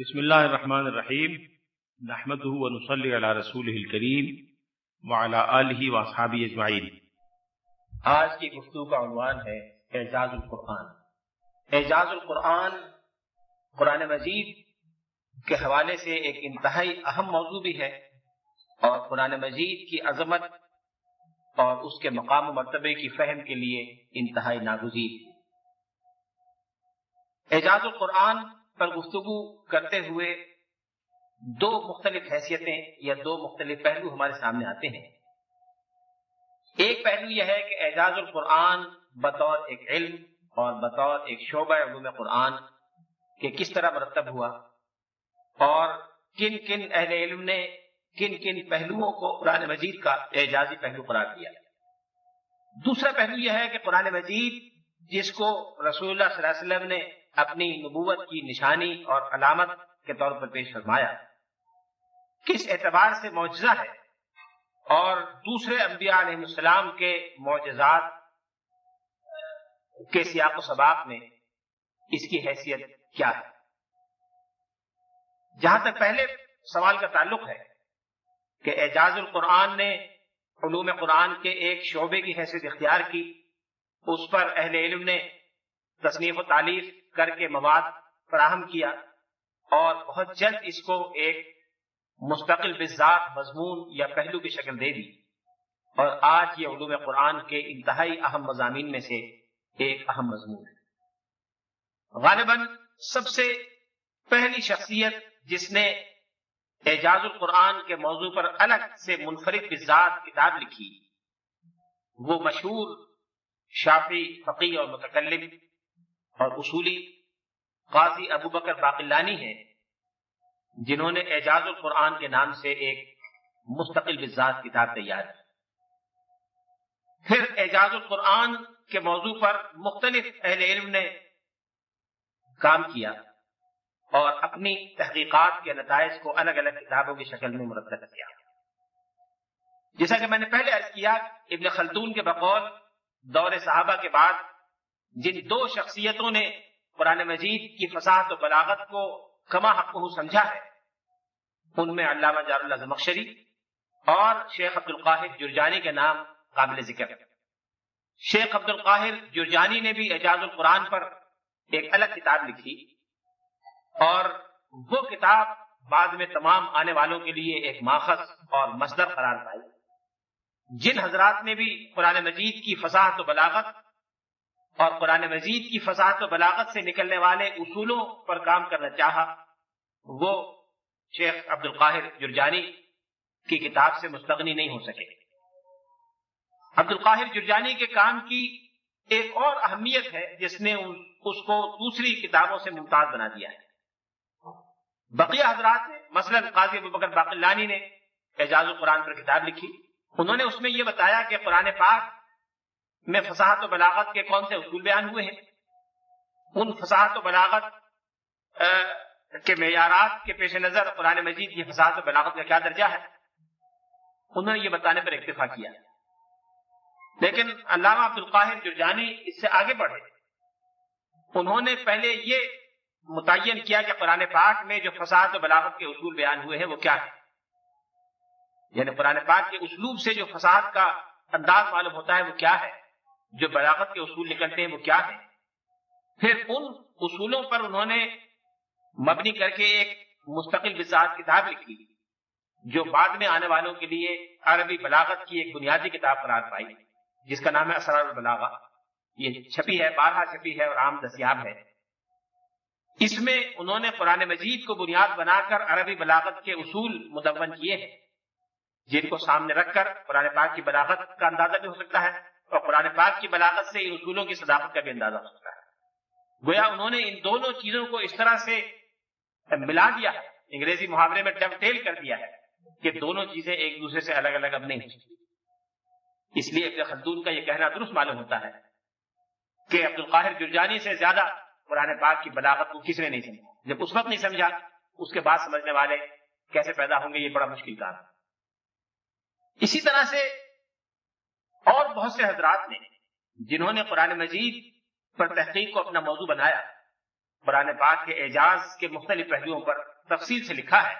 بسم اللہ الرحمن الرحیم، نحمده ونصلي على رسوله الكريم وعلى آلہ واصحابہ اجمعین۔ آج کی گفتگو کا عنوان ہے اعجاز القرآن۔ اعجاز القرآن قرآن مجید کے حوالے سے ایک انتہائی اہم موضوع بھی ہے اور قرآن مجید کی عظمت اور اس کے مقام و مرتبے کی فہم کے لیے انتہائی ناگزیر۔ اعجاز القرآن پر گفتگو کرتے ہوئے دو مختلف حیثیتیں یا دو مختلف پہلو ہمارے سامنے آتے ہیں۔ ایک پہلو یہ ہے کہ اعجاز القرآن بطور ایک علم اور بطور ایک شعبہ علوم قرآن کہ کس طرح مرتب ہوا اور کن کن اہل علم نے کن کن پہلوؤں کو قرآن مجید کا اعجازی پہلو قرار دیا۔ دوسرا پہلو یہ ہے کہ قرآن مجید جس کو رسول اللہ صلی اللہ علیہ وسلم نے اپنی نبوت کی نشانی اور علامت کے طور پر پیش فرمایا۔ کس اعتبار سے معجزہ ہے؟ اور دوسرے انبیاء علیہ السلام کے معجزات کے سیاق و سباق میں اس کی حیثیت کیا ہے؟ جہاں تک پہلے سوال کا تعلق ہے کہ اعجاز القرآن نے علوم قرآن کے ایک شعبے کی حیثیت اختیار کی، اس پر اہل علم نے تصنیف و تعلیف کر کے مواد فراہم کیا اور بہت جلد اس کو ایک مستقل بذات مضمون یا پہلو کی شکل دے دی۔ اور آج یہ علوم قرآن کے انتہائی اہم مضامین میں سے ایک اہم مضمون ہے۔ غالباً سب سے پہلی شخصیت جس نے اعجاز القرآن کے موضوع پر الگ سے منفرد بذات کتاب لکھی، وہ مشہور شافی فقی اور متکلم اور اصولی قاضی ابو بکر باقلانی ہیں، جنہوں نے اعجاز القرآن کے نام سے ایک مستقل بزاد کتاب تیار کی۔ پھر اعجاز القرآن کے موضوع پر مختلف اہل علم نے کام کیا اور اپنی تحقیقات کے نتائج کو الگ الگ کتابوں کی شکل میں مرتب کیا۔ جیسا کہ میں نے پہلے عرض کیا، ابن خلدون کے بقول دور صحابہ کے بعد جن دو شخصیتوں نے قرآن مجید کی فساحت و بلاغت کو کما حق سمجھا ہے، ان میں علامہ جار اللہ زمخشری اور شیخ عبد القاہر جرجانی کے نام قابل ذکر شیخ عبد القاہر جرجانی نے بھی اعجاز القرآن پر ایک الگ کتاب لکھی اور وہ کتاب بعد میں تمام آنے والوں کے لیے ایک ماخذ اور مصدر قرار پائی۔ جن حضرات نے بھی قرآن مجید کی فساحت و بلاغت اور قرآن مجید کی فساد و بلاغت سے نکلنے والے اصولوں پر کام کرنا چاہا، وہ شیخ عبد القاہر جرجانی کی کتاب سے مستغنی نہیں ہو سکے۔ عبد القاہر جرجانی کے کام کی ایک اور اہمیت ہے، جس نے اس کو دوسری کتابوں سے ممتاز بنا دیا ہے۔ بقیہ حضرات نے، مثلا قاضی ابو بکر باقلانی نے اعجاز القرآن پر کتاب لکھی۔ انہوں نے اس میں یہ بتایا کہ قرآن پاک میں فصاحت و بلاغت کے کون سے اصول بیان ہوئے ہیں؟ ان فصاحت و بلاغت کے معیارات کے پیش نظر قرآن مجید کی فصاحت و بلاغت کا کیا درجہ ہے؟ انہوں نے یہ بتانے پر اکتفا کیا۔ لیکن علامہ عبد القاہر جرجانی اس سے آگے بڑھے۔ انہوں نے پہلے یہ متعین کیا کہ قرآن پاک میں جو فساد و بلاغت کے اصول بیان ہوئے ہیں وہ کیا ہے یعنی قرآن پاک کے اسلوب سے جو فساد کا انداز معلوم ہوتا ہے وہ کیا ہے؟ جو بلاغت کے اصول نکلتے ہیں وہ کیا ہے پھر ان اصولوں پر انہوں نے مبنی کر کے ایک مستقل بزاد کتاب لکھی، جو بعد میں آنے والوں کے لیے عربی بلاغت کی ایک بنیادی کتاب قرار پائی، جس کا نام ہے اسرار البلاغا یہ چھپی ہے بارہ چھپی ہے اور عام دستیاب ہے۔ اس میں انہوں نے قرآن مجید کو بنیاد بنا کر عربی بلاغت کے اصول مدون کیے ہیں، جن کو سامنے رکھ کر قرآن پاک کی بلاغت کا اندازہ بھی ہو سکتا ہے۔ اور قرآن پاک کی بلاغت سے ان اصولوں کی صداقت کا بھی اندازہ ہو سکتا ہے۔ گویا انہوں نے ان دونوں چیزوں کو اس طرح سے ملا دیا ہے انگریزی محاورے میں ڈب ٹیل کر دیا ہے کہ دونوں چیزیں ایک دوسرے سے الگ الگ اب نہیں ہو اس لیے ابن خلدون کا یہ کہنا درست معلوم ہوتا ہے کہ عبد القاہر جرجانی سے زیادہ قرآن پاک کی بلاغت کو کسی نے نہیں سمجھا جب اس وقت نہیں سمجھا، اس کے بعد سمجھنے والے کیسے پیدا ہوں گے یہ بڑا مشکل کام ہے۔ اسی طرح سے اور بہت سے حضرات نے جنہوں نے قرآن مجید پر تحقیق کو اپنا موضوع بنایا، قرآن پاک کے اعجاز کے مختلف پہلوؤں پر تفصیل سے لکھا ہے۔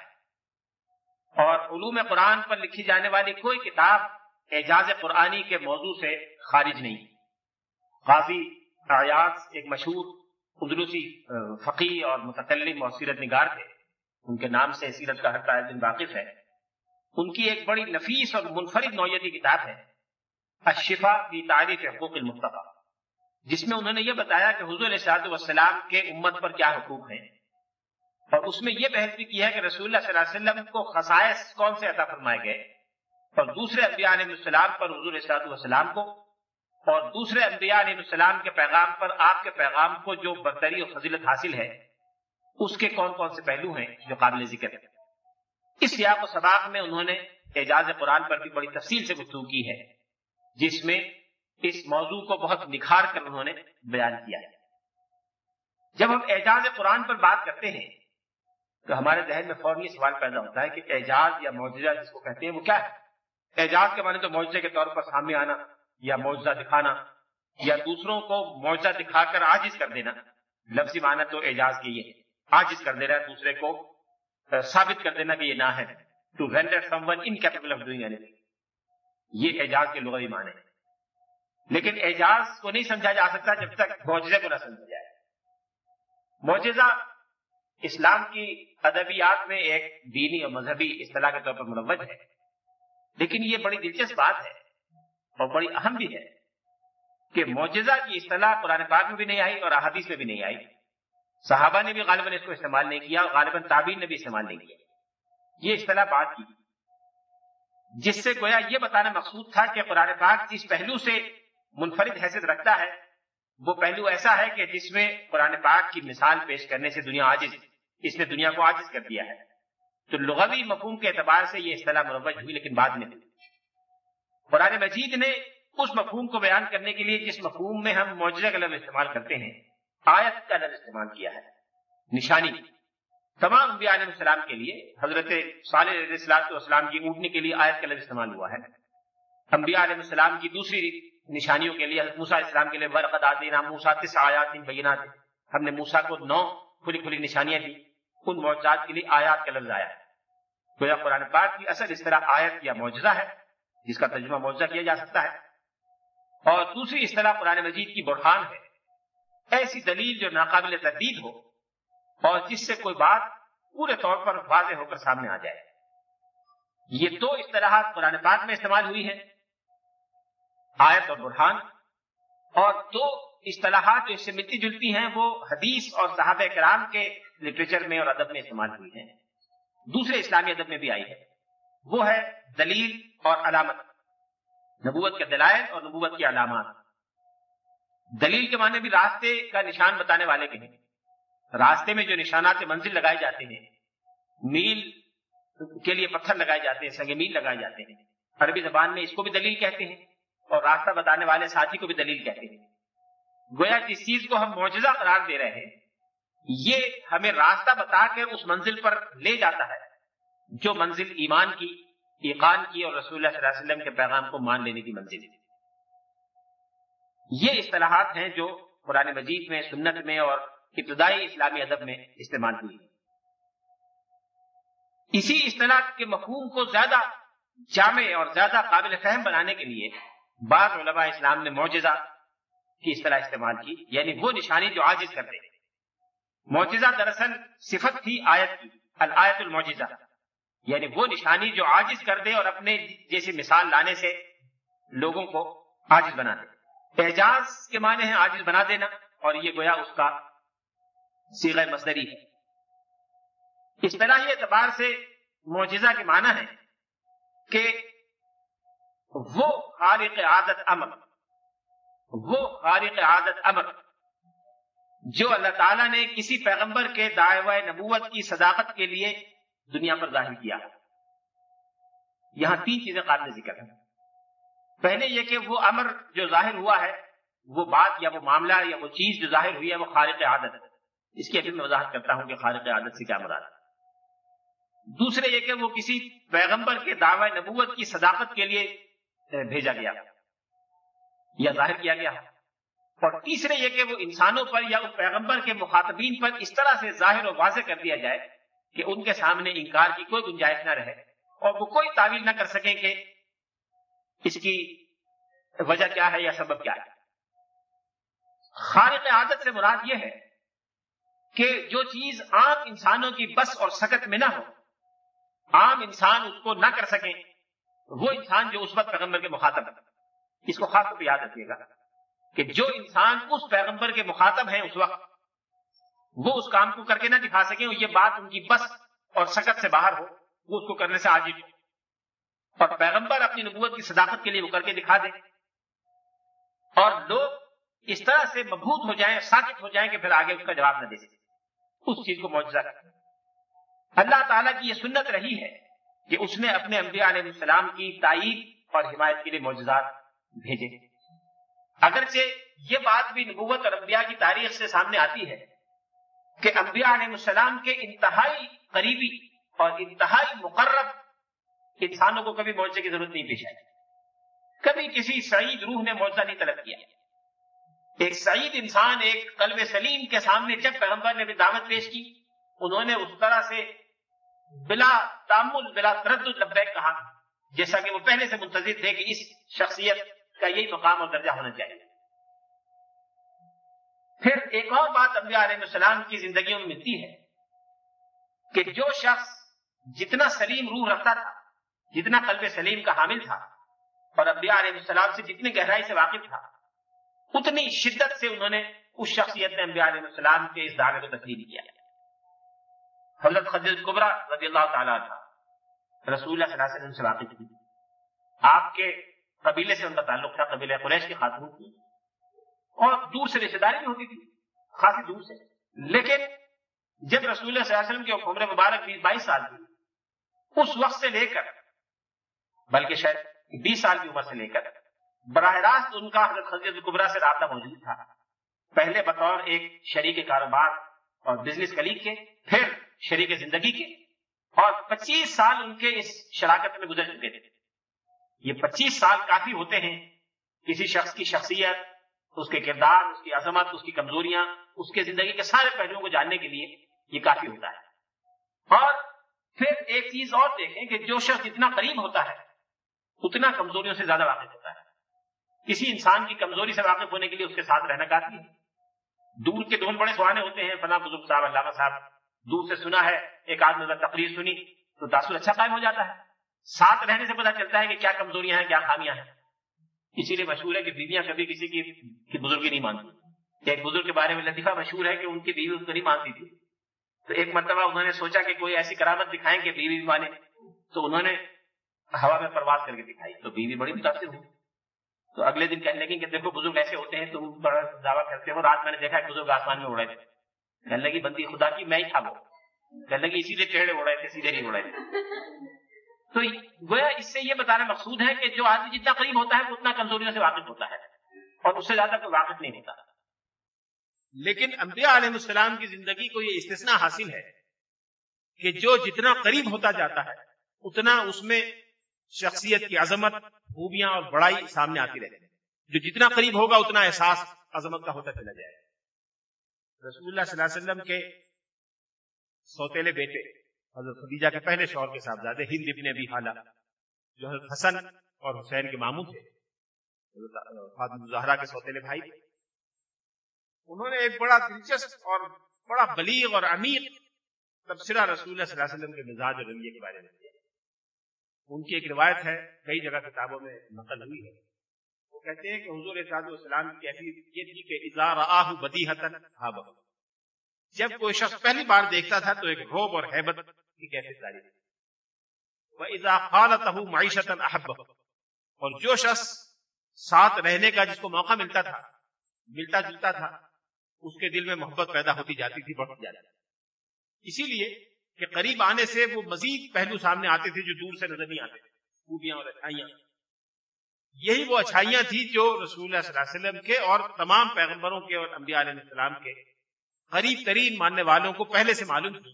اور علوم قرآن پر لکھی جانے والی کوئی کتاب اعجاز قرآنی کے موضوع سے خارج نہیں۔ قاضی ایاز ایک مشہور قدرسی فقی اور متکلم اور سیرت نگار تھے۔ ان کے نام سے سیرت کا ہر طالب دن واقف ہے۔ ان کی ایک بڑی نفیس اور منفرد نوعیتی کتاب ہے۔ الشفا کی تعریف حقوق المصطفیٰ جس میں انہوں نے یہ بتایا کہ حضور علیہ والسلام کے امت پر کیا حقوق ہیں؟ اور اس میں یہ بحث بھی کی ہے کہ رسول اللہ صلی اللہ علیہ وسلم کو خصائص کون سے عطا فرمائے گئے؟ اور دوسرے انبیاء علیہ السلام پر حضور علیہ والسلام کو، اور دوسرے انبیاء علیہ السلام کے پیغام پر آپ کے پیغام کو جو برتری اور فضیلت حاصل ہے، اس کے کون کون سے پہلو ہیں جو قابل ذکر ہے اس سیاق و سباق میں انہوں نے اعجاز قرآن پر بھی بڑی تفصیل سے گفتگو کی ہے۔ جس میں اس موضوع کو بہت نکھار کر انہوں نے بیان کیا ہے۔ جب ہم اعجاز قرآن پر بات کرتے ہیں، تو ہمارے ذہن میں فوری سوال پیدا ہوتا ہے کہ اعجاز یا معجزہ جس کو کہتے ہیں، وہ کیا ہے؟ اعجاز کے معنی تو معجزے کے طور پر سامنے آنا یا معجزہ دکھانا یا دوسروں کو معجزہ دکھا کر آجز کر دینا۔ لفظی معنی تو اعجاز کی یہ آجز کر دینا، دوسرے کو ثابت کر دینا کہ یہ نہ ہے۔ To render someone incapable of doing any یہ اعجاز کے لغوی معنی ہے لیکن اعجاز کو نہیں سمجھا جا سکتا جب تک معجزے کو نہ سمجھا جائے۔ معجزہ اسلام کی ادبیات میں ایک دینی اور مذہبی اصطلاح کے طور پر مروج ہے۔ لیکن یہ بڑی دلچسپ بات ہے اور بڑی اہم بھی ہے کہ معجزہ کی اصطلاح قرآن پاک میں بھی نہیں آئی اور احادیث میں بھی نہیں آئی۔ صحابہ نے بھی غالباً اس کو استعمال نہیں کیا اور غالباً تعبین نے بھی استعمال نہیں کیا۔ یہ اصطلاح بات کی۔ جس سے گویا یہ بتانا مقصود تھا کہ قرآن پاک جس پہلو سے منفرد حیثیت رکھتا ہے، وہ پہلو ایسا ہے کہ جس میں قرآن پاک کی مثال پیش کرنے سے دنیا عاجز، اس نے دنیا کو عاجز کر دیا ہے۔ تو لغوی مفہوم کے اعتبار سے یہ اصطلاح مروج ہوئی، لیکن بعد میں۔ قرآن مجید نے اس مفہوم کو بیان کرنے کے لیے جس مفہوم میں ہم معجزہ کا لفظ استعمال کرتے ہیں، آیت کا لفظ استعمال کیا ہے۔ نشانی۔ تمام انبیاء علیہ السلام کے لیے، حضرت صالح علیہ السلام کی اونٹنے کے لیے آیت کا لفظ استعمال ہوا ہے۔ انبیاء علیہ السلام کی دوسری نشانیوں کے لیے، حضرت موسا اسلام کے لیے برقد آدینا موسا تس آیات بینات ہم نے موسا کو نو کھلی کھلی نشانیاں دی ان معجزات کے لیے آیات کا لفظ آیا گویا قرآن پاک کی اصل اس طرح آیت یا معجزہ ہے، جس کا ترجمہ معجزہ کیا جا سکتا ہے۔ اور دوسری اس طرح قرآن مجید کی برہان ہے۔ ایسی دلیل جو ناقابل تردید ہو اور جس سے کوئی بات پورے طور پر واضح ہو کر سامنے آ جائے۔ یہ دو اصطلاحات قرآن پاک میں استعمال ہوئی ہیں، آیت اور برہان۔ اور دو اصطلاحات جو اس سے ملتی جلتی ہیں، وہ حدیث اور صحابہ کرام کے لٹریچر میں اور ادب میں استعمال ہوئی ہیں۔ دوسرے اسلامی ادب میں بھی آئی ہے۔ وہ ہے دلیل اور علامت۔ نبوت کے دلائل اور نبوت کی علامات۔ دلیل کے معنی بھی راستے کا نشان بتانے والے کے ہیں۔ راستے میں جو نشانات منزل لگائے جاتے ہیں، میل کے لیے پتھر لگائے جاتے ہیں، سنگ میل لگائے جاتے ہیں۔ عربی زبان میں اس کو بھی دلیل کہتے ہیں اور راستہ بتانے والے ساتھی کو بھی دلیل کہتے ہیں۔ گویا جس چیز کو ہم معجزہ قرار دے رہے ہیں۔ یہ ہمیں راستہ بتا کے اس منزل پر لے جاتا ہے، جو منزل ایمان کی، ایقان کی اور رسول اللہ صلی اللہ علیہ وسلم کے پیغام کو مان لینے کی منزل ہے۔ یہ اصطلاحات ہیں جو قرآن مجید میں، سنت میں اور ابتدائی اسلامی ادب میں استعمال ہوئی۔ اسی اصطلاح کے مفہوم کو زیادہ جامع اور زیادہ قابل فہم بنانے کے لیے بعض علماء اسلام نے معجزہ کی اصطلاح استعمال کی یعنی وہ نشانی جو عاجز کرتے معجزہ دراصل صفت تھی آیت کی، الآیت المعجزہ۔ یعنی وہ نشانی جو عاجز کر دے اور اپنے جیسی مثال لانے سے لوگوں کو عاجز بنا دے۔ اعجاز کے معنی ہے عاجز بنا دینا اور یہ گویا اس کا سیغ مصدری۔ ہے اس اعتبار سے معجزہ کے معنی ہے کہ وہ خارق عادت امر، وہ خارق عادت امر، جو اللہ تعالیٰ نے کسی پیغمبر کے دعوی نبوت کی صداقت کے لیے دنیا پر ظاہر کیا۔ یہاں تین چیزیں قابل ذکر ہیں۔ پہلے یہ کہ وہ امر جو ظاہر ہوا ہے، وہ بات یا وہ معاملہ یا وہ چیز جو ظاہر ہوئی ہے، وہ خارق عادت ہے۔ اس کی ابھی میں وضاحت کرتا ہوں کہ خارق عادت سے کیا مراد دوسرے یہ کہ وہ کسی پیغمبر کے دعوی نبوت کی صداقت کے لیے بھیجا گیا یا ظاہر کیا گیا۔ اور تیسرے یہ کہ وہ انسانوں پر یا اس پیغمبر کے مخاطبین پر اس طرح سے ظاہر و واضح کر دیا جائے کہ ان کے سامنے انکار کی کوئی گنجائش نہ رہے اور وہ کوئی تعویل نہ کر سکیں کہ اس کی وجہ کیا ہے یا سبب کیا ہے۔ خارق عادت سے مراد یہ ہے کہ جو چیز عام انسانوں کی بس اور سکت میں نہ ہو، عام انسان اس کو نہ کر سکیں وہ انسان جو اس وقت پیغمبر کے مخاطب ہے۔ اس کو خاص طور پہ یاد رکھیے گا کہ جو انسان اس پیغمبر کے مخاطب ہیں اس وقت، وہ اس کام کو کر کے نہ دکھا سکیں اور یہ بات ان کی بس اور سکت سے باہر ہو، وہ اس کو کرنے سے عاجز ہو۔ اور پیغمبر اپنی نبوت کی صداقت کے لیے وہ کر کے دکھا دیں اور لوگ اس طرح سے مبہوت ہو جائیں، ساکت ہو جائیں کہ پھر آگے اس کا جواب نہ دے سکیں۔ اس چیز کو معجزہ کریں اللہ تعالیٰ کی یہ سنت رہی ہے کہ اس نے اپنے انبیاء علیہ السلام کی تائید اور حمایت کے لیے معجزات بھیجے۔ اگرچہ یہ بات بھی نبوت اور انبیاء کی تاریخ سے سامنے آتی ہے کہ انبیاء علیہ السلام کے انتہائی قریبی اور انتہائی مقرب انسانوں کو کبھی معجزے کی ضرورت نہیں پیش آئی۔ کبھی کسی سعید روح نے معجزہ نہیں طلب کیا۔ ایک سعید انسان ایک قلب سلیم کے سامنے جب پیغمبر نے بھی دعوت پیش کی، انہوں نے اس طرح سے بلا تعمل، بلا تردد لبیک کہا، جیسا کہ وہ پہلے سے منتظر تھے کہ اس شخصیت کا یہی مقام اور درجہ ہونا چاہیے۔ پھر ایک اور بات انبیاء علیہ السلام کی زندگیوں میں ملتی ہے کہ جو شخص جتنا سلیم روح رکھتا تھا، جتنا قلب سلیم کا حامل تھا، اور انبیاء علیہ السلام سے جتنی گہرائی سے واقف تھا اتنی شدت سے انہوں نے اس شخصیت نے انبیاء علیہ السلام کے اس دعوے کو تسلیم کیا۔ حضرت خدیج قبرا رضی اللہ تعالیٰ تھا رسول اللہ صلی اللہ علیہ وسلم سے واقف تھی آپ کے قبیلے سے ان کا تعلق تھا، قبیلہ قریش کی خاتون تھی اور دور سے رشتے داری بھی ہوتی تھی، خاصی دور سے۔ لیکن جب رسول اللہ صلی اللہ علیہ وسلم کی عمر مبارک بیس بائیس سال کی، اس وقت سے لے کر، بلکہ شاید بیس سال کی عمر سے لے کر براہ راست ان کا حضرت خدیجہ قبرا سے رابطہ موجود تھا۔ پہلے بطور ایک شریک کاروبار اور بزنس کلیگ کے، پھر شریک زندگی کے۔ اور پچیس سال ان کے اس شراکت میں گزر چکے تھے۔ یہ پچیس سال کافی ہوتے ہیں۔ کسی شخص کی شخصیت، اس کے کردار، اس کی عظمت، اس کی کمزوریاں، اس کے زندگی کے سارے پہلوؤں کو جاننے کے لیے یہ کافی ہوتا ہے۔ اور پھر ایک چیز اور دیکھیں کہ جو شخص جتنا قریب ہوتا ہے، اتنا کمزوریوں سے زیادہ واقف ہوتا ہے۔ کسی انسان کی کمزوری سے واقف ہونے کے لیے اس کے ساتھ رہنا کافی ہے۔ دور کے دونوں بڑے سہانے ہوتے ہیں۔ فلاں بزرگ صاحب، علامہ صاحب، دور سے سنا ہے، ایک آدمی نے تقریر سنی تو تاثر اچھا قائم ہو جاتا ہے۔ ساتھ رہنے سے پتا چلتا ہے کہ کیا کمزوریاں ہیں، کیا خامیاں ہیں۔ اسی لیے مشہور ہے کہ بیویاں کبھی کسی کی بزرگی نہیں مانتی۔ ایک بزرگ کے بارے میں لطیفہ مشہور ہے کہ ان کی بیوی اس کو نہیں مانتی تھی۔ تو ایک مرتبہ انہوں نے سوچا کہ کوئی ایسی کرامت دکھائیں کہ بیوی مانے۔ تو انہوں نے ہوا میں پرواز کر کے دکھائی تو بیوی بڑی متاثر ہوئی۔ تو اگلے دن کہنے لگی کہ دیکھو بزرگ ایسے ہوتے ہیں، تم بڑا دعویٰ کرتے ہو، رات میں نے دیکھا بزرگ آسمان میں اڑے تھے کہنے لگی، بندی، خدا کی میں ہی تھا وہ۔ کہنے لگی، اسی لیے ٹیڑے اڑے تھے، سیدھے نہیں اڑے تھے تو گویا اس سے یہ بتانا مقصود ہے کہ جو آدمی جتنا قریب ہوتا ہے، وہ اتنا کمزوریوں سے واقف ہوتا ہے۔ اور اس سے زیادہ کوئی واقف نہیں ہوتا۔ لیکن انبیاء علیہ السلام کی زندگی کو یہ استثناء حاصل ہے کہ جو جتنا قریب ہوتا جاتا ہے، اتنا اس میں شخصیت کی عظمت، خوبیاں اور بڑائی سامنے آتی رہتی جو جتنا قریب ہوگا، اتنا احساس عظمت کا ہوتا چلا جائے۔ رسول اللہ صلی اللہ علیہ وسلم کے سوتےلے بیٹے، حضرت خدیجہ کے پہلے شوہر کے صاحبزادے ہند ابن ابی حالہ، جو حضرت حسن اور حسین کے ماموں تھے فاطمہ زہرا کے سوتےلے بھائی تھے۔ انہوں نے ایک بڑا دلچسپ اور بڑا بلیغ اور عمیق تبصرہ رسول اللہ صلی اللہ علیہ وسلم کے مزاج اور رویے کے بارے میں کیا۔ ان کی ایک روایت ہے، کئی جگہ کتابوں میں نقل ہوئی ہے۔ وہ کہتے ہیں کہ حضور صاحب السلام کی کیفیت یہ تھی کہ اظہار آہ بدی حتن جب کوئی شخص پہلی بار دیکھتا تھا تو ایک روب اور حیبت کی کیفیت جاری وہ معیشت احب۔ اور جو شخص ساتھ رہنے کا جس کو موقع ملتا تھا، ملتا جلتا تھا، اس کے دل میں محبت پیدا ہوتی جاتی تھی، بڑھتی جاتی اسی لیے کہ قریب آنے سے وہ مزید پہلو سامنے آتے تھے جو دور سے نظر نہیں آتے تھے، خوبیاں اور اچھائیاں۔ یہی وہ اچھائیاں تھی جو رسول اللہ صلی اللہ علیہ وسلم کے اور تمام پیغمبروں کے اور انبیاء علیہ السلام کے قریب ترین ماننے والوں کو پہلے سے معلوم تھی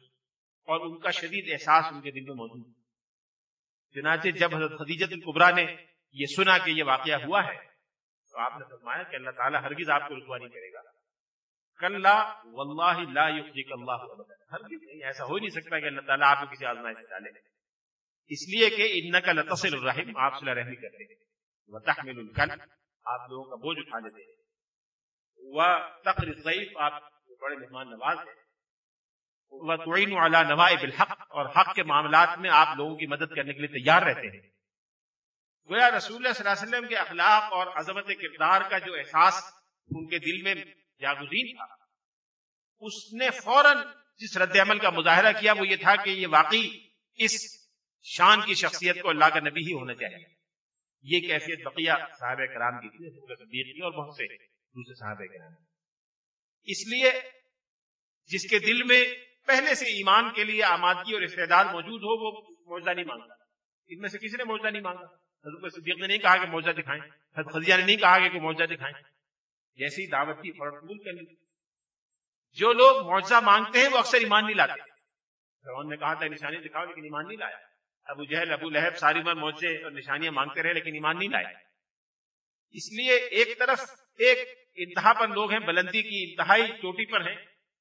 اور ان کا شدید احساس ان کے دل میں موجود چنانچہ جب حضرت خدیجت القبرا نے یہ سنا کہ یہ واقعہ ہوا ہے، تو آپ نے فرمایا کہ اللہ تعالیٰ ہرگز آپ کو رسوا نہیں کرے گا۔ کل واللہ لا یخزیک اللہ ہرگز نہیں، ایسا ہو نہیں سکتا کہ اللہ تعالیٰ آپ کو کسی آزمائش سے ڈالے۔ اس لیے کہ انکا لتصل الرحم آپ صلح رحمی کرتے ہیں۔ وتحمل الکل آپ لوگوں کا بوجھ اٹھا لیتے ہیں۔ وہ تقر آپ بڑے مہمان نواز ہیں۔ وہ تعین علی نوائب الحق، اور حق کے معاملات میں آپ لوگوں کی مدد کرنے کے لیے تیار رہتے ہیں۔ گویا رسول اللہ صلی اللہ علیہ وسلم کے اخلاق اور عظمت کردار کا جو احساس ان کے دل میں جاگزین تھا۔ اس نے فوراً جس رد عمل کا مظاہرہ کیا وہ یہ تھا کہ یہ واقعی اس شان کی شخصیت کو اللہ کا نبی ہی ہونا چاہیے۔ یہ کیفیت بقیہ صاحب کرام کی تھی اور بہت سے دوسرے صاحب کرام۔ اس لیے جس کے دل میں پہلے سے ایمان کے لیے آمادگی اور استعداد موجود ہو، وہ موجودہ نہیں مانگتا۔ ان میں سے کسی نے موجودہ نہیں مانگا۔ حضرت صدیق نے نہیں کہا کہ موجودہ دکھائیں۔ حضرت خدیجہ نے نہیں کہا کہ کوئی موجودہ دکھائیں۔ جیسی دعوت کی فوراً قبول کر لی جو لوگ معاوضہ مانگتے ہیں وہ اکثر ایمان نہیں لاتے۔ فرعون نے کہا تھا نشانی دکھاؤ لیکن ایمان نہیں لایا۔ ابو جہل، ابو لہب ساری عمر معاوضے اور نشانیاں مانگتے رہے لیکن ایمان نہیں لائے۔ اس لیے ایک طرف ایک انتہا پر لوگ ہیں، بلندی کی انتہائی چوٹی پر ہیں،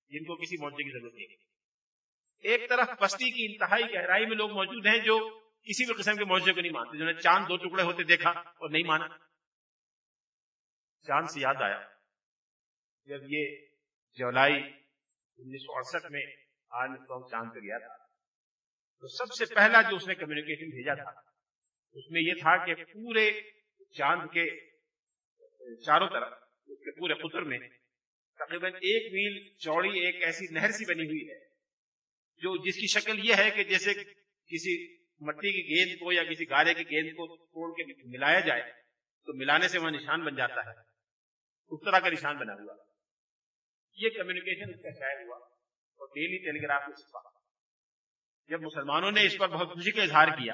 جن کو کسی معاوضے کی ضرورت نہیں۔ ایک طرف پستی کی انتہائی گہرائی میں لوگ موجود ہیں جو کسی بھی قسم کے معاوضے کو نہیں مانتے، جنہوں نے چاند دو ٹکڑے ہوتے دیکھا اور نہیں مانا۔ چاند سے یاد آیا۔ جب یہ جولائی انیس سو اڑسٹھ میں آج چاند پہ گیا تھا، تو سب سے پہلا جو اس نے کمیونیکیشن بھیجا تھا، اس میں یہ تھا کہ پورے چاند کے چاروں طرف، اس کے پورے قطر میں تقریباً ایک میل چوڑی ایک ایسی نہر سی بنی ہوئی ہے، جو جس کی شکل یہ ہے کہ جیسے کسی مٹی کی گیند کو یا کسی گارے کی گیند کو توڑ کے ملایا جائے، تو ملانے سے وہاں نشان بن جاتا ہے۔ اس طرح کا نشان بنا ہوا۔ یہ کمیونیکیشن اس کا شائع ہوا اور ڈیلی ٹیلی گراف میں چھپا جب مسلمانوں نے اس پر بہت خوشی کا اظہار کیا،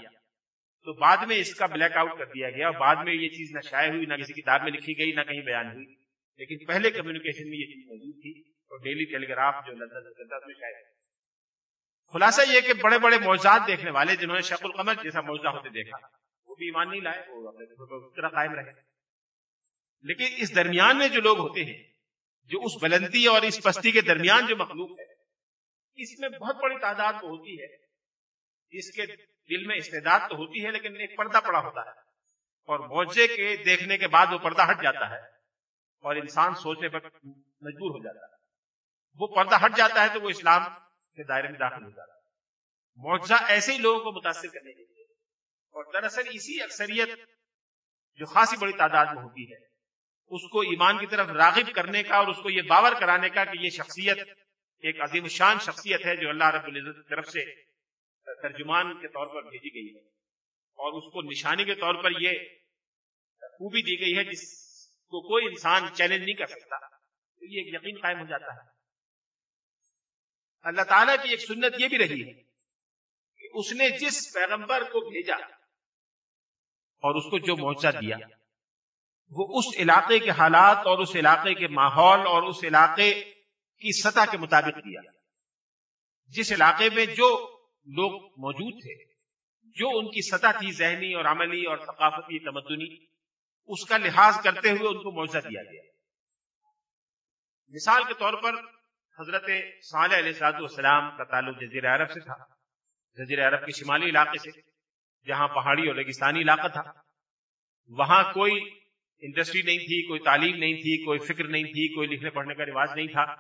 تو بعد میں اس کا بلیک آؤٹ کر دیا گیا اور بعد میں یہ چیز نہ شائع ہوئی، نہ کسی کتاب میں لکھی گئی، نہ کہیں بیان ہوئی۔ لیکن پہلے کمیونیکیشن میں یہ چیز موجود تھی اور ڈیلی ٹیلی گراف جو لندن میں شائع خلاصہ یہ کہ بڑے بڑے موضوعات دیکھنے والے جنہوں نے شک القمر جیسا موضوع ہوتے دیکھا، وہ بھی ایمان نہیں لائے، وہ اپنے طرح قائم رہے۔ لیکن اس درمیان میں جو لوگ ہوتے ہیں، جو اس بلندی اور اس پستی کے درمیان جو مخلوق ہے، اس میں بہت بڑی تعداد تو ہوتی ہے۔ اس کے دل میں استعداد تو ہوتی ہے، لیکن ایک پردہ پڑا ہوتا ہے۔ اور موجے کے دیکھنے کے بعد وہ پردہ ہٹ جاتا ہے۔ اور انسان سوچنے پر مجبور ہو جاتا ہے۔ وہ پردہ ہٹ جاتا ہے تو وہ اسلام کے دائرے میں داخل ہو جاتا ہے۔ معجزہ ایسے ہی لوگوں کو متاثر کرنے کے لیے۔ اور دراصل اسی اکثریت جو خاصی بڑی تعداد میں ہوتی ہے۔ اس کو ایمان کی طرف راغب کرنے کا اور اس کو یہ باور کرانے کا کہ یہ شخصیت ایک عظیم شان شخصیت ہے جو اللہ رب العزت کی طرف سے ترجمان کے طور پر بھیجی گئی ہے اور اس کو نشانی کے طور پر یہ خوبی دی گئی ہے جس کو کوئی انسان چیلنج نہیں کر سکتا۔ تو یہ ایک یقین قائم ہو جاتا ہے۔ اللہ تعالیٰ کی ایک سنت یہ بھی رہی ہے کہ اس نے جس پیغمبر کو بھیجا اور اس کو جو معاوضہ دیا وہ اس علاقے کے حالات اور اس علاقے کے ماحول اور اس علاقے کی سطح کے مطابق دیا جس علاقے میں جو لوگ موجود تھے، جو ان کی سطح تھی ذہنی اور عملی اور ثقافتی تمدنی، اس کا لحاظ کرتے ہوئے ان کو معاوضہ دیا گیا۔ مثال کے طور پر حضرت صالح علیہ السلاط والسلام کا تعلق جزیر عرب سے تھا۔ جزیر عرب کے شمالی علاقے سے، جہاں پہاڑی اور ریگستانی علاقہ تھا۔ وہاں کوئی انڈسٹری نہیں تھی، کوئی تعلیم نہیں تھی، کوئی فکر نہیں تھی، کوئی لکھنے پڑھنے کا رواج نہیں تھا۔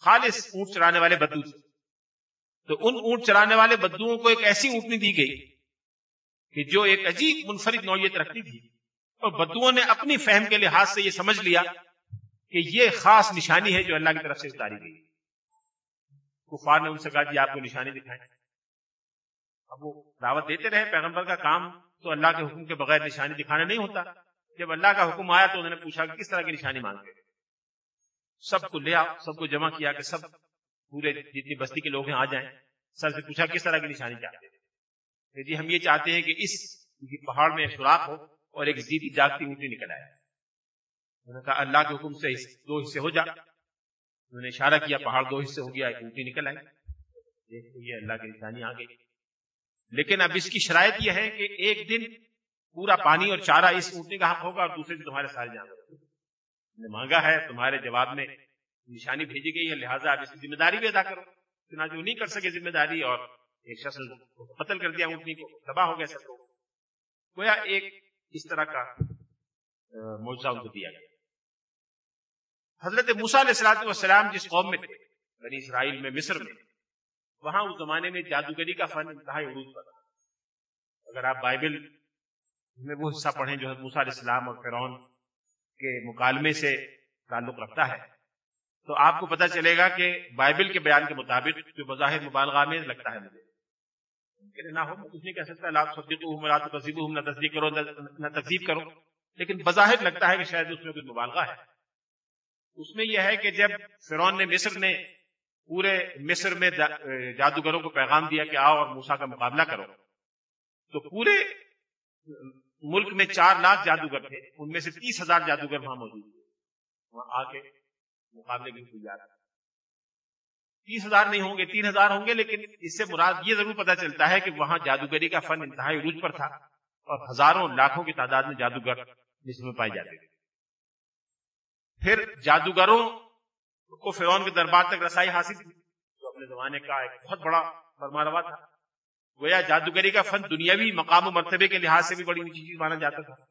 خالص اونٹ چرانے والے بدو تھے۔ تو ان اونٹ چرانے والے بدوؤں کو ایک ایسی اونٹنی دی گئی کہ جو ایک عجیب منفرد نوعیت رکھتی تھی۔ اور بدوؤں نے اپنی فہم کے لحاظ سے یہ سمجھ لیا کہ یہ خاص نشانی ہے جو اللہ کی طرف سے اتاری گئی۔ کفار نے ان سے کہا جی آپ کو نشانی دکھائیں اب وہ دعوت دیتے رہے، پیغمبر کا کام تو اللہ کے حکم کے بغیر نشانی دکھانا نہیں ہوتا۔ جب اللہ کا حکم آیا تو انہوں نے پوچھا کہ کس طرح کی نشانی مانگتے سب کو لیا سب کو جمع کیا کہ سب پورے جتنی بستی کے لوگ ہیں آ جائیں۔ سر سے پوچھا کس طرح کی نشانی چاہتے ہیں؟ جی ہم یہ چاہتے ہیں کہ اس پہاڑ میں سوراخ ہو اور ایک زیدی جاگتی اونٹی نکل آئے۔ انہوں نے کہا، اللہ کے حکم سے دو حصے ہو جا۔ انہوں نے اشارہ کیا، پہاڑ دو حصے ہو گیا، ایک اونٹی نکل آئی۔ دیکھ یہ اللہ کی نشانی آ گئی۔ لیکن اب اس کی شرائط یہ ہے کہ ایک دن پورا پانی اور چارہ اس اونٹنے کا حق ہوگا اور دوسرے تمہارے سارے جانور نے مانگا ہے، تمہارے جواب میں نشانی بھیجی گئی ہے، لہٰذا آپ اس کی ذمہ داری بھی ادا کرو۔ چنانچہ وہ نہیں کر سکے ذمہ داری اور ایک شخص کو قتل کر دیا، اونٹنی کو تباہ ہو گیا، سب کو۔ گویا ایک اس طرح کا معاوضہ ان کو دیا گیا۔ حضرت موسا علیہ السلام والسلام جس قوم میں تھے، بنی اسرائیل میں، مصر میں، وہاں اس زمانے میں جادوگری کا فن انتہائی عروج پر اگر آپ بائبل میں وہ حصہ پڑھیں جو موسا علیہ السلام اور فرعون کے مکالمے سے تعلق رکھتا ہے۔ تو آپ کو پتا چلے گا کہ بائبل کے بیان کے مطابق جو بظاہر مبالغہ میں لگتا ہے مجھے۔ نہ ہو، میں کچھ نہیں کہہ سکتا لاکھ صدیق ہوں میں تصدیق ہوں نہ تصدیق کرو، نہ تقسیب کرو۔ لیکن بظاہر لگتا ہے کہ شاید اس میں کچھ مبالغہ ہے۔ اس میں یہ ہے کہ جب فرون نے مصر نے پورے مصر میں جادوگروں کو پیغام دیا کہ آؤ اور موسا کا مقابلہ کرو، تو پورے ملک میں چار لاکھ جادوگر تھے، ان میں سے تیس ہزار جادوگر وہاں موجود تھے۔ وہاں آ کے مقابلے کی تیار تیس ہزار نہیں ہوں گے، تین ہزار ہوں گے، لیکن اس سے مراد یہ ضرور پتا چلتا ہے کہ وہاں جادوگری کا فن انتہائی عروج پر تھا اور ہزاروں لاکھوں کی تعداد میں جادوگر جس میں پائے جاتے تھے۔ پھر جادوگروں کو فرون کے دربار تک رسائی حاصل تھی جو اپنے زمانے کا ایک بہت بڑا فرما روا تھا۔ گویا جادوگری کا فن دنیاوی مقام و مرتبے کے لحاظ سے بھی بڑی اونچی چیز مانا جاتا تھا۔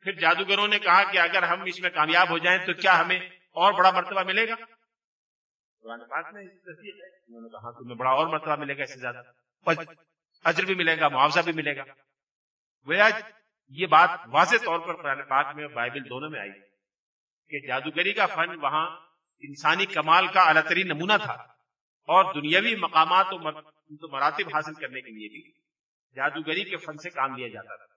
پھر جادوگروں نے کہا کہ اگر ہم اس میں کامیاب ہو جائیں تو کیا ہمیں اور بڑا مرتبہ ملے گا؟ قرآن پاک میں انہوں نے کہا تمہیں بڑا اور مرتبہ ملے گا، اس سے زیادہ۔ اجر بھی ملے گا، معاوضہ بھی ملے گا۔ گویا یہ بات واضح طور پر قرآن پاک میں بائبل دونوں میں آئی کہ جادوگری کا فن وہاں انسانی کمال کا اعلیٰ ترین نمونہ تھا۔ اور دنیاوی مقامات و مراتب حاصل کرنے کے لیے بھی جادوگری کے فن سے کام لیا جاتا تھا۔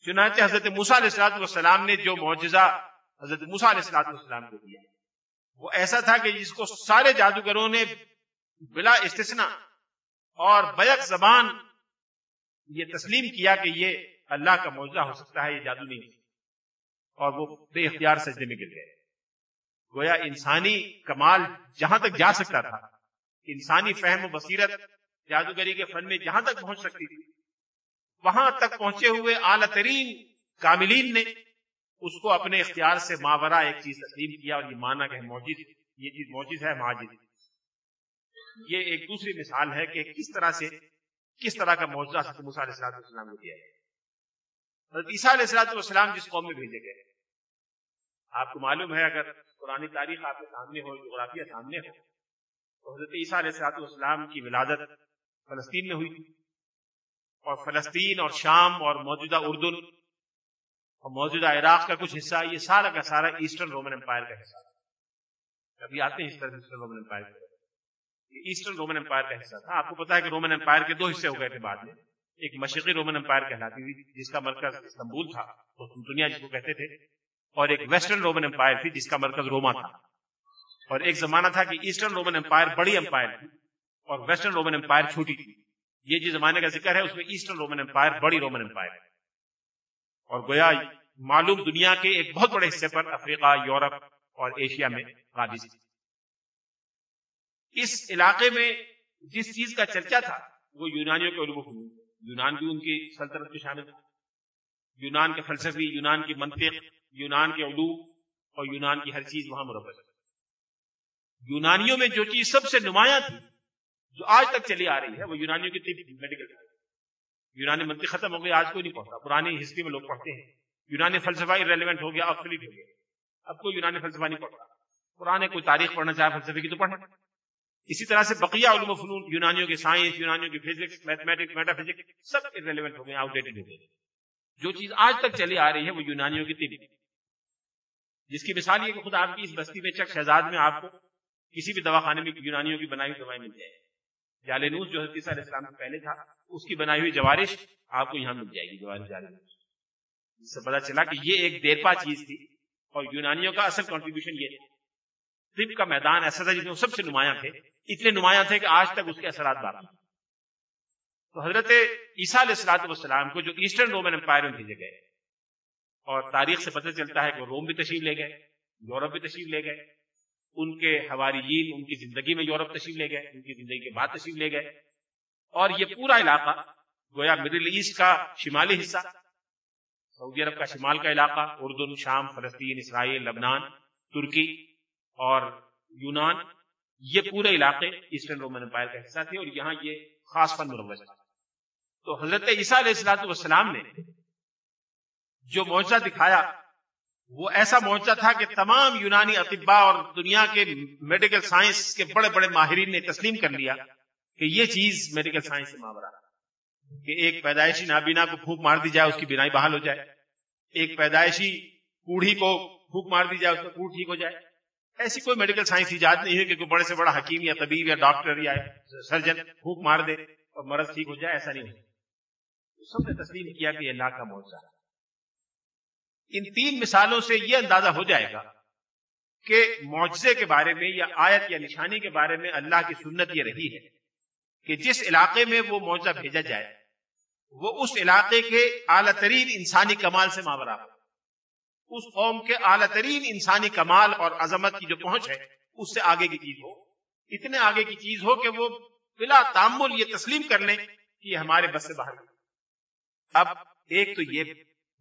چنانچہ حضرت موسا علیہ السلاط والسلام نے جو معجزہ حضرت موسا علیہ السلاط والسلام کو دیا، وہ ایسا تھا کہ جس کو سارے جادوگروں نے بلا استثنا اور بیک زبان یہ تسلیم کیا کہ یہ اللہ کا معجزہ ہو سکتا ہے، یہ جادو نہیں۔ اور وہ بے اختیار سجدے میں گر گئے۔ گویا انسانی کمال جہاں تک جا سکتا تھا، انسانی فہم و بصیرت جادوگری کے فن میں جہاں تک پہنچ سکتی تھی۔ وہاں تک پہنچے ہوئے اعلی ترین کاملین نے اس کو اپنے اختیار سے ماورا ایک چیز تسلیم کیا اور یہ مانا کہ موجود، یہ چیز موجود ہے، ماجد۔ یہ ایک دوسری مثال ہے کہ کس طرح سے، کس طرح کا موجودہ علیہ السلام کو دیا حضرت عیسیٰ علیہ السلاۃ والسلام جس قوم میں بھیجے گئے، آپ کو معلوم ہے اگر پرانی تاریخ آپ کے سامنے ہو، جغرافیہ سامنے ہو۔ تو حضرت عیسیٰ علیہ السلاط والسلام کی ولادت فلسطین میں ہوئی۔ اور فلسطین اور شام اور موجودہ اردن اور موجودہ عراق کا کچھ حصہ، یہ سارا کا سارا ایسٹرن رومن امپائر کا حصہ کبھی آتے ہیں اس طرح ایسٹرن رومن امپائر یہ ایسٹرن رومن امپائر کا حصہ تھا۔ آپ کو پتا ہے کہ رومن امپائر کے دو حصے ہو گئے تھے بعد میں۔ ایک مشرقی رومن امپائر کہلاتی تھی، جس کا مرکز استنبول تھا، تو دنیا جس کو کہتے تھے اور ایک ویسٹرن رومن امپائر تھی، جس کا مرکز روما تھا۔ اور ایک زمانہ تھا کہ ایسٹرن رومن امپائر بڑی امپائر تھی اور ویسٹرن رومن امپائر چھوٹی تھی۔ یہ جو زمانے کا ذکر ہے، اس میں ایسٹرن رومن امپائر بڑی رومن امپائر ہے اور گویا معلوم دنیا کے ایک بہت بڑے حصے پر افریقہ، یورپ اور ایشیا میں قابض تھی اس علاقے میں جس چیز کا چرچا تھا، وہ یونانیوں کے علوم یونان بھی ان کی سلطنت کے شامل تھا۔ یونان کے فلسفی، یونان کی منطق یونان کے علوم اور یونان کی ہر چیز وہاں مربع یونانیوں میں جو چیز سب سے نمایاں تھی، جو آج تک چلی آ رہی ہے، وہ یونانیوں کی طب میڈیکل یونانی منطق ختم ہو گئی، آج کوئی نہیں پڑھتا۔ پرانی ہسٹری میں لوگ پڑھتے ہیں۔ یونانی فلسفہ ریلیونٹ ہو گیا، اب ہو گیا اب کوئی یونانی فلسفہ نہیں پڑھتا۔ پرانے کوئی تاریخ پڑھنا چاہے، فلسفے کی تو پڑھنا اسی طرح سے بقیہ علوم و فنون، یونانیوں کے سائنس یونانیوں کی فزکس میتھمیٹکس میٹا فزکس سب ریلیونٹ ہو گئے آؤٹ ڈیٹڈ ہو گئے۔ جو چیز آج تک چلی آ رہی ہے، وہ یونانیوں کی طب جس کی مثال یہ کہ خود آپ کی اس بستی میں چک شہزاد میں آپ کو کسی بھی دواخانے میں یونانیوں کی بنائی ہوئی دوائی مل جائے جالینوس جو حضرت علیہ السلام سے پہلے تھا، اس کی بنائی ہوئی جوارش آپ کو یہاں مل جائے گی، جوارش جالینوس جس سے پتا چلا کہ یہ ایک دیرپا چیز تھی اور یونانیوں کا اصل کنٹریبیوشن یہ طب کا میدان ایسا تھا جس میں سب سے نمایاں تھے، اتنے نمایاں تھے کہ آج تک اس کے اثرات باقی تو حضرت عیسیٰ علیہ السلاط والسلام کو جو ایسٹرن رومن امپائر میں بھیجے گئے اور تاریخ سے پتہ چلتا ہے کہ روم بھی تشریف لے گئے، یورپ بھی تشریف لے گئے، ان کے حواریین، ان کی زندگی میں یورپ تشریف لے گئے، ان کی زندگی کے بعد تشریف لے گئے۔ اور یہ پورا علاقہ گویا مڈل ایسٹ کا شمالی حصہ، سعودی عرب کا شمال کا علاقہ، اردن، شام، فلسطین، اسرائیل، لبنان، ترکی اور یونان، یہ پورے علاقے ایسٹرن رومن امپائر کا حصہ تھے اور یہاں یہ خاص فن مروج تھا۔ تو حضرت عیسیٰ علیہ السلاط والسلام نے جو معاوضہ دکھایا، وہ ایسا معاوضہ تھا کہ تمام یونانی اطباء اور دنیا کے میڈیکل سائنس کے بڑے بڑے ماہرین نے تسلیم کر لیا کہ یہ چیز میڈیکل سائنس سے ماورا کہ ایک پیدائشی نابینا کو پھونک مار دی جائے، اس کی بینائی بحال ہو جائے۔ ایک پیدائشی کوڑھی کو پھونک مار دی جائے، اس کا کوڑ ٹھیک ہو جائے۔ ایسی کوئی میڈیکل سائنس ایجاد نہیں ہے کہ کوئی بڑے سے بڑا حکیم یا طبیب یا ڈاکٹر یا سرجن پھونک مار دے اور مرض ٹھیک ہو جائے، ایسا نہیں ہو سب نے تسلیم کیا کہ یہ اللہ کا معاوضہ ان تین مثالوں سے یہ اندازہ ہو جائے گا کہ معجزے کے بارے میں یا آیت یا نشانی کے بارے میں اللہ کی سنت یہ رہی ہے کہ جس علاقے میں وہ معجزہ بھیجا جائے، وہ اس علاقے کے اعلی ترین انسانی کمال سے ماورا ہو اس قوم کے اعلی ترین انسانی کمال اور عظمت کی جو پہنچ ہے، اس سے آگے کی چیز ہو۔ اتنے آگے کی چیز ہو کہ وہ بلا تعمل یہ تسلیم کر لیں کہ یہ ہمارے بس سے باہر۔ اب ایک تو یہ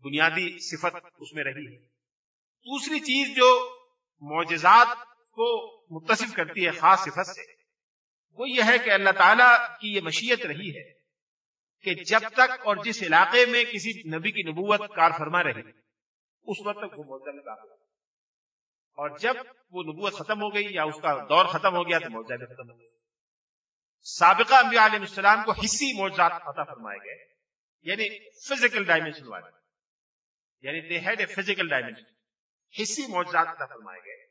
بنیادی صفت اس میں رہی ہے۔ دوسری چیز جو معجزات کو متصف کرتی ہے خاص صفت سے، وہ یہ ہے کہ اللہ تعالی کی یہ مشیت رہی ہے کہ جب تک اور جس علاقے میں کسی نبی کی نبوت کار فرما رہی، اس وقت تک وہ معجزہ میں اور جب وہ نبوت ختم ہو گئی یا اس کا دور ختم ہو گیا تو معجزہ بھی ختم ہو گیا۔ سابقہ انبیاء علیہ السلام کو حصی معجزات عطا فرمائے گئے یعنی فزیکل ڈائمینشن والے۔ یعنی they had a physical dimension حصی معجزات عطا فرمائے گئے.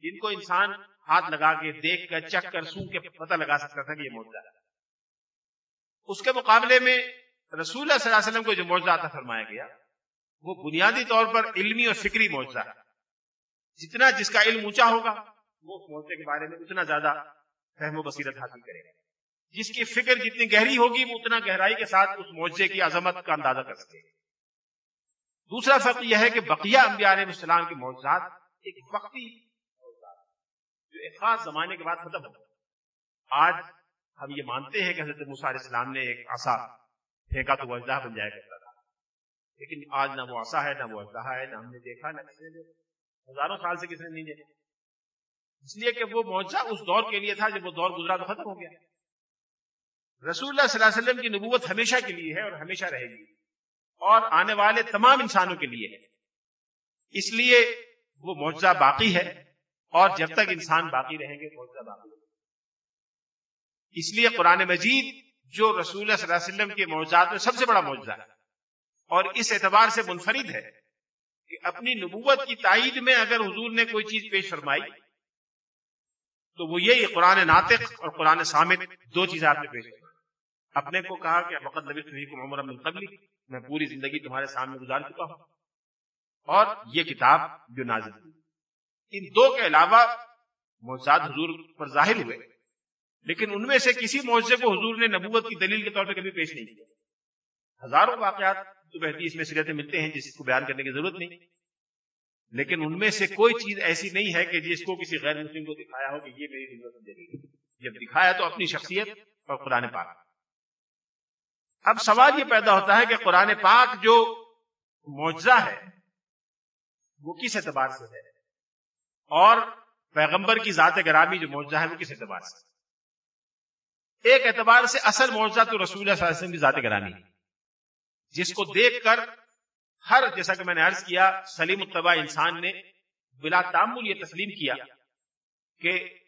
جن کو انسان ہاتھ لگا کے دیکھ کر چک کر سون کے پتہ لگا سکتا تھا کہ یہ معجزہ ہے۔ اس کے مقابلے میں رسول اللہ صلی اللہ علیہ وسلم کو جو معجزہ عطا فرمایا گیا، وہ بنیادی طور پر علمی اور فکری معجزہ ہے۔ جتنا جس کا علم اونچا ہوگا، وہ معجزے کے بارے میں اتنا زیادہ فہم و بصیرت حاصل کرے گا۔ جس کی فکر جتنی گہری ہوگی، وہ اتنا گہرائی کے ساتھ اس معجزے کی عظمت کا اندازہ کر سکے۔ دوسرا فرق یہ ہے کہ بقیہ انبیاء علیہ السلام کے معجزات ایک وقتی جو ایک خاص زمانے کے بعد ختم ہو آج ہم یہ مانتے ہیں کہ حضرت علیہ السلام نے ایک آسا پھینکا تو وہ اجدہ بن جایا کرتا تھا۔ لیکن آج نہ وہ آسا ہے، نہ وہ اجدہ ہے، نہ ہم نے دیکھا، نہ کسی نے ہزاروں سال سے کسی نے نہیں دیکھا۔ اس لیے کہ وہ معجزہ اس دور کے لیے تھا جب وہ دور گزرا تو ختم ہو گیا۔ رسول اللہ صلی اللہ علیہ وسلم کی نبوت ہمیشہ کے لیے ہے اور ہمیشہ رہے گی۔ اور آنے والے تمام انسانوں کے لیے ہے۔ اس لیے وہ معجزہ باقی ہے اور جب تک انسان باقی رہیں گے، معجزہ باقی اس لیے قرآن مجید، جو رسول اللہ صلی اللہ علیہ وسلم کے معجزات میں سب سے بڑا معجزہ ہے، اور اس اعتبار سے منفرد ہے کہ اپنی نبوت کی تائید میں اگر حضور نے کوئی چیز پیش فرمائی، تو وہ یہ قرآن ناطق اور قرآن سامت دو چیزیں آپ نے پیش اپنے کو کہا کہ وقت نبی کو عمر من قبلی میں پوری زندگی تمہارے سامنے گزار چکا ہوں۔ اور یہ کتاب جو نازل ہوئی۔ ان دو کے علاوہ معجزات حضور پر ظاہر ہوئے۔ لیکن ان میں سے کسی معجزے کو حضور نے نبوت کی دلیل کے طور پہ کبھی پیش نہیں کیا۔ ہزاروں واقعات تو بہتی اس میں سیرتیں ملتے ہیں جس کو بیان کرنے کی ضرورت نہیں۔ لیکن ان میں سے کوئی چیز ایسی نہیں ہے کہ جس کو کسی غیر مسلم کو دکھایا ہو کہ یہ میری زندگی جب دکھایا تو اپنی شخصیت اور قرآن پاک۔ اب سوال یہ پیدا ہوتا ہے کہ قرآن پاک جو معجزہ ہے، وہ کس اعتبار سے ہے؟ اور پیغمبر کی ذات گرامی جو معجزہ ہے، وہ کس اعتبار سے ایک اعتبار سے اصل معجزہ تو رسول اللہ صلی اللہ علیہ وسلم کی ذات گرامی ہے۔ جس کو دیکھ کر ہر، جیسا کہ میں نے عرض کیا، سلیم الطبع انسان نے بلا تعمل یہ تسلیم کیا کہ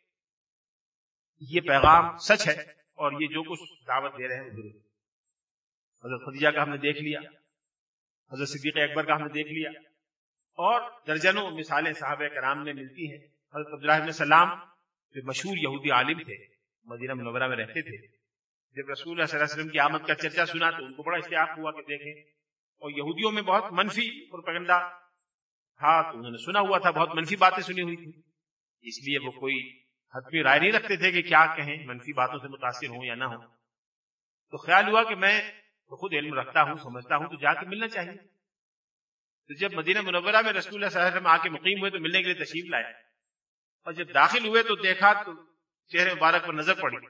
یہ پیغام سچ ہے اور یہ جو کچھ دعوت دے رہے ہیں ضرور حضرت خدیجہ کا ہم نے دیکھ لیا، حضرت صدیق اکبر کا ہم نے دیکھ لیا۔ اور درجنوں مثالیں صحابہ کرام میں ملتی ہیں۔ حضرت عبداللہ ابن سلام جو مشہور یہودی عالم تھے، مدینہ منورہ میں رہتے تھے۔ جب رسول اللہ صلی اللہ علیہ وسلم کی آمد کا چرچا سنا تو ان کو بڑا اشتیاق ہوا کہ دیکھیں۔ اور یہودیوں میں بہت منفی پروپگنڈا تھا تو انہوں نے سنا ہوا تھا، بہت منفی باتیں سنی ہوئی تھی اس لیے وہ کوئی حتمی رائے نہیں رکھتے تھے کہ کیا کہیں، منفی باتوں سے متاثر ہوں یا نہ ہوں۔ تو خیال ہوا کہ میں تو خود علم رکھتا ہوں، سمجھتا ہوں، تو جا کے ملنا چاہیے۔ تو جب مدینہ منورہ میں رسول اللہ صلی اللہ علیہ وسلم آ کے مقیم ہوئے تو ملنے کے لیے تشریف لائے۔ اور جب داخل ہوئے تو دیکھا تو چہرے مبارک پر نظر پڑی۔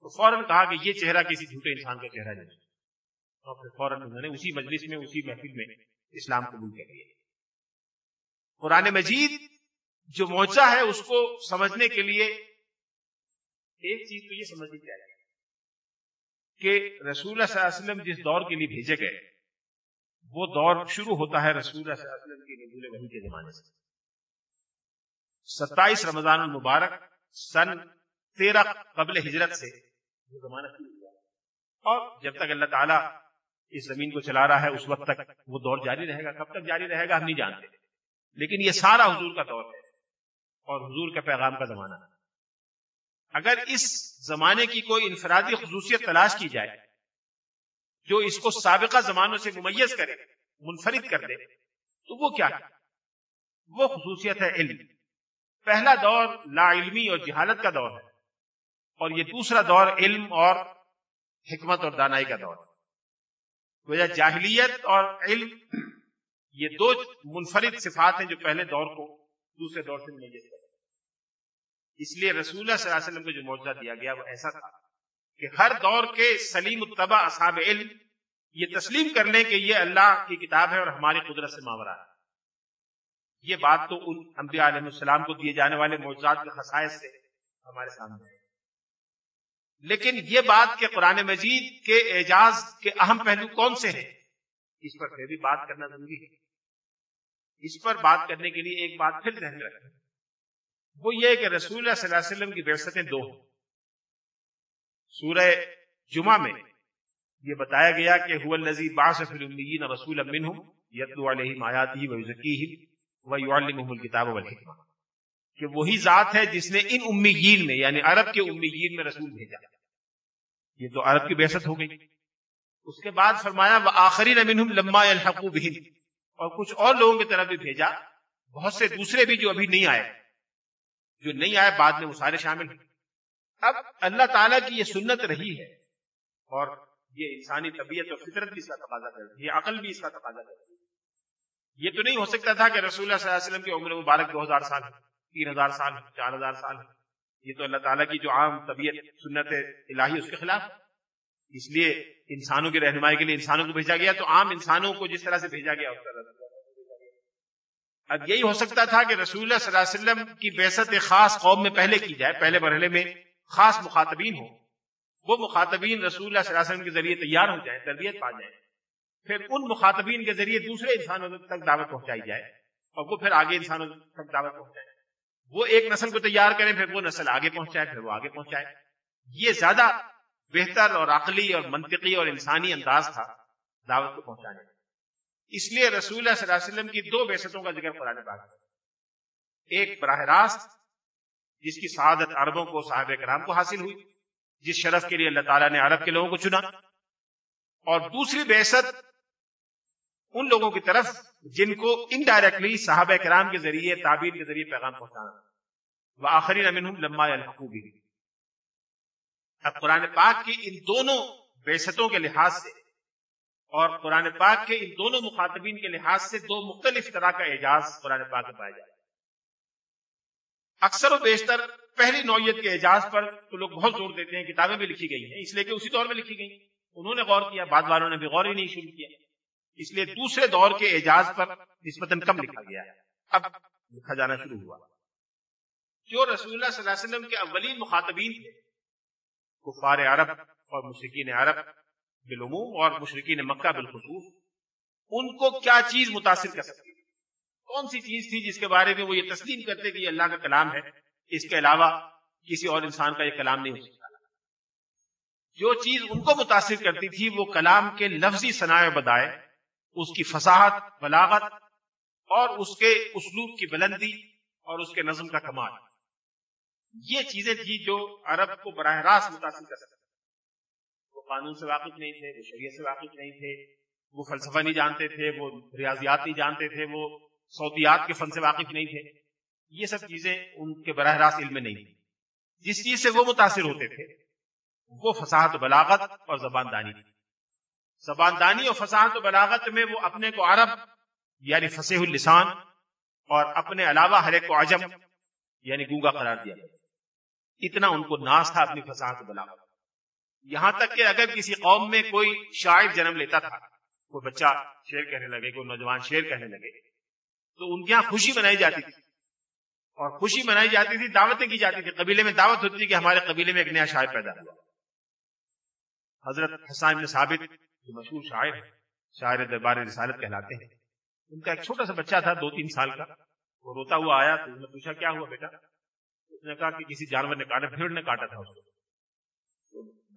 تو فوراً کہا کہ یہ چہرہ کسی جھوٹے انسان کا چہرہ نہیں۔ اور پھر فوراً انہوں نے اسی مجلس میں، اسی محفل میں اسلام قبول کر لیا۔ قرآن مجید جو موچا ہے، اس کو سمجھنے کے لیے ایک چیز تو یہ سمجھنی چاہیے۔ کہ رسول اللہ صلی اللہ علیہ وسلم جس دور کے لیے بھیجے گئے، وہ دور شروع ہوتا ہے رسول اللہ صلی اللہ علیہ وسلم کی نزول وحی کے زمانے سے۔ ستائیس رمضان المبارک، سن تیرہ قبل ہجرت سے وہ زمانہ شروع ہوا۔ اور جب تک اللہ تعالیٰ اس زمین کو چلا رہا ہے، اس وقت تک وہ دور جاری رہے گا۔ کب تک جاری رہے گا، ہم نہیں جانتے۔ لیکن یہ سارا حضور کا دور ہے اور حضور کے پیغام کا زمانہ۔ ہے اگر اس زمانے کی کوئی انفرادی خصوصیت تلاش کی جائے، جو اس کو سابقہ زمانوں سے ممیز کرے، منفرد کر دے، تو وہ کیا ہے؟ وہ خصوصیت ہے علم۔ پہلا دور لا علمی اور جہالت کا دور ہے، اور یہ دوسرا دور علم اور حکمت اور دانائی کا دور ہے۔ جاہلیت اور علم، یہ دو منفرد صفات ہیں جو پہلے دور کو دوسرے دور سے ممیز کرے اس لیے رسول اللہ صلی اللہ علیہ وسلم کو جو موجودہ دیا گیا وہ ایسا تھا کہ ہر دور کے سلیم الطبع اصحاب علم یہ تسلیم کر لیں کہ یہ اللہ کی کتاب ہے اور ہماری قدرت سے ماورا ہے۔ یہ بات تو ان انبیاء علیہ السلام کو دیے جانے والے موجودات کے خصائص سے ہمارے سامنے ہے۔ لیکن یہ بات کہ قرآن مجید کے اعجاز کے اہم پہلو کون سے ہیں، اس پر پھر بھی بات کرنا ضروری ہے۔ اس پر بات کرنے کے لیے ایک بات پھر ذہن میں رکھیں وہ یہ کہ رسول اللہ صلی اللہ علیہ وسلم کی بحثتیں دو ہیں۔ سورہ جمعہ میں یہ بتایا گیا کہ هو الذی بعث فی الامیین رسولا منهم یتلو علیہم آیاته ویزکیہم ویعلمهم الکتاب والحکمہ۔ کہ وہی ذات ہے جس نے ان امیین میں یعنی عرب کے امیین میں رسول بھیجا۔ یہ تو عرب کی بحثت ہو گئی۔ اس کے بعد فرمایا، وآخرین منهم لما يلحقوا بهم اور کچھ اور لوگوں کی طرف بھی بھیجا۔ بہت سے دوسرے بھی جو ابھی نہیں آئے۔ جو نہیں آئے بعد میں وہ سارے شامل ہیں۔ اب اللہ تعالیٰ کی یہ سنت رہی ہے اور یہ انسانی طبیعت اور فطرت بھی اس کا تقاضا کرتی ہے، یہ عقل بھی اس کا تقاضا کرتی ہے۔ یہ تو نہیں ہو سکتا تھا کہ رسول اللہ صلی اللہ علیہ وسلم کی عمر مبارک دو ہزار سال، تین ہزار سال، چار ہزار سال۔ یہ تو اللہ تعالیٰ کی جو عام طبیعت، سنت الہی، اس کے خلاف۔ اس لیے انسانوں کی رہنمائی کے لیے انسانوں کو بھیجا گیا۔ تو عام انسانوں کو جس طرح سے بھیجا گیا، اس طرح اب یہی ہو سکتا تھا کہ رسول اللہ صلی اللہ علیہ وسلم کی بحثت خاص قوم میں پہلے کی جائے، پہلے مرحلے میں خاص مخاطبین ہوں۔ وہ مخاطبین رسول اللہ صلی اللہ علیہ وسلم کے ذریعے تیار ہو جائیں تربیت پا جائیں پھر ان مخاطبین کے ذریعے دوسرے انسانوں تک دعوت پہنچائی جائے اور وہ پھر آگے انسانوں تک دعوت پہنچائے۔ وہ ایک نسل کو تیار کریں، پھر وہ نسل آگے پہنچائے، پھر وہ آگے پہنچائے۔ یہ زیادہ بہتر اور عقلی اور منطقی اور انسانی انداز تھا دعوت کو پہنچانے کا اس لیے رسول اللہ صلی اللہ علیہ وسلم کی دو بیستوں کا ذکر قرآن پاک ہے ایک براہ راست، جس کی سعادت عربوں کو صاحب کرام کو حاصل ہوئی، جس شرف کے لیے اللہ تعالیٰ نے عرب کے لوگوں کو چنا۔ اور دوسری بحثت ان لوگوں کی طرف، جن کو انڈائریکٹلی صحابہ کرام کے ذریعے، تعبیر کے ذریعے پیغام پہنچانا۔ وہ آخری نمین لما الحقوبی اب قرآن پاک کی ان دونوں بیستوں کے لحاظ سے اور قرآن پاک کے ان دونوں مخاطبین کے لحاظ سے دو مختلف طرح کا اعجاز قرآن پاک میں پایا جائے اکثر و بیشتر پہلی نوعیت کے اعجاز پر تو لوگ بہت زور دیتے ہیں، کتابیں بھی لکھی گئی ہیں، اس لیے کہ اسی دور میں لکھی گئی۔ انہوں نے غور کیا، بعد والوں نے بھی غور ہی نہیں شروع کیا۔ اس لیے دوسرے دور کے اعجاز پر نسبتاً کم لکھا گیا۔ ہے اب لکھا جانا شروع ہوا۔ جو رسول اللہ صلی اللہ علیہ وسلم کے اولین مخاطبین تھے، کفار عرب اور مشرقین عرب بالعموم اور مشرقین مکہ بالخصوص، ان کو کیا چیز متاثر کر سکتی؟ کون سی چیز تھی جس کے بارے میں وہ یہ تسلیم کرتے کہ یہ اللہ کا کلام ہے؟ اس کے علاوہ کسی اور انسان کا یہ کلام نہیں ہو سکتا۔ جو چیز ان کو متاثر کرتی تھی وہ کلام کے لفظی صنائع بدائے اس کی فصاحت، بلاغت اور اس کے اسلوب کی بلندی اور اس کے نظم کا کمال۔ یہ چیزیں تھی جو عرب کو براہ راست متاثر کر سکتے قانون سے واقف نہیں تھے وہ شریعت سے واقف نہیں تھے، وہ فلسفہ نہیں جانتے تھے، وہ ریاضیات نہیں جانتے تھے، وہ سعودیات کے فن سے واقف نہیں تھے۔ یہ سب چیزیں ان کے براہ راست علم میں نہیں تھی جس چیز سے وہ متاثر ہوتے تھے، وہ فساحت و بلاغت اور زبان دانی تھی زبان دانی اور فساحت و بلاغت میں وہ اپنے کو عرب یعنی فصیح اللسان، اور اپنے علاوہ ہر ایک کو عجم یعنی گونگا قرار دیا۔ اتنا ان کو ناس تھا اپنی فساحت و بلاغت۔ یہاں تک کہ اگر کسی قوم میں کوئی شاعر جنم لیتا تھا، کوئی بچہ شیر کہنے لگے، کوئی نوجوان شیر کہنے لگے، تو ان کے یہاں خوشی منائی جاتی تھی۔ اور خوشی منائی جاتی تھی، دعوتیں کی جاتی تھی۔ قبیلے میں دعوت ہوتی تھی کہ ہمارے قبیلے میں ایک نیا شاعر پیدا ہوا۔ حضرت حسان بن ثابت جو مشہور شاعر ہے شاعر دربار رسالت کہلاتے ہیں۔ ان کا ایک چھوٹا سا بچہ تھا، دو تین سال کا۔ وہ روتا ہوا آیا تو نے پوچھا، کیا ہوا بیٹا؟ اس نے کہا کہ کسی جانور نے کاٹا، بھیڑ نے کاٹا تھا اس کو۔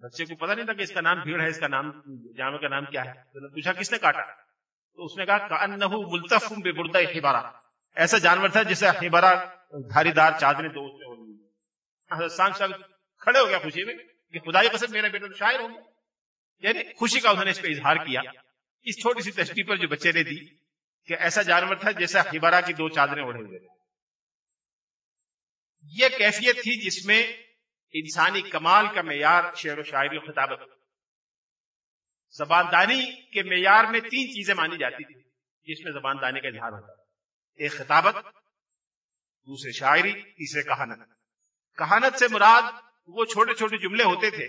بچے کو پتا نہیں تھا کہ اس کا نام بھیڑ ہے، اس کا نام جانور کا نام کیا ہے؟ تو نے پوچھا، کس نے کاٹا؟ تو اس نے کہا ملتف بے بردا ہبارا ایسا جانور تھا جسے ہبارا دھاری دار چادریں دو حضرت سانگ صاحب کھڑے ہو گیا خوشی میں کہ خدا قسم میرا بیٹا تو شاعر ہو گیا یعنی خوشی کا انہوں نے اس پہ اظہار کیا۔ اس چھوٹی سی تشریح پر جو بچے نے دی کہ ایسا جانور تھا جیسا ہبارا کی دو چادریں اڑے ہوئے یہ کیفیت تھی جس میں انسانی کمال کا معیار شعر و شاعری و خطابت زباندانی کے معیار میں تین چیزیں مانی جاتی تھی جس میں زباندانی کا اظہار ہوتا ایک خطابت، دوسرے شاعری، تیسرے کہانت۔ کہانت سے مراد وہ چھوٹے چھوٹے جملے ہوتے تھے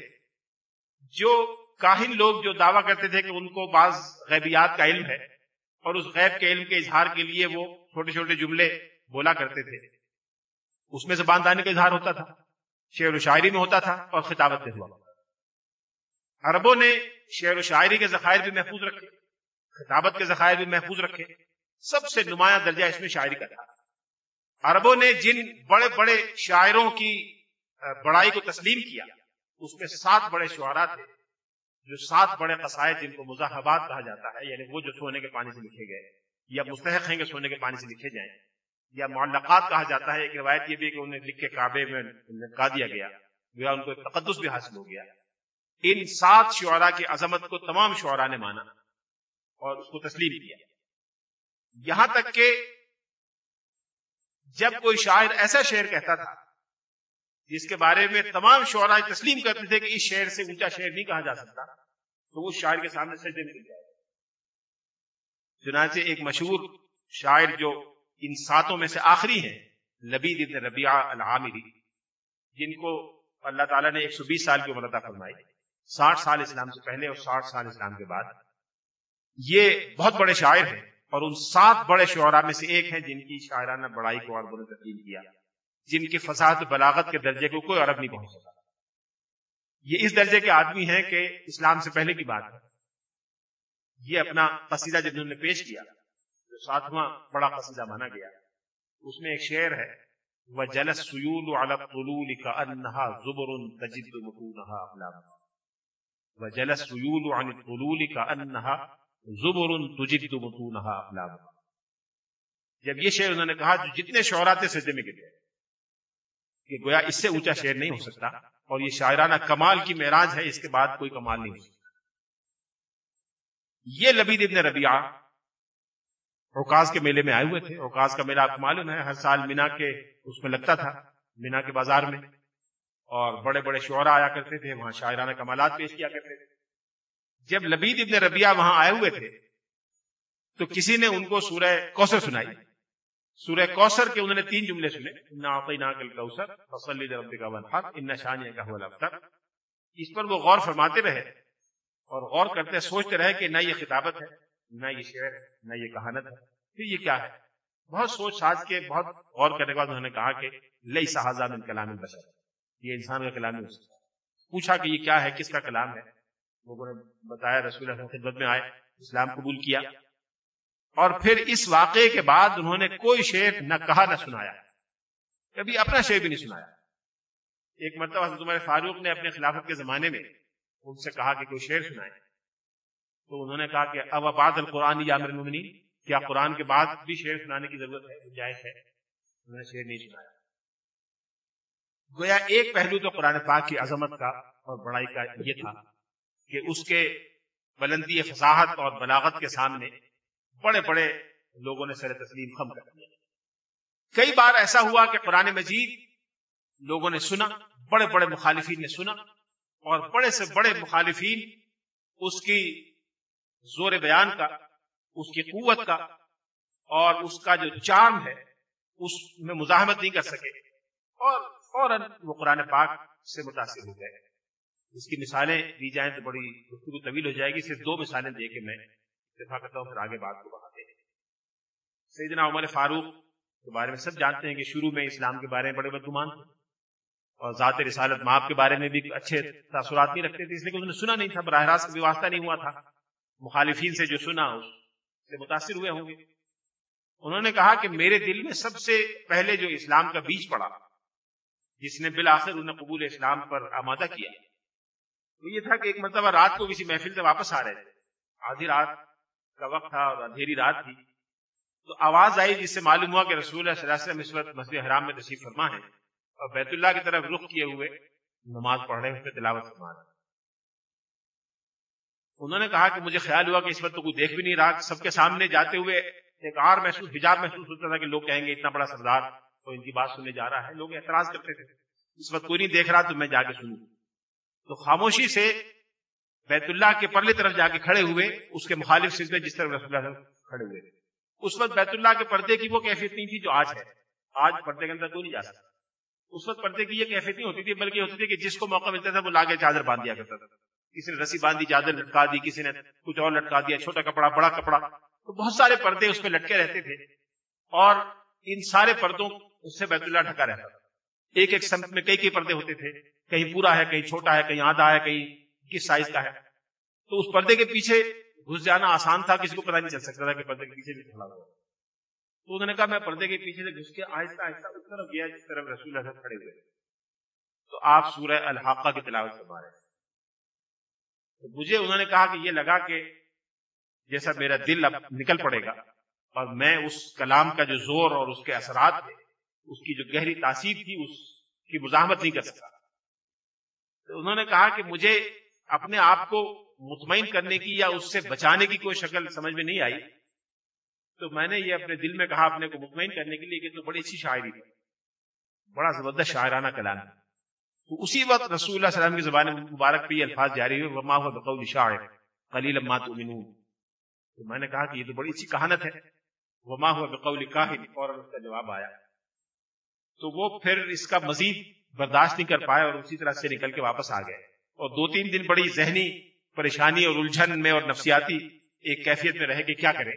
جو کاہن لوگ جو دعویٰ کرتے تھے کہ ان کو بعض غیبیات کا علم ہے، اور اس غیب کے علم کے اظہار کے لیے وہ چھوٹے چھوٹے جملے بولا کرتے تھے۔ اس میں زباندانی کا اظہار ہوتا تھا۔ شعر و شاعری میں ہوتا تھا اور خطابت میں ہوا۔ عربوں نے شعر و شاعری کے ذخائر بھی محفوظ رکھے، خطابت کے ذخائر بھی محفوظ رکھے۔ سب سے نمایاں درجہ اس میں شاعری کا تھا۔ عربوں نے جن بڑے بڑے شاعروں کی بڑائی کو تسلیم کیا، اس میں سات بڑے شعرا تھے۔ جو سات بڑے قصائد جن کو مزاحبات کہا جاتا ہے یعنی وہ جو سونے کے پانی سے لکھے گئے، یا مستحق ہیں کہ سونے کے پانی سے لکھے جائیں۔ یا معلقات کہا جاتا ہے، ایک روایت یہ بھی کہ انہیں لکھ کے کعبے میں لٹکا دیا گیا گویا ان کو تقدس بھی حاصل ہو گیا۔ ان سات شعرا کی عظمت کو تمام شعرا نے مانا اور اس کو تسلیم کیا۔ یہاں تک کہ جب کوئی شاعر ایسا شعر کہتا تھا، جس کے بارے میں تمام شعرا تسلیم کرتے تھے کہ اس شعر سے اونچا شعر نہیں کہا جا سکتا، تو اس شاعر کے سامنے سجدے میں جائے۔ چنانچہ ایک مشہور شاعر جو ان ساتوں میں سے آخری ہیں لبید ابن ربیع العامری۔ جن کو اللہ تعالیٰ نے ایک سو بیس سال کی عمر عطا فرمائی۔ ساٹھ سال اسلام سے پہلے اور ساٹھ سال اسلام کے بعد۔ یہ بہت بڑے شاعر ہیں اور ان سات بڑے شعراء میں سے ایک ہیں جن کی شاعرانہ بڑائی کو عربوں نے تسلیم کیا۔ جن کی فساد بلاغت کے درجے کو کوئی عرب نہیں پہنچ سکا۔ یہ اس درجے کے آدمی ہیں کہ اسلام سے پہلے کی بات ہے۔ یہ اپنا قصیدہ جب انہوں نے پیش کیا ساتواں بڑا قصیدہ مانا گیا۔ اس میں ایک شعر ہے وہ جلس سیول طلول کا انہا زبر تجد متونہا اقلام وہ جلس سیول عن طلول کا انہا زبر تجد متونہا اقلام جب یہ شعر انہوں نے کہا، جو جتنے شعرا تھے سجدے میں گرے کہ گویا اس سے اونچا شعر نہیں ہو سکتا، اور یہ شاعرانہ کمال کی معراج ہے، اس کے بعد کوئی کمال نہیں ہو سکتا۔ یہ لبید ابن ربیعہ اوکاز کے میلے میں آئے ہوئے تھے۔ اوکاز کا میلہ آپ کو معلوم ہے، ہر سال مینا کے اس میں لگتا تھا، مینا کے بازار میں۔ اور بڑے بڑے شعرا آیا کرتے تھے، وہاں شاعرانہ کمالات پیش کیا کرتے تھے۔ جب لبید ابن ربیعہ وہاں آئے ہوئے تھے، تو کسی نے ان کو سورہ کوثر سنائی۔ سورہ کوثر کے انہوں نے تین جملے سنے۔ ان کا اس پر وہ غور فرماتے رہے اور غور کرتے، سوچتے رہے کہ نہ یہ خطابت ہے۔ نہ یہ شعر ہے، نہ یہ کہانت ہے۔ پھر یہ کیا ہے؟ بہت سوچ ساز کے، بہت غور کرنے کے بعد انہوں نے کہا کہ لئی صحازہ من کلام بشر یہ انسان کا کلام نہیں ہو سکتا پوچھا کہ یہ کیا ہے، کس کا کلام ہے؟ لوگوں نے بتایا، رسول اللہ خدمت میں آئے، اسلام قبول کیا۔ اور پھر اس واقعے کے بعد انہوں نے کوئی شعر نہ کہا، نہ سنایا۔ کبھی اپنا شعر بھی نہیں سنایا۔ ایک مرتبہ حضرت عمر فاروق نے اپنے خلافت کے زمانے میں ان سے کہا کہ کوئی شعر سنائے۔ تو انہوں نے کہا کہ اب آباد القرآن یا امر ممنی کیا قرآن کے بعد بھی شعر سنانے کی ضرورت ہے؟ گنجائش ہے۔ انہوں نے شعر نہیں سنایا۔ گویا ایک پہلو تو قرآن پاک کی عظمت کا اور بڑائی کا یہ تھا کہ اس کے بلندی فصاحت اور بلاغت کے سامنے بڑے بڑے لوگوں نے سر تسلیم خم کر دیا۔ کئی بار ایسا ہوا کہ قرآن مجید لوگوں نے سنا، بڑے بڑے مخالفین نے سنا اور بڑے سے بڑے مخالفین اس کی زور بیان کا، اس کی قوت کا اور اس کا جو چارم ہے، اس میں مزاحمت نہیں کر سکے۔ اور فوراً وہ قرآن پاک سے متاثر ہو گئے۔ اس کی مثالیں دی جائیں تو بڑی گفتگو طویل ہو جائے گی۔ صرف دو مثالیں دے کے میں اتفاق کرتا ہوں، پھر آگے بات کو بڑھاتے ہیں۔ سیدنا عمر فاروق کے بارے میں سب جانتے ہیں کہ شروع میں اسلام کے بارے میں بڑے بدگمان تھے۔ اور ذات رسالت ماپ کے بارے میں بھی اچھے تاثرات نہیں رکھتے تھے، اس لیے کہ انہوں نے سنا نہیں تھا، براہ راست کبھی واسطہ نہیں ہوا تھا۔ مخالفین سے جو سنا اس سے متاثر ہوئے ہوں گے۔ انہوں نے کہا کہ میرے دل میں سب سے پہلے جو اسلام کا بیج پڑا، جس نے بالآخر انہیں قبول اسلام پر آمادہ کیا۔ وہ یہ تھا کہ ایک مرتبہ رات کو کسی محفل سے واپس آ رہے تھے۔ آدھی رات کا وقت تھا اور اندھیری رات تھی۔ تو آواز آئی جس سے معلوم ہوا کہ رسول اللہ صلی اللہ علیہ وسلم اس وقت مسجد حرام میں تشریف فرما ہے اور بیت اللہ کی طرف رخ کیے ہوئے نماز پڑھ رہے ہیں تلاوت فرما رہے انہوں نے کہا کہ مجھے خیال ہوا کہ اس وقت تو کوئی دیکھ بھی نہیں رہا سب کے سامنے جاتے ہوئے ایک آر محسوس، حجاب محسوس ہوتا تھا کہ لوگ کہیں گے اتنا بڑا سردار تو ان کی بات سننے جا رہا ہے، لوگ اعتراض کرتے تھے۔ اس وقت کوئی نہیں دیکھ رہا تو میں جا کے سنوں۔ تو خاموشی سے بیت اللہ کے پرلے طرف جا کے کھڑے ہوئے، اس کے مخالف سلسلے جس طرح رسول اللہ کھڑے ہوئے۔ اس وقت بیت اللہ کے پردے کی وہ کیفیت نہیں تھی جو آج ہے۔ آج پردے کے اندر کوئی نہیں جا سکتا۔ اس وقت پردے کی یہ کیفیت نہیں ہوتی تھی، بلکہ ہوتی تھی کہ جس کو موقع ملتا تھا وہ لاگے چادر باندھ دیا کرتا تھا۔ کسی نے رسی باندھی چادر لٹکا دی، کسی نے کچھ اور لٹکا دیا، چھوٹا کپڑا، بڑا کپڑا، تو بہت سارے پردے اس پہ لٹکے رہتے تھے۔ اور ان سارے پردوں اس سے بیت اللہ ڈھکا رہتا تھا۔ ایک ایک سمت میں کئی کئی پردے ہوتے تھے۔ کہیں پورا ہے، کہیں چھوٹا ہے، کہیں آدھا ہے، کہیں کس سائز کا ہے۔ تو اس پردے کے پیچھے گھس جانا آسان تھا، کسی کو پتا نہیں چل سکتا تھا کہ پردے کے پیچھے بھی کھڑا ہوا تو انہوں نے کہا، میں پردے کے پیچھے سے گھس کے آہستہ آہستہ اس طرف گیا، جس طرف رسول اللہ کھڑے ہوئے۔ تو آپ سورہ الحاقہ کی تلاوت فرما رہے تو مجھے انہوں نے کہا کہ یہ لگا کہ جیسا میرا دل اب نکل پڑے گا اور میں اس کلام کا جو زور اور اس کے اثرات اس کی جو گہری تاثیر تھی، اس کی مزاحمت نہیں کر سکتا تو انہوں نے کہا کہ مجھے اپنے آپ کو مطمئن کرنے کی یا اس سے بچانے کی کوئی شکل سمجھ میں نہیں آئی۔ تو میں نے یہ اپنے دل میں کہا اپنے کو مطمئن کرنے کے لیے کہ تو بڑی اچھی شاعری تھی۔ بڑا زبردست شاعرانہ کلام۔ تو اسی وقت رسول اللہ علیہ وسلم کی زبان مبارک پہ یہ الفاظ جاری ہوئے، وما هو بقول شاعر قلیل ما تؤمنون۔ تو میں نے کہا کہ یہ تو بڑی اچھی کہانت ہے۔ وما هو بقول کاہن اور اس کا جواب آیا۔ تو وہ پھر اس کا مزید برداشت نہیں کر پائے اور اسی طرح سے نکل کے واپس آ گئے۔ اور دو تین دن بڑی ذہنی پریشانی اور الجھن میں اور نفسیاتی ایک کیفیت میں رہے کہ کیا کریں۔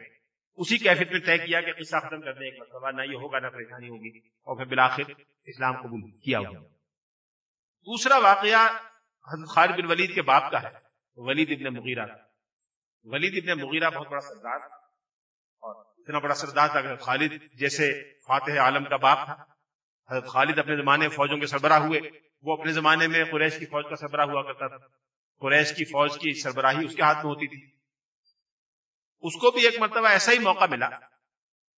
اسی کیفیت میں طے کیا کہ قصہ ختم کرنے ایک مرتبہ نہ یہ ہوگا نہ پریشانی ہوگی اور پھر بلاخر اسلام قبول کیا ہوگا۔ دوسرا واقعہ حضرت خالد بن ولید کے باپ کا ہے، ولید ابن مغیرہ۔ ولید ابن مغیرہ بہت بڑا سردار تھا اور اتنا بڑا سردار تھا کہ خالد جیسے فاتح عالم کا باپ تھا۔ حضرت خالد اپنے زمانے فوجوں کے سربراہ ہوئے۔ وہ اپنے زمانے میں قریش کی فوج کا سربراہ ہوا کرتا تھا۔ قریش کی فوج کی سربراہی اس کے ہاتھ میں ہوتی تھی۔ اس کو بھی ایک مرتبہ ایسا ہی موقع ملا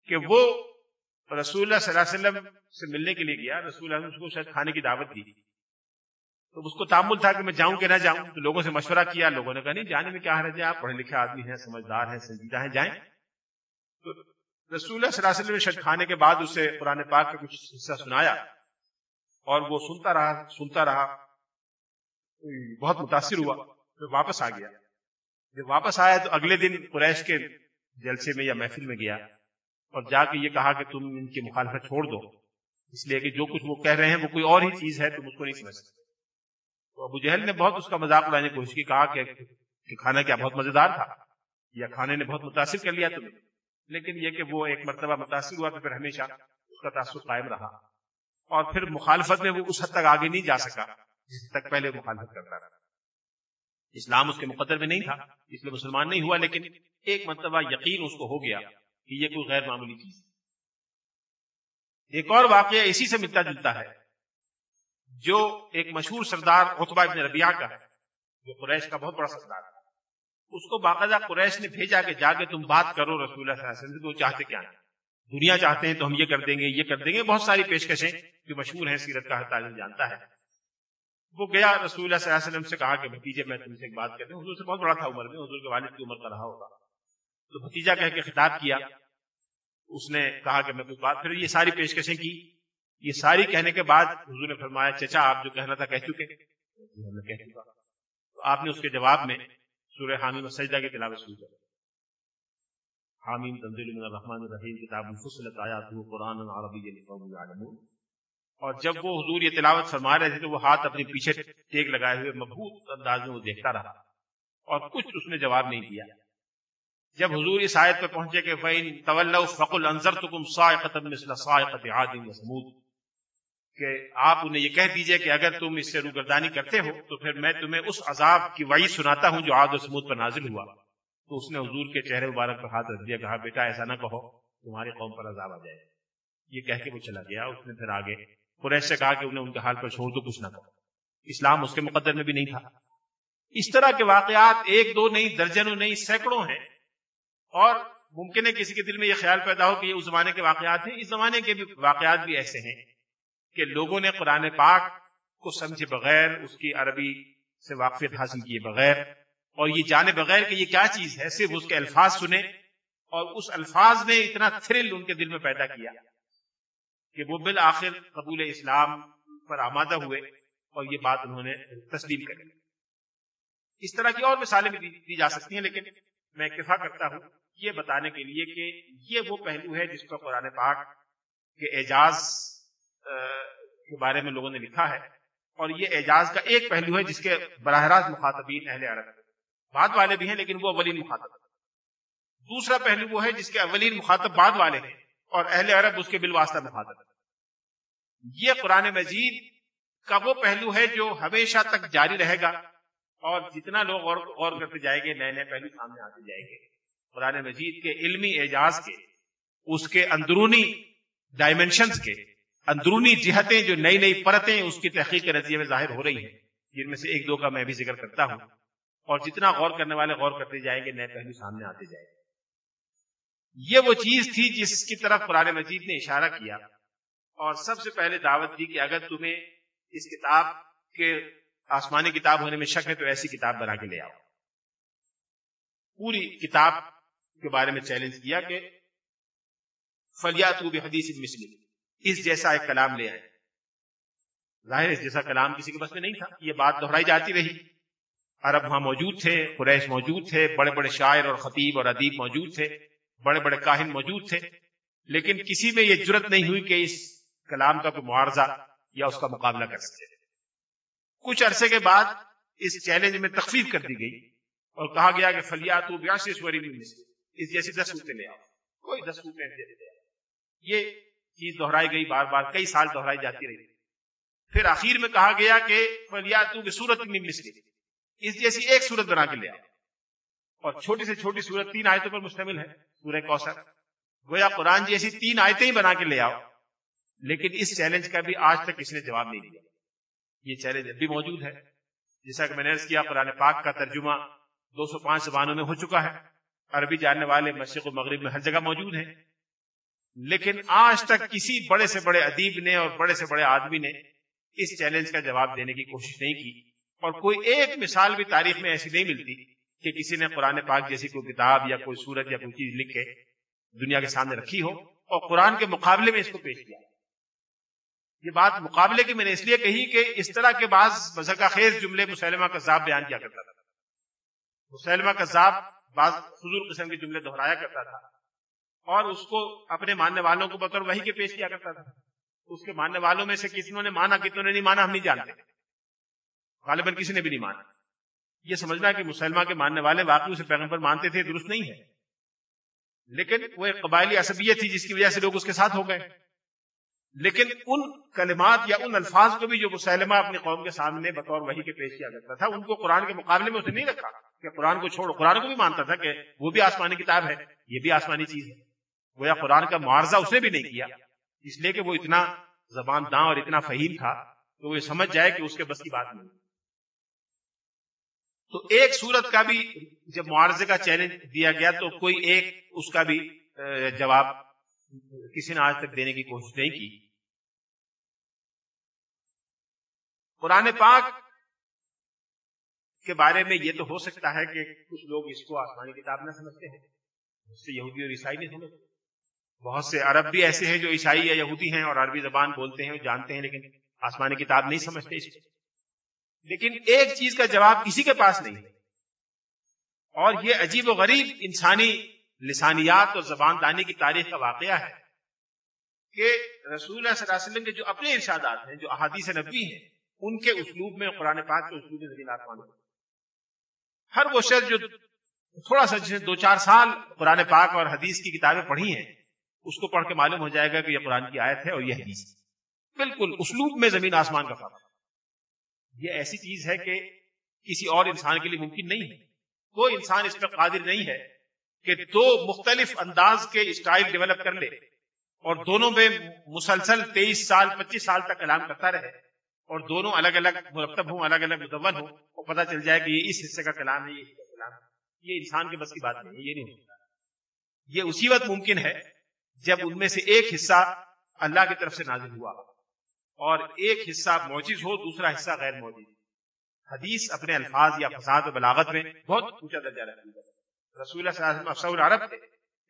کہ وہ رسول اللہ صلی اللہ علیہ وسلم سے ملنے کے لیے گیا۔ رسول اللہ اس کو شاید کھانے کی دعوت دی۔ تو اس کو تعمل تھا کہ میں جاؤں کہ نہ جاؤں، تو لوگوں سے مشورہ کیا، لوگوں نے کہا، نہیں، جانے میں کیا حرج ہے؟ آپ پڑھے لکھے آدمی ہیں، سمجھدار ہیں، سنجیدہ ہیں، جائیں۔ تو رسول اللہ صلی اللہ علیہ وسلم نے شاید کھانے کے بعد اسے قرآن پاک کا کچھ حصہ سنایا اور وہ سنتا رہا سنتا رہا۔ بہت متاثر ہوا، پھر واپس آ گیا۔ جب واپس آیا تو اگلے دن قریش کے جلسے میں یا محفل میں گیا اور جا کے یہ کہا کہ تم ان کی مخالفت چھوڑ دو۔ اس لیے کہ جو کچھ وہ کہہ رہے ہیں، وہ کوئی اور ہی چیز ہے، تم اس کو نہیں سمجھ سکتے۔ تو ابو جہل نے بہت اس کا مذاق اڑانے کی کوشش کی، کہا کہ کھانا کیا بہت مزیدار تھا، یا کھانے نے بہت متاثر کر لیا تمہیں؟ لیکن یہ کہ وہ ایک مرتبہ متاثر ہوا تو پھر ہمیشہ اس کا تاثر قائم رہا۔ اور پھر مخالفت میں وہ اس حد تک آگے نہیں جا سکا، جس تک پہلے مخالفت کرتا رہا۔ اسلام اس کے مقدر میں نہیں تھا، اس لیے مسلمان نہیں ہوا، لیکن ایک مرتبہ یقین اس کو ہو گیا کہ یہ کوئی غیر معمولی چیز ایک اور واقعہ اسی سے ملتا جلتا ہے۔ جو ایک مشہور سردار اتبا ابن ربیہ کا ہے جو قریش کا بہت بڑا سردار تھا اس کو باقاعدہ قریش نے بھیجا کہ جا کے تم بات کرو، رسول اللہ صلی اللہ علیہ وسلم، وہ چاہتے کیا ہیں؟ دنیا چاہتے ہیں تو ہم یہ کر دیں گے، یہ کر دیں گے۔ بہت ساری پیشکشیں جو مشہور ہیں، سیرت کا تعلیم جانتا ہے۔ وہ گیا، رسول اللہ صلی اللہ علیہ وسلم سے کہا کہ بھتیجے میں تم سے ایک بات کرتا ہوں۔ حضور سے بہت بڑا تھا عمر میں، حضور کے والد کی عمر کا رہا ہوگا۔ تو بھتیجا کہہ کے خطاب کیا۔ اس نے کہا کہ میں کوئی بات، پھر یہ ساری پیشکشیں کی۔ یہ ساری کہنے کے بعد حضور نے فرمایا چچا آپ جو کہنا تھا کہہ چکے تو آپ نے اس کے جواب میں سورہ حامیم سجدہ کی تلاوت شروع کر حامیم تنزیل من الرحمن الرحیم کتاب فصلت آیات قرآن عربی لقوم یعلمون۔ اور جب وہ حضور یہ تلاوت فرما رہے تھے تو وہ ہاتھ اپنے پیچھے ٹیک لگائے ہوئے مبہوت انداز میں وہ دیکھتا رہا۔ اور کچھ اس نے جواب نہیں دیا۔ جب حضور اس آیت پہ پہنچے کہ فین طول فق النظر تو کم مثل سائقت عاد وثمود۔ کہ آپ انہیں یہ کہہ دیجیے کہ اگر تم اس سے روگردانی کرتے ہو، تو پھر میں تمہیں اس عذاب کی وعی سناتا ہوں جو عاد و سمود پر نازل ہوا۔ تو اس نے حضور کے چہرے مبارک پر ہاتھ رکھ دیا، کہا، بیٹا، ایسا نہ کہو، تمہاری قوم پر عذاب آ جائے۔ یہ کہہ کے وہ چلا گیا، اس نے پھر آگے قریش سے کہا کہ انہیں ان کے حال پر چھوڑ دو، کچھ نہ کہو۔ اسلام اس کے مقدر میں بھی نہیں تھا۔ اس طرح کے واقعات ایک دو نہیں، درجنوں نہیں، سینکڑوں ہیں۔ اور ممکن ہے کسی کے دل میں یہ خیال پیدا ہو کہ یہ اس زمانے کے واقعات ہیں۔ اس زمانے کے بھی واقعات بھی ایسے ہیں۔ کہ لوگوں نے قرآن پاک کو سمجھے بغیر اس کی عربی سے واقفیت حاصل کیے بغیر، اور یہ جانے بغیر کہ یہ کیا چیز ہے، صرف اس کے الفاظ سنے اور اس الفاظ نے اتنا تھرل ان کے دل میں پیدا کیا کہ وہ بالآخر قبول اسلام پر آمادہ ہوئے اور یہ بات انہوں نے تسلیم کری اس طرح کی اور مثالیں بھی دی جا سکتی ہیں، لیکن میں اکتفا کرتا ہوں یہ بتانے کے لیے کہ یہ وہ پہلو ہے جس پر قرآن پاک کے اعجاز کے بارے میں لوگوں نے لکھا ہے اور یہ اعجاز کا ایک پہلو ہے جس کے براہ راست مخاطبین اہل عرب بعد والے بھی ہیں لیکن وہ اولین مخاطب دوسرا پہلو وہ ہے جس کے اولین مخاطب بعد والے ہیں اور اہل عرب اس کے بالواسطہ مخاطب یہ قرآن مجید کا وہ پہلو ہے جو ہمیشہ تک جاری رہے گا اور جتنا لوگ غور غور کرتے جائیں گے، نئے نئے پہلو سامنے آتے جائیں گے۔ قرآن مجید کے علمی اعجاز کے، اس کے اندرونی ڈائمنشنز کے اندرونی جہتیں جو نئی نئی پرتیں اس کی تحقیق کے نتیجے میں ظاہر ہو رہی ہیں، جن میں سے ایک دو کا میں بھی ذکر کرتا ہوں۔ اور جتنا غور کرنے والے غور کرتے جائیں گے، نئے پہلو سامنے آتے جائیں گے۔ یہ وہ چیز تھی جس کی طرف قرآن مجید نے اشارہ کیا۔ اور سب سے پہلے دعوت دی کہ اگر تمہیں اس کتاب کے آسمانی کتاب ہونے میں شک ہے، تو ایسی کتاب بنا کے لے آؤ۔ پوری کتاب کے بارے میں چیلنج کیا کہ فلیات بھی حدیث مسلم اس جیسا ایک کلام لے آئے۔ ظاہر اس جیسا کلام کسی کے بس میں نہیں تھا، یہ بات دہرائی جاتی رہی۔ عرب وہاں موجود تھے، قریش موجود تھے، بڑے بڑے شاعر اور خطیب اور ادیب موجود تھے، بڑے بڑے کاہن موجود تھے۔ لیکن کسی میں یہ جرت نہیں ہوئی کہ اس کلام کا کوئی معارضہ یا اس کا مقابلہ کر سکے۔ کچھ عرصے کے بعد اس چیلنج میں تخفیف کر دی گئی اور کہا گیا کہ فلیات اس جیسی دس روپے لے آؤ۔ کوئی دس روپے یہ چیز دہرائی گئی بار بار، کئی سال دہرائی جاتی رہی۔ پھر آخر میں کہا گیا کہ فلیاتو سورت مسلی اس جیسی ایک سورت بنا کے لے آؤ۔ اور چھوٹی سے چھوٹی سورت تین آیتوں پر مشتمل ہے، سورہ کوثر۔ گویا قرآن جیسی تین آیتیں ہی بنا کے لے آؤ۔ لیکن اس چیلنج کا بھی آج تک کسی نے جواب نہیں دیا۔ یہ چیلنج ابھی موجود ہے۔ جیسا کہ میں نے کیا، قرآن پاک کا ترجمہ دو سو پانچ زبانوں میں ہو چکا ہے۔ عربی جاننے والے مشرق و مغرب میں ہر جگہ موجود ہیں۔ لیکن آج تک کسی بڑے سے بڑے ادیب نے اور بڑے سے بڑے آدمی نے اس چیلنج کا جواب دینے کی کوشش نہیں کی اور کوئی ایک مثال بھی تاریخ میں ایسی نہیں ملتی کہ کسی نے قرآن پاک جیسی کوئی کتاب یا کوئی سورت یا کوئی چیز لکھے، دنیا کے سامنے رکھی ہو اور قرآن کے مقابلے میں اس کو پیش کیا۔ یہ بات مقابلے کی میں نے اس لیے کہی کہ اس طرح کے بعض مذہقہ خیز جملے مسلمہ کا بیان کیا کرتا تھا۔ مسلمہ کا بعض فضول قسم کے جملے دہرایا کرتا تھا۔ اور اس کو اپنے ماننے والوں کو بطور وہی کے پیش کیا کرتا تھا۔ اس کے ماننے والوں میں سے کسی نے مانا، کتنوں نے نہیں مانا، ہم نہیں جانتے۔ غالباً کسی نے بھی نہیں مانا۔ یہ سمجھنا کہ مسلمہ کے ماننے والے واقعی اسے پیغمبر مانتے تھے، درست نہیں ہے۔ لیکن وہ ایک قبائلی عصبیت تھی جس کی وجہ سے لوگ اس کے ساتھ ہو گئے۔ لیکن ان کلمات یا ان الفاظ کو بھی جو مسلمہ اپنی قوم کے سامنے بطور وہی کے پیش کیا کرتا تھا، ان کو قرآن کے مقابلے میں اسے نہیں رکھا کہ قرآن کو چھوڑو۔ قرآن کو بھی مانتا تھا کہ وہ بھی آسمانی کتاب ہے، یہ بھی آسمانی چیز ہے۔ وہ یا قرآن کا معارضہ اس نے بھی نہیں کیا۔ اس لیے کہ وہ اتنا زبان داں اور اتنا فہیم تھا تو وہ سمجھ جائے کہ اس کے بس کی بات نہیں۔ تو ایک صورت کا بھی جب معارضے کا چیلنج دیا گیا تو کوئی ایک اس کا بھی جواب کسی نے آج تک دینے کی کوشش نہیں کی۔ قرآن پاک کے بارے میں یہ تو ہو سکتا ہے کہ کچھ لوگ اس کو آسمانی کتاب نہ سمجھتے ہیں، اس سے یہودی اور عیسائی نہیں سمجھتے۔ بہت سے عرب بھی ایسے ہیں جو عیسائی یا یہودی ہیں اور عربی زبان بولتے ہیں، جانتے ہیں، لیکن آسمانی کتاب نہیں سمجھتے لیکن ایک چیز کا جواب کسی کے پاس نہیں۔ اور یہ عجیب و غریب انسانی لسانیات اور زبان دانی کی تاریخ کا واقعہ ہے کہ رسول اللہ صلی اللہ علیہ وسلم کے جو اپنے ارشادات ہیں، جو احادیث نبی ہیں، ان کے اسلوب میں، قرآن پاک کے اسلوب زمین آسمان ہر وہ شخص جو تھوڑا سا، جس نے دو چار سال قرآن پاک اور حدیث کی کتابیں پڑھی ہیں اس کو پڑھ کے معلوم ہو جائے گا کہ یہ قرآن کی آیت ہے اور یہ حدیث بالکل، اسلوب میں زمین آسمان کا فرق۔ یہ ایسی چیز ہے کہ کسی اور انسان کے لیے ممکن نہیں ہے۔ کوئی انسان اس پہ قادر نہیں ہے کہ دو مختلف انداز کے اسٹائل ڈیولپ کر لے اور دونوں میں مسلسل تیئیس سال، پچیس سال تک کلام کرتا رہے اور دونوں الگ الگ مرتب ہوں، الگ الگ مدون ہوں اور پتہ چل جائے کہ یہ اس حصے کا کلام ہے، یہ کلام یہ انسان کے بس کی بات نہیں ہے، یہ نہیں۔ ہوتا یہ اسی وقت ممکن ہے جب ان میں سے ایک حصہ اللہ کی طرف سے نازل ہوا اور ایک حصہ موجز ہو، دوسرا حصہ غیر موجود حدیث اپنے الفاظ یا فساد و بلاغت میں بہت اونچا درجہ رکھتی ہے۔ رسول اللہ صلی اللہ علیہ وسلم عرب تھے،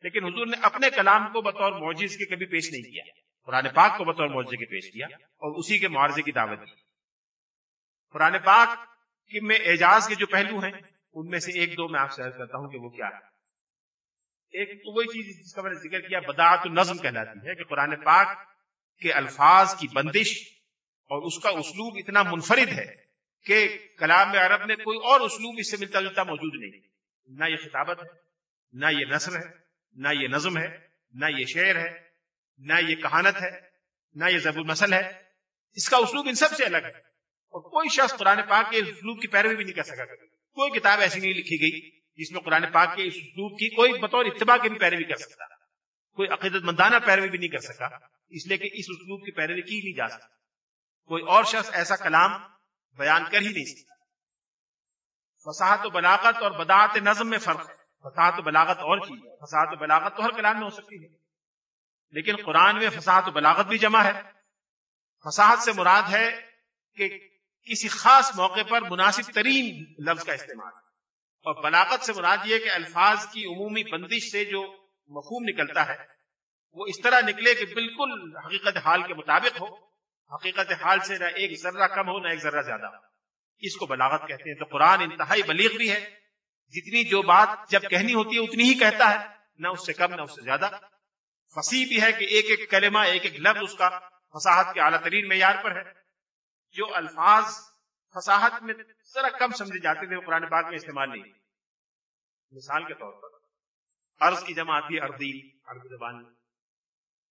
لیکن حضور نے اپنے کلام کو بطور موجز کے کبھی پیش نہیں کیا۔ قرآن پاک کو بطور معاوضے کے پیش کیا اور اسی کے معاوضے کی دعوت دی۔ قرآن پاک میں اعجاز کے جو پہلو ہیں، ان میں سے ایک دو میں آپ سے کرتا ہوں کہ وہ کیا ہے ایک تو وہی چیز جس کا میں نے ذکر کیا بداعت النظم کہلاتی ہے کہ قرآن پاک کے الفاظ کی بندش اور اس کا اسلوب اتنا منفرد ہے کہ کلام عرب میں کوئی اور اسلوب اس سے ملتا جلتا موجود نہیں۔ نہ یہ خطابت ہے، نہ یہ نثر ہے، نہ یہ نظم ہے، نہ یہ شعر ہے، نہ یہ کہانت ہے، نہ یہ ضب المسل ہے۔ اس کا اسلوب ان سب سے الگ ہے۔ اور کوئی شخص قرآن پاک کے اسلوب کی پیروی بھی نہیں کر سکا۔ کوئی کتاب ایسی نہیں لکھی گئی۔ جس میں قرآن پاک کے اس اسلوب کی کوئی بطور اتباع کی بھی پیروی کر سکتا، کوئی عقیدت مندانہ پیروی بھی نہیں کر سکا، اس لیے کہ اس اسلوب کی پیروی کی نہیں جا سکتی۔ کوئی اور شخص ایسا کلام بیان کر ہی نہیں سکتا۔ فساحت و بلاغت اور بداعت نظم میں فرق ہے۔ فساحت و بلاغت اور چیز ہے۔ فساحت و بلاغت تو ہر کلام میں ہو سکتی ہے۔ لیکن قرآن میں فساحت و بلاغت بھی جمع ہے۔ فساحت سے مراد ہے کہ کسی خاص موقع پر مناسب ترین لفظ کا استعمال۔ اور بلاغت سے مراد یہ کہ الفاظ کی عمومی بندش سے جو مفہوم نکلتا ہے، وہ اس طرح نکلے کہ بالکل حقیقت حال کے مطابق ہو۔ حقیقت حال سے نہ ایک ذرہ کم ہو، نہ ایک ذرہ زیادہ۔ ہو اس کو بلاغت کہتے ہیں۔ تو قرآن انتہائی بلیغ بھی ہے۔ جتنی جو بات جب کہنی ہوتی ہے، اتنی ہی کہتا ہے۔ نہ اس سے کم، نہ اس سے زیادہ۔ فصیح بھی ہے کہ ایک ایک کلمہ، ایک ایک لفظ اس کا فصاحت کے اعلیٰ ترین معیار پر ہے۔ جو الفاظ فصاحت میں ذرا کم سمجھے جاتے تھے، وہ قرآن پاک میں استعمال نہیں مثال کے طور پر، عرض کی جمع آتی ہے اردین عرب زبان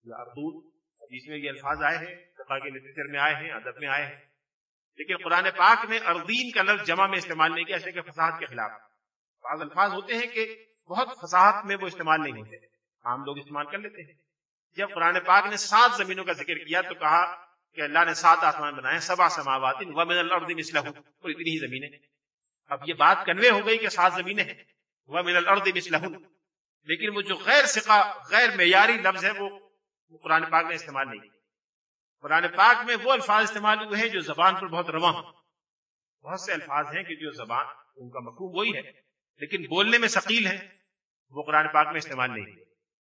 یا اردود جس میں یہ الفاظ آئے ہیں کے لٹریچر میں آئے ہیں، ادب میں آئے ہیں۔ لیکن قرآن پاک میں اردین کا لفظ جمع میں استعمال نہیں کیا، ایسے کہ فساد کے خلاف۔ بعض الفاظ ہوتے ہیں کہ بہت فصاحت میں وہ استعمال نہیں ہوتے، عام لوگ استعمال کر لیتے ہیں۔ جب قرآن پاک نے سات زمینوں کا ذکر کیا تو کہا کہ اللہ نے سات آسمان بنائے سبا سماوات اور اتنی ہی زمینیں۔ اب یہ بات کنوے ہو گئی کہ سات زمینیں ہیں۔ وہ الارض مثلہ لیکن وہ جو غیر سقا غیر معیاری لفظ ہے وہ قرآن پاک نے استعمال نہیں۔ قرآن پاک میں وہ الفاظ استعمال ہوئے ہیں جو زبان پر بہت رواں بہت سے الفاظ ہیں کہ جو زبان، ان کا مفہوم وہی ہے۔ لیکن بولنے میں ثقیل ہے وہ قرآن پاک میں استعمال نہیں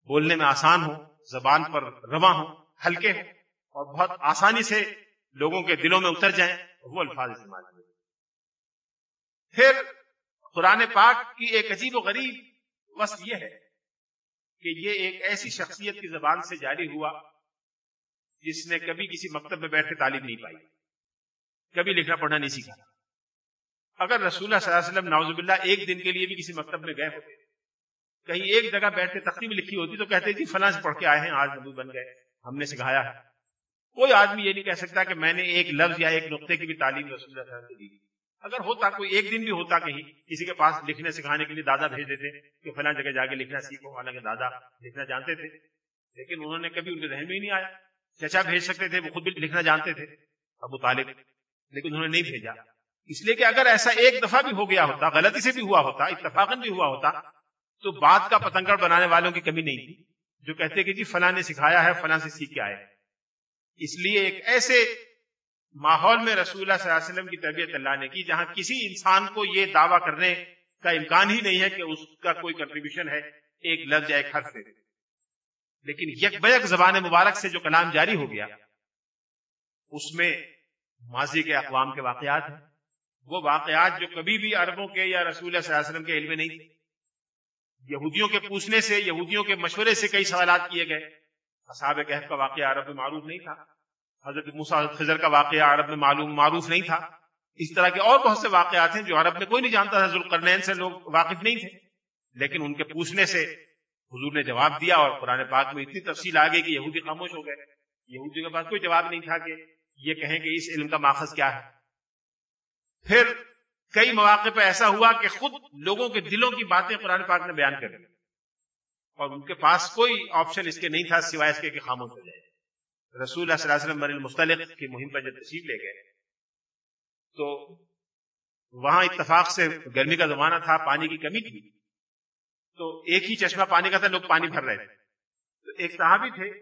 بولنے میں آسان ہو زبان پر رواں ہو ہلکے ہو اور بہت آسانی سے لوگوں کے دلوں میں اتر جائیں وہ الفاظ استعمال کیے پھر قرآن پاک کی ایک عجیب و غریب وصف یہ ہے کہ یہ ایک ایسی شخصیت کی زبان سے جاری ہوا جس نے کبھی کسی مکتب میں بیٹھ کے تعلیم نہیں پائی، کبھی لکھنا پڑھنا نہیں سیکھا۔ اگر رسول اللہ صلی اللہ علیہ وسلم ناوزب اللہ ایک دن کے لیے بھی کسی مکتب میں گئے ہوتے، کہیں ایک جگہ بیٹھ کے تختی میں لکھی ہوتی تو کہتے تھی فلاں سے پڑھ کے آئے ہیں، آج نبو بن گئے، ہم نے سکھایا ہے۔ کوئی آدمی یہ نہیں کہہ سکتا کہ میں نے ایک لفظ یا ایک نقطے کی بھی تعلیم رسول اللہ صلی دی اگر ہوتا، کوئی ایک دن بھی ہوتا کہیں کسی کے پاس لکھنے سکھانے کے لیے دادا بھیج دیتے کہ فلاں جگہ جا کے لکھنا سیکھو، حالانکہ دادا لکھنا جانتے تھے۔ لیکن انہوں نے کبھی ان کے ذہن میں ہی نہیں آیا۔ چچا بھیج سکتے تھے، وہ خود بھی لکھنا جانتے تھے، ابو طالب، لیکن انہوں نے نہیں بھیجا۔ اس لیے کہ اگر ایسا ایک دفعہ بھی ہو گیا ہوتا، غلطی سے بھی ہوا ہوتا اتفاقن بھی ہوا ہوتا، تو بات کا پتنگڑ بنانے والوں کی کمی نہیں تھی، جو کہتے کہ جی فلاں نے سکھایا ہے، فلاں سے سیکھ کے آئے۔ اس لیے ایک ایسے ماحول میں رسول اللہ صلی اللہ علیہ وسلم کی تربیت اللہ نے کی، جہاں کسی انسان کو یہ دعویٰ کرنے کا امکان ہی نہیں ہے کہ اس کا کوئی کنٹریبیوشن ہے ایک لفظ یا ایک حرف سے۔ لیکن یک بیک زبان مبارک سے جو کلام جاری ہو گیا، اس میں ماضی کے اقوام کے واقعات ہیں۔ وہ واقعات جو کبھی بھی عربوں کے یا رسول اللہ صلی اللہ علیہ وسلم کے علم نہیں یہودیوں کے پوچھنے سے، یہودیوں کے مشورے سے کئی سوالات کیے گئے۔ اصحاب کہف کا واقعہ عرب میں معروف نہیں تھا۔ حضرت موسا خضر کا واقعہ عرب میں معلوم معروف نہیں تھا۔ اس طرح کے اور بہت سے واقعات ہیں جو عرب میں کوئی نہیں جانتا تھا۔ ذوالقرنین سے لوگ واقف نہیں تھے۔ لیکن ان کے پوچھنے سے حضور نے جواب دیا اور قرآن پاک میں اتنی تفصیل آ گئی کہ یہودی خاموش ہو گئے۔ یہودی کے پاس کوئی جواب نہیں تھا کہ یہ کہیں کہ اس علم کا ماخذ کیا ہے۔ پھر کئی مواقع پہ ایسا ہوا کہ خود لوگوں کے دلوں کی باتیں قرآن پاک نے بیان کر دی۔ اور ان کے پاس کوئی آپشن اس کے نہیں تھا سوائے اس کے کہ خاموش ہو جائے۔ رسول اللہ صلی اللہ علیہ وسلم مر المختلف کی مہم پر جب تشریف لے گئے، تو وہاں اتفاق سے گرمی کا زمانہ تھا، پانی کی کمی تھی۔ تو ایک ہی چشمہ پانی کا تھا، لوگ پانی بھر رہے تھے۔ تو ایک صحابی تھے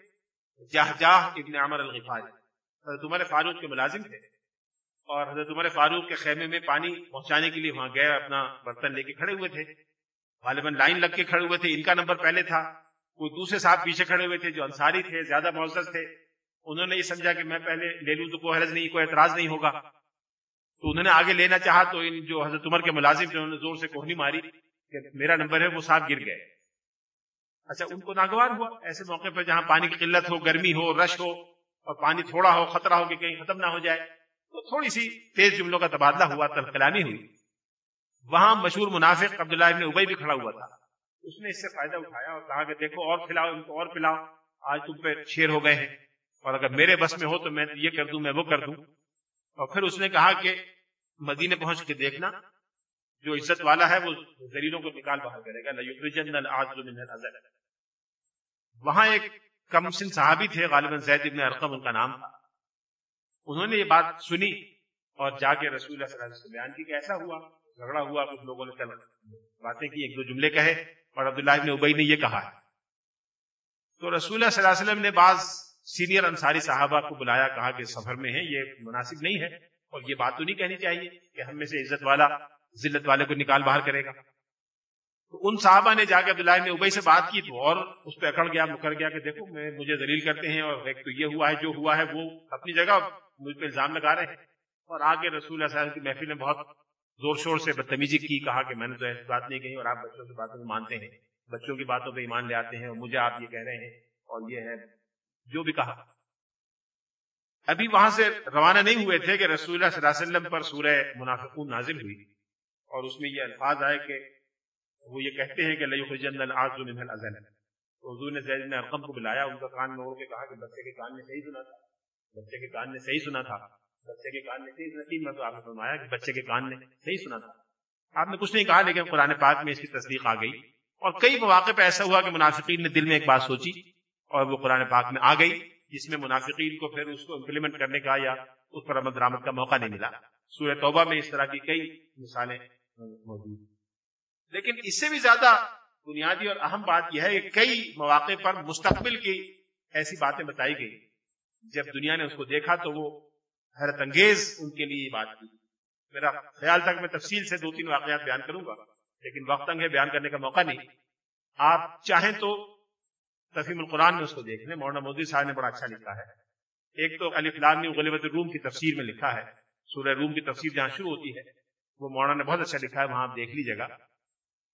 جاہ جاہ ابن عمر الغفاری۔ حضرت عمر فاروق کے ملازم تھے۔ اور حضرت عمر فاروق کے خیمے میں پانی پہنچانے کے لیے وہاں گئے اپنا برتن لے کے کھڑے ہوئے تھے۔ غالباً لائن لگ کے کھڑے ہوئے تھے، ان کا نمبر پہلے تھا۔ کوئی دوسرے صاحب پیچھے کھڑے ہوئے تھے جو انصاری تھے، زیادہ معزز تھے۔ انہوں نے یہ سمجھا کہ میں پہلے لے لوں تو کوئی حرض نہیں، کوئی اعتراض نہیں ہوگا۔ تو انہوں نے آگے لینا چاہا تو ان جو حضرت عمر کے ملازم تھے، انہوں نے زور سے کوہنی ماری کہ میرا نمبر ہے، وہ صاحب گر گئے۔ اچھا ان کو ناگوار ہوا۔ ایسے موقع پہ جہاں پانی کی قلت ہو، گرمی ہو، رش ہو اور پانی تھوڑا ہو، خطرہ ہو کہ کہیں ختم نہ ہو جائے، تو تھوڑی سی تیز جملوں کا تبادلہ ہوا تلقلانی ہوئی۔ وہاں مشہور منافق عبداللہ ابن ابئی بھی کھڑا ہوا تھا۔ اس نے اس سے فائدہ اٹھایا اور کہا کہ دیکھو، اور کھلاؤ، ان کو اور پلاؤ۔ آج تم پہ شیر ہو گئے ہیں۔ اور اگر میرے بس میں ہو تو میں یہ کر دوں، میں وہ کر دوں۔ اور پھر اس نے کہا کہ مدینے پہنچ کے دیکھنا، جو عزت والا ہے وہ زلیلوں کو نکال باہر کرے گا۔ وہاں ایک کم سن صحابی تھے، غالباً زید ابن ارقم، ان کا نام تھا۔ انہوں نے یہ بات سنی اور جا کے رسول اللہ صلی اللہ علیہ وسلم بیان کی کہ ایسا ہوا۔ جھگڑا ہوا کچھ لوگوں نے باتیں کی، ایک دو جملے کہے اور عبداللہ ابن ابئی نے یہ کہا۔ ہے تو رسول اللہ صلی اللہ علیہ وسلم نے بعض سینئر انصاری صحابہ کو بلایا، کہا کہ سفر میں ہیں، یہ مناسب نہیں ہے۔ اور یہ بات تو نہیں کہنی چاہیے کہ ہم میں سے عزت والا، ذلت والے کو نکال باہر کرے گا۔ تو ان صحابہ نے جا کے عبداللہ نے ابئی سے بات کی تو اور اس پہ اکڑ گیا، مکر گیا کہ دیکھو، میں، مجھے دلیل کرتے ہیں اور ایک تو یہ ہوا ہے، جو ہوا ہے، وہ اپنی جگہ مجھ پہ الزام لگا رہے ہیں۔ اور آگے رسول اللہ صلی اللہ علیہ وسلم کی محفل نے بہت زور شور سے بدتمیزی کی، کہا کہ میں نے تو ایسی بات نہیں کہی اور آپ بچوں کی باتوں کو مانتے ہیں۔ بچوں کی باتوں پہ ایمان لے آتے ہیں اور مجھے آپ یہ کہہ رہے ہیں۔ اور یہ ہے، جو بھی کہا۔ ابھی وہاں سے روانہ نہیں ہوئے تھے کہ رسول اللہ صلی اللہ علیہ وسلم پر سورہ منافقون نازل ہوئی۔ اور اس میں یہ الفاظ آئے کہ وہ یہ کہتے ہیں کہ حضور نے زید نے ارقم کو بلایا، ان کا کان میں اڑ کے کہا کہ بچے کے کان نے صحیح سنا تھا۔ بچے کے کان نے صحیح سنا تھا۔ بچے کے کان نے تین مرتبہ آپ نے فرمایا کہ بچے کے کان نے صحیح سنا تھا۔ آپ نے کچھ نہیں کہا لیکن قرآن پاک میں اس کی تصدیق آ گئی۔ اور کئی مواقع پہ ایسا ہوا کہ منافقین نے دل میں ایک بات سوچی اور وہ قرآن پاک میں آ گئی، جس میں منافقین کو پھر اس کو امپلیمنٹ کرنے کا یا اس پر عمل درامد کا موقع نہیں ملا۔ سورہ توبہ میں اس طرح کی کئی مثالیں موجود لیکن اس سے بھی زیادہ بنیادی اور اہم بات یہ ہے کہ کئی مواقع پر مستقبل کی ایسی باتیں بتائی گئی۔ جب دنیا نے اس کو دیکھا تو وہ حیرت انگیز ان کے لیے یہ بات کی۔ میرا خیال تک میں تفصیل سے دو تین واقعات بیان کروں گا، لیکن وقت ہے بیان کرنے کا موقع نہیں۔ آپ چاہیں تو تفیم القرآن میں اس کو دیکھ لیں۔ مولانا مودی صاحب نے بڑا اچھا لکھا ہے۔ ایک تو علی فلان نے غلبت روم کی تفسیر میں لکھا ہے۔ سورہ روم کی تفسیر جہاں شروع ہوتی ہے، وہ مولانا نے بہت اچھا لکھا ہے، وہاں آپ دیکھ لیجیے گا۔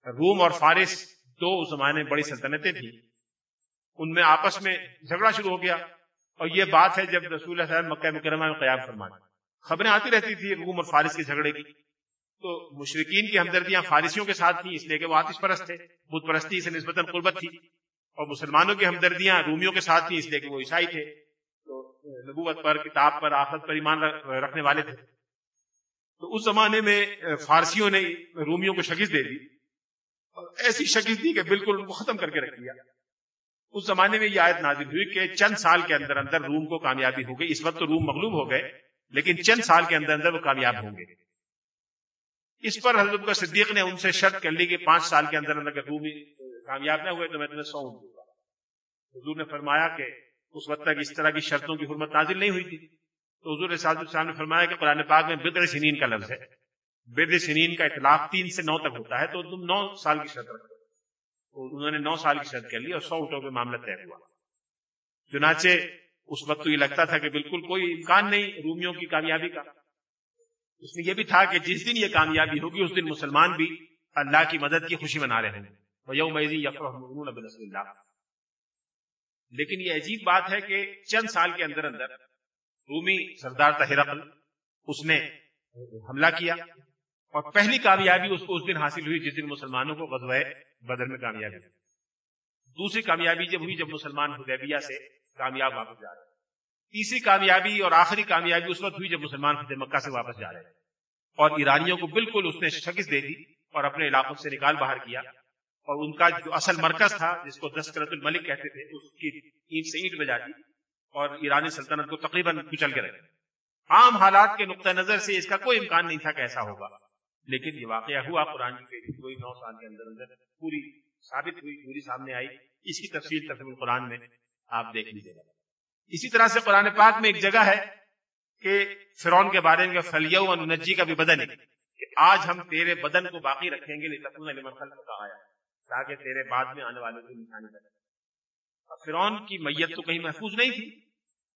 روم اور فارس دو زمانے میں بڑی سلطنتیں تھیں۔ ان میں آپس میں جھگڑا شروع ہو گیا۔ اور یہ بات ہے جب رسول اللہ صاحب مکہ مکرمہ میں قیام فرمانے خبریں آتی رہتی تھی روم اور فارس کے جھگڑے کی۔ تو مشرقین کی ہمدردیاں فارسیوں کے ساتھ تھیں، اس لیے کہ وہ آتش پرست تھے، بت پرستی سے نسبتاً قربت تھی۔ اور مسلمانوں کی ہمدردیاں رومیوں کے ساتھ تھیں، اس لیے کہ وہ عیسائی تھے۔ تو نبوت پر، کتاب پر، آخرت پر ایمان رکھنے والے تھے۔ تو اس زمانے میں فارسیوں نے رومیوں کو شکست دے دی۔ اور ایسی شکست دی کہ بالکل ختم کر کے رکھ دیا۔ اس زمانے میں یہ آیت نازل ہوئی کہ چند سال کے اندر اندر روم کو کامیابی ہو گئی۔ اس وقت تو روم مغلوب ہو گئے، لیکن چند سال کے اندر اندر وہ کامیاب ہوں گے۔ اس پر حضرت کا صدیق نے ان سے شرط کر لی کہ پانچ سال کے اندر اندر رومی کامیاب نہ ہوئے تو میں تمہیں سو دوں حضور نے فرمایا کہ اس وقت تک اس طرح کی شرطوں کی حرمت نازل نہیں ہوئی تھی۔ تو حضور صاحب نے فرمایا کہ قرآن پاک میں بدر سنین کا لفظ ہے۔ بدر سنین کا اطلاق تین سے نو تک ہوتا ہے، تو تم نو سال کی شرط رکھو۔ انہوں نے نو سال کی شرط کر لی اور سو اٹھوں پہ معاملہ طے ہوا۔ چنانچہ اس وقت تو یہ لگتا تھا کہ بالکل کوئی امکان نہیں رومیوں کی کامیابی کا۔ اس میں یہ بھی تھا کہ جس دن یہ کامیابی ہوگی، اس دن مسلمان بھی اللہ کی مدد کی خوشی منا رہے ہیں اللہ لیکن یہ عجیب بات ہے کہ چند سال کے اندر اندر رومی سردار تہرقل اس نے حملہ کیا اور پہلی کامیابی اس کو اس دن حاصل ہوئی جس دن مسلمانوں کو غزوہ بدر میں کامیابی۔ دوسری کامیابی جب ہوئی جب مسلمان حدیبیہ سے کامیاب واپس جا رہے تیسری کامیابی اور آخری کامیابی اس وقت ہوئی جب مسلمان فتح مکہ سے واپس جا رہے اور ایرانیوں کو بالکل اس نے شکست دے دی اور اپنے علاقوں سے نکال باہر کیا۔ اور ان کا جو اصل مرکز تھا، جس کو دسکرت الملک کہتے تھے، اس کی اینٹ سے اینٹ بجا دی اور ایرانی سلطنت کو تقریباً کچل کے رکھے عام حالات کے نقطہ نظر سے اس کا کوئی امکان نہیں تھا کہ ایسا ہوگا۔ لیکن یہ واقعہ ہوا قرآن کی کوئی نو سال کے اندر اندر پوری ثابت ہوئی، پوری سامنے آئی۔ اس کی تفصیل تفصیل قرآن میں آپ دیکھ لیجیے گا۔ اسی طرح سے قرآن پاک میں ایک جگہ ہے کہ فرون کے بارے میں فلیو و نجی کا بھی بدن ہے کہ آج ہم تیرے بدن کو باقی رکھیں گے آیا تاکہ تیرے بعد میں آنے والوں کی نشانی کرے فرون کی میت تو کہیں محفوظ نہیں تھی۔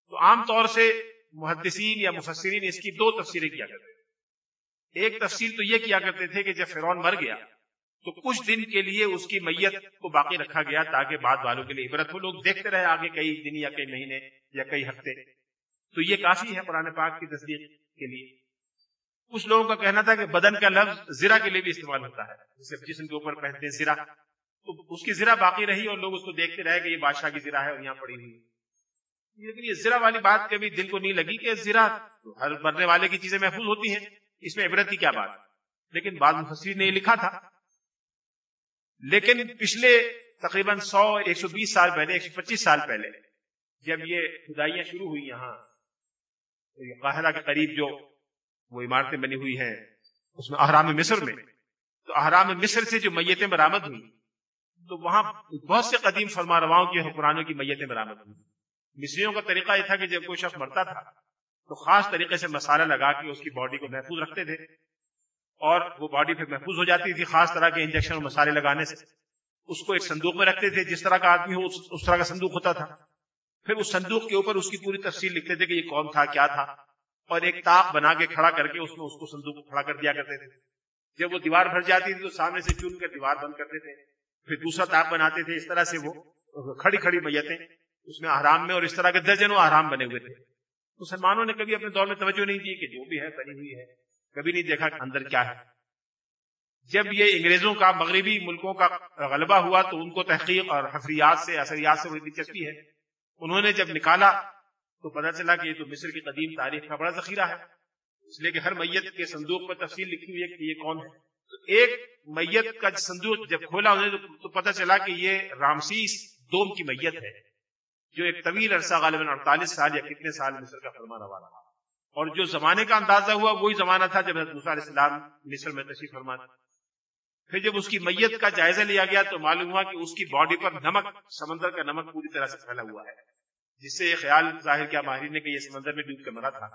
تو عام طور سے محدثین یا مفسرین اس کی دو تفسیریں کیا کرتے تھے ایک تفسیر تو یہ کیا کرتے تھے کہ جب فرون مر گیا، تو کچھ دن کے لیے اس کی میت کو باقی رکھا گیا تاکہ بعد والوں کے لیے عبرت ہو۔ لوگ دیکھتے رہے آگے کئی دن یا کئی مہینے یا کئی ہفتے۔ تو یہ کافی ہے قرآن پاک کی تصدیق کے لیے۔ کچھ لوگوں کا کہنا تھا کہ بدن کا لفظ زرا کے لیے بھی استعمال ہوتا ہے۔ جسے جسم کے اوپر پہنتے ہیں زرا تو اس کی زرا باقی رہی اور لوگ اس کو دیکھتے رہے کہ یہ بادشاہ کی زرا ہے اور یہاں پڑی ہوئی لیکن یہ زرا والی بات کبھی دل کو نہیں لگی کہ زرا ہر مرنے والے کی چیزیں محفوظ ہوتی ہیں۔ اس میں عبرت کی کیا بات؟ لیکن بعض مفسرین نے یہ لکھا تھا۔ لیکن پچھلے تقریباً سو، ایک سو بیس سال پہلے، ایک سو پچیس سال پہلے جب یہ کھدائیاں شروع ہوئی یہاں قاہرہ کے قریب جو وہ عمارتیں بنی ہوئی ہیں، اس میں احرام مصر میں، تو احرام مصر سے جو میتیں برامد ہوئی، تو وہاں بہت سے قدیم فرما رواؤں کی حکمرانوں کی میتیں برامد ہوئی۔ مصریوں کا طریقہ یہ تھا کہ جب کوئی شخص مرتا تھا تو خاص طریقے سے مسالہ لگا کے اس کی باڈی کو محفوظ رکھتے تھے اور وہ باڈی پھر محفوظ ہو جاتی تھی خاص طرح کے انجیکشن اور مسالے لگانے سے۔ اس کو ایک صندوق میں رکھتے تھے، جس طرح کا آدمی ہو، اس طرح کا صندوق ہوتا تھا۔ پھر اس صندوق کے اوپر اس کی پوری تفصیل لکھتے تھے کہ یہ کون تھا، کیا تھا۔ اور ایک تاپ بنا کے کھڑا کر کے اس میں اس کو صندوق کھڑا کر دیا کرتے تھے۔ جب وہ دیوار بھر جاتی تھی تو سامنے سے چون کر دیوار بند کرتے تھے۔ پھر دوسرا تاپ بناتے تھے، اس طرح سے وہ کھڑی کھڑی میتیں، اس میں آرام میں اور اس طرح کے درجنوں آرام بنے ہوئے تھے۔ مسلمانوں نے کبھی اپنے دور میں توجہ نہیں دی کہ جو بھی ہے بنی ہوئی ہے۔ کبھی نہیں دیکھا کہ اندر کیا ہے۔ جب یہ انگریزوں کا، مغربی ملکوں کا غلبہ ہوا تو ان کو تحقیق اور حفریات سے، اثریات سے بڑی دلچسپی ہے۔ انہوں نے جب نکالا تو پتہ چلا کہ یہ تو مصر کی قدیم تاریخ کا بڑا ذخیرہ ہے۔ اس لیے کہ ہر میت کے صندوق پر تفصیل لکھی ہوئی ہے کہ یہ کون ہے۔ تو ایک میت کا صندوق جب کھولا انہوں نے تو پتہ چلا کہ یہ رامسیس دوم کی میت ہے۔ جو ایک طویل عرصہ غالباً اڑتالیس سال یا کتنے سال مصر کا فرما روا رہا اور جو زمانے کا اندازہ ہوا، وہی زمانہ تھا جب حضرت علیہ السلام مصر میں تشریف فرما پھر جب اس کی میت کا جائزہ لیا گیا تو معلوم ہوا کہ اس کی باڈی پر نمک، سمندر کا نمک پوری طرح سے پھیلا ہوا ہے، جس سے یہ خیال ظاہر کیا ماہرین نے کہ یہ سمندر میں ڈوب کے مرا تھا۔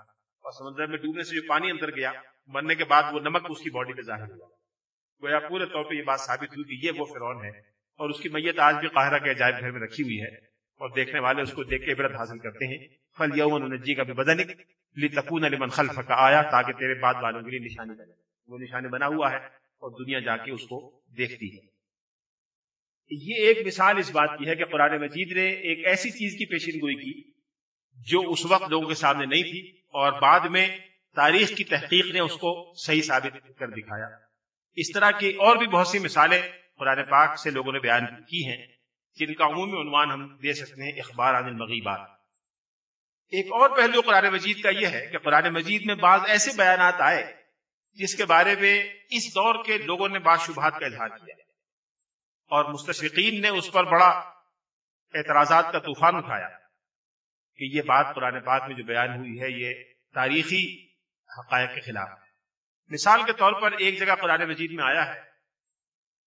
اور سمندر میں ڈوبنے سے جو پانی اندر گیا، مرنے کے بعد وہ نمک اس کی باڈی پہ ظاہر ہوا۔ گویا پورے طور پہ یہ بات ثابت ہوئی کہ یہ وہ فرعون ہے اور اس کی میت آج بھی قاہرہ کے عجائب گھر میں رکھی ہوئی ہے۔ اور دیکھنے والے اس کو دیکھ کے عبرت حاصل کرتے ہیں۔ فل یومن نجی کا بھی بدن لی تکون علی من خلف کا آیا تاکہ تیرے بعد والوں کے لیے نشانی بنے۔ وہ نشانی بنا ہوا ہے اور دنیا جا کے اس کو دیکھتی ہے۔ یہ ایک مثال اس بات کی ہے کہ قرآن مجید نے ایک ایسی چیز کی پیشین گوئی کی جو اس وقت لوگوں کے سامنے نہیں تھی اور بعد میں تاریخ کی تحقیق نے اس کو صحیح ثابت کر دکھایا۔ اس طرح کی اور بھی بہت سی مثالیں قرآن پاک سے لوگوں نے بیان کی ہیں۔ جن کا عمومی عنوان ہم دے سکتے ہیں اخبار عن المغیبات۔ ایک اور پہلو قرآن مجید کا یہ ہے کہ قرآن مجید میں بعض ایسے بیانات آئے جس کے بارے میں اس دور کے لوگوں نے بعض شبہات کا اظہار کیا۔ اور مستشقین نے اس پر بڑا اعتراضات کا طوفان اٹھایا کہ یہ بات قرآن پاک میں جو بیان ہوئی ہے یہ تاریخی حقائق کے خلاف مثال کے طور پر ایک جگہ قرآن مجید میں آیا ہے